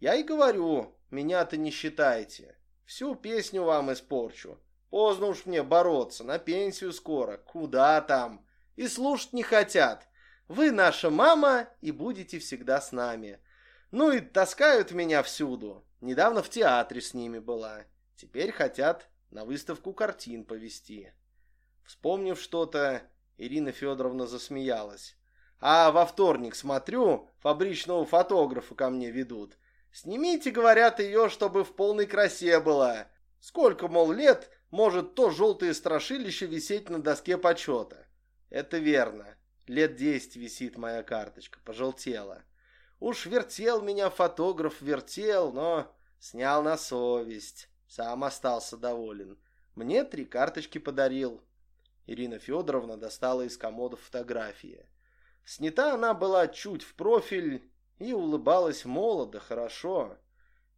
Я и говорю, меня-то не считайте. Всю песню вам испорчу. Поздно уж мне бороться, на пенсию скоро. Куда там? И слушать не хотят. Вы наша мама и будете всегда с нами. Ну и таскают меня всюду. Недавно в театре с ними была. Теперь хотят на выставку картин повести. Вспомнив что-то, Ирина Федоровна засмеялась. А во вторник смотрю, фабричного фотографа ко мне ведут. Снимите, говорят, ее, чтобы в полной красе была. Сколько, мол, лет может то желтое страшилище висеть на доске почета? Это верно. Лет десять висит моя карточка, пожелтела. Уж вертел меня фотограф, вертел, но снял на совесть. Сам остался доволен. Мне три карточки подарил. Ирина Федоровна достала из комода фотографии. Снята она была чуть в профиль и улыбалась молодо, хорошо.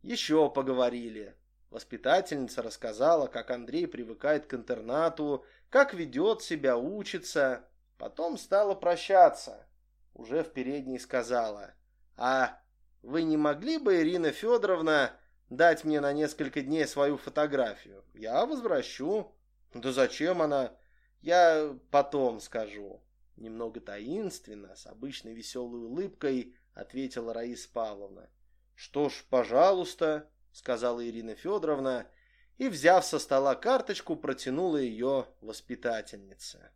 Еще поговорили. Воспитательница рассказала, как Андрей привыкает к интернату, как ведет себя, учится. Потом стала прощаться. Уже в передней сказала. «А вы не могли бы, Ирина Федоровна, дать мне на несколько дней свою фотографию? Я возвращу». «Да зачем она?» «Я потом скажу». Немного таинственно, с обычной веселой улыбкой, ответила Раиса Павловна. «Что ж, пожалуйста», — сказала Ирина Федоровна, и, взяв со стола карточку, протянула ее воспитательнице.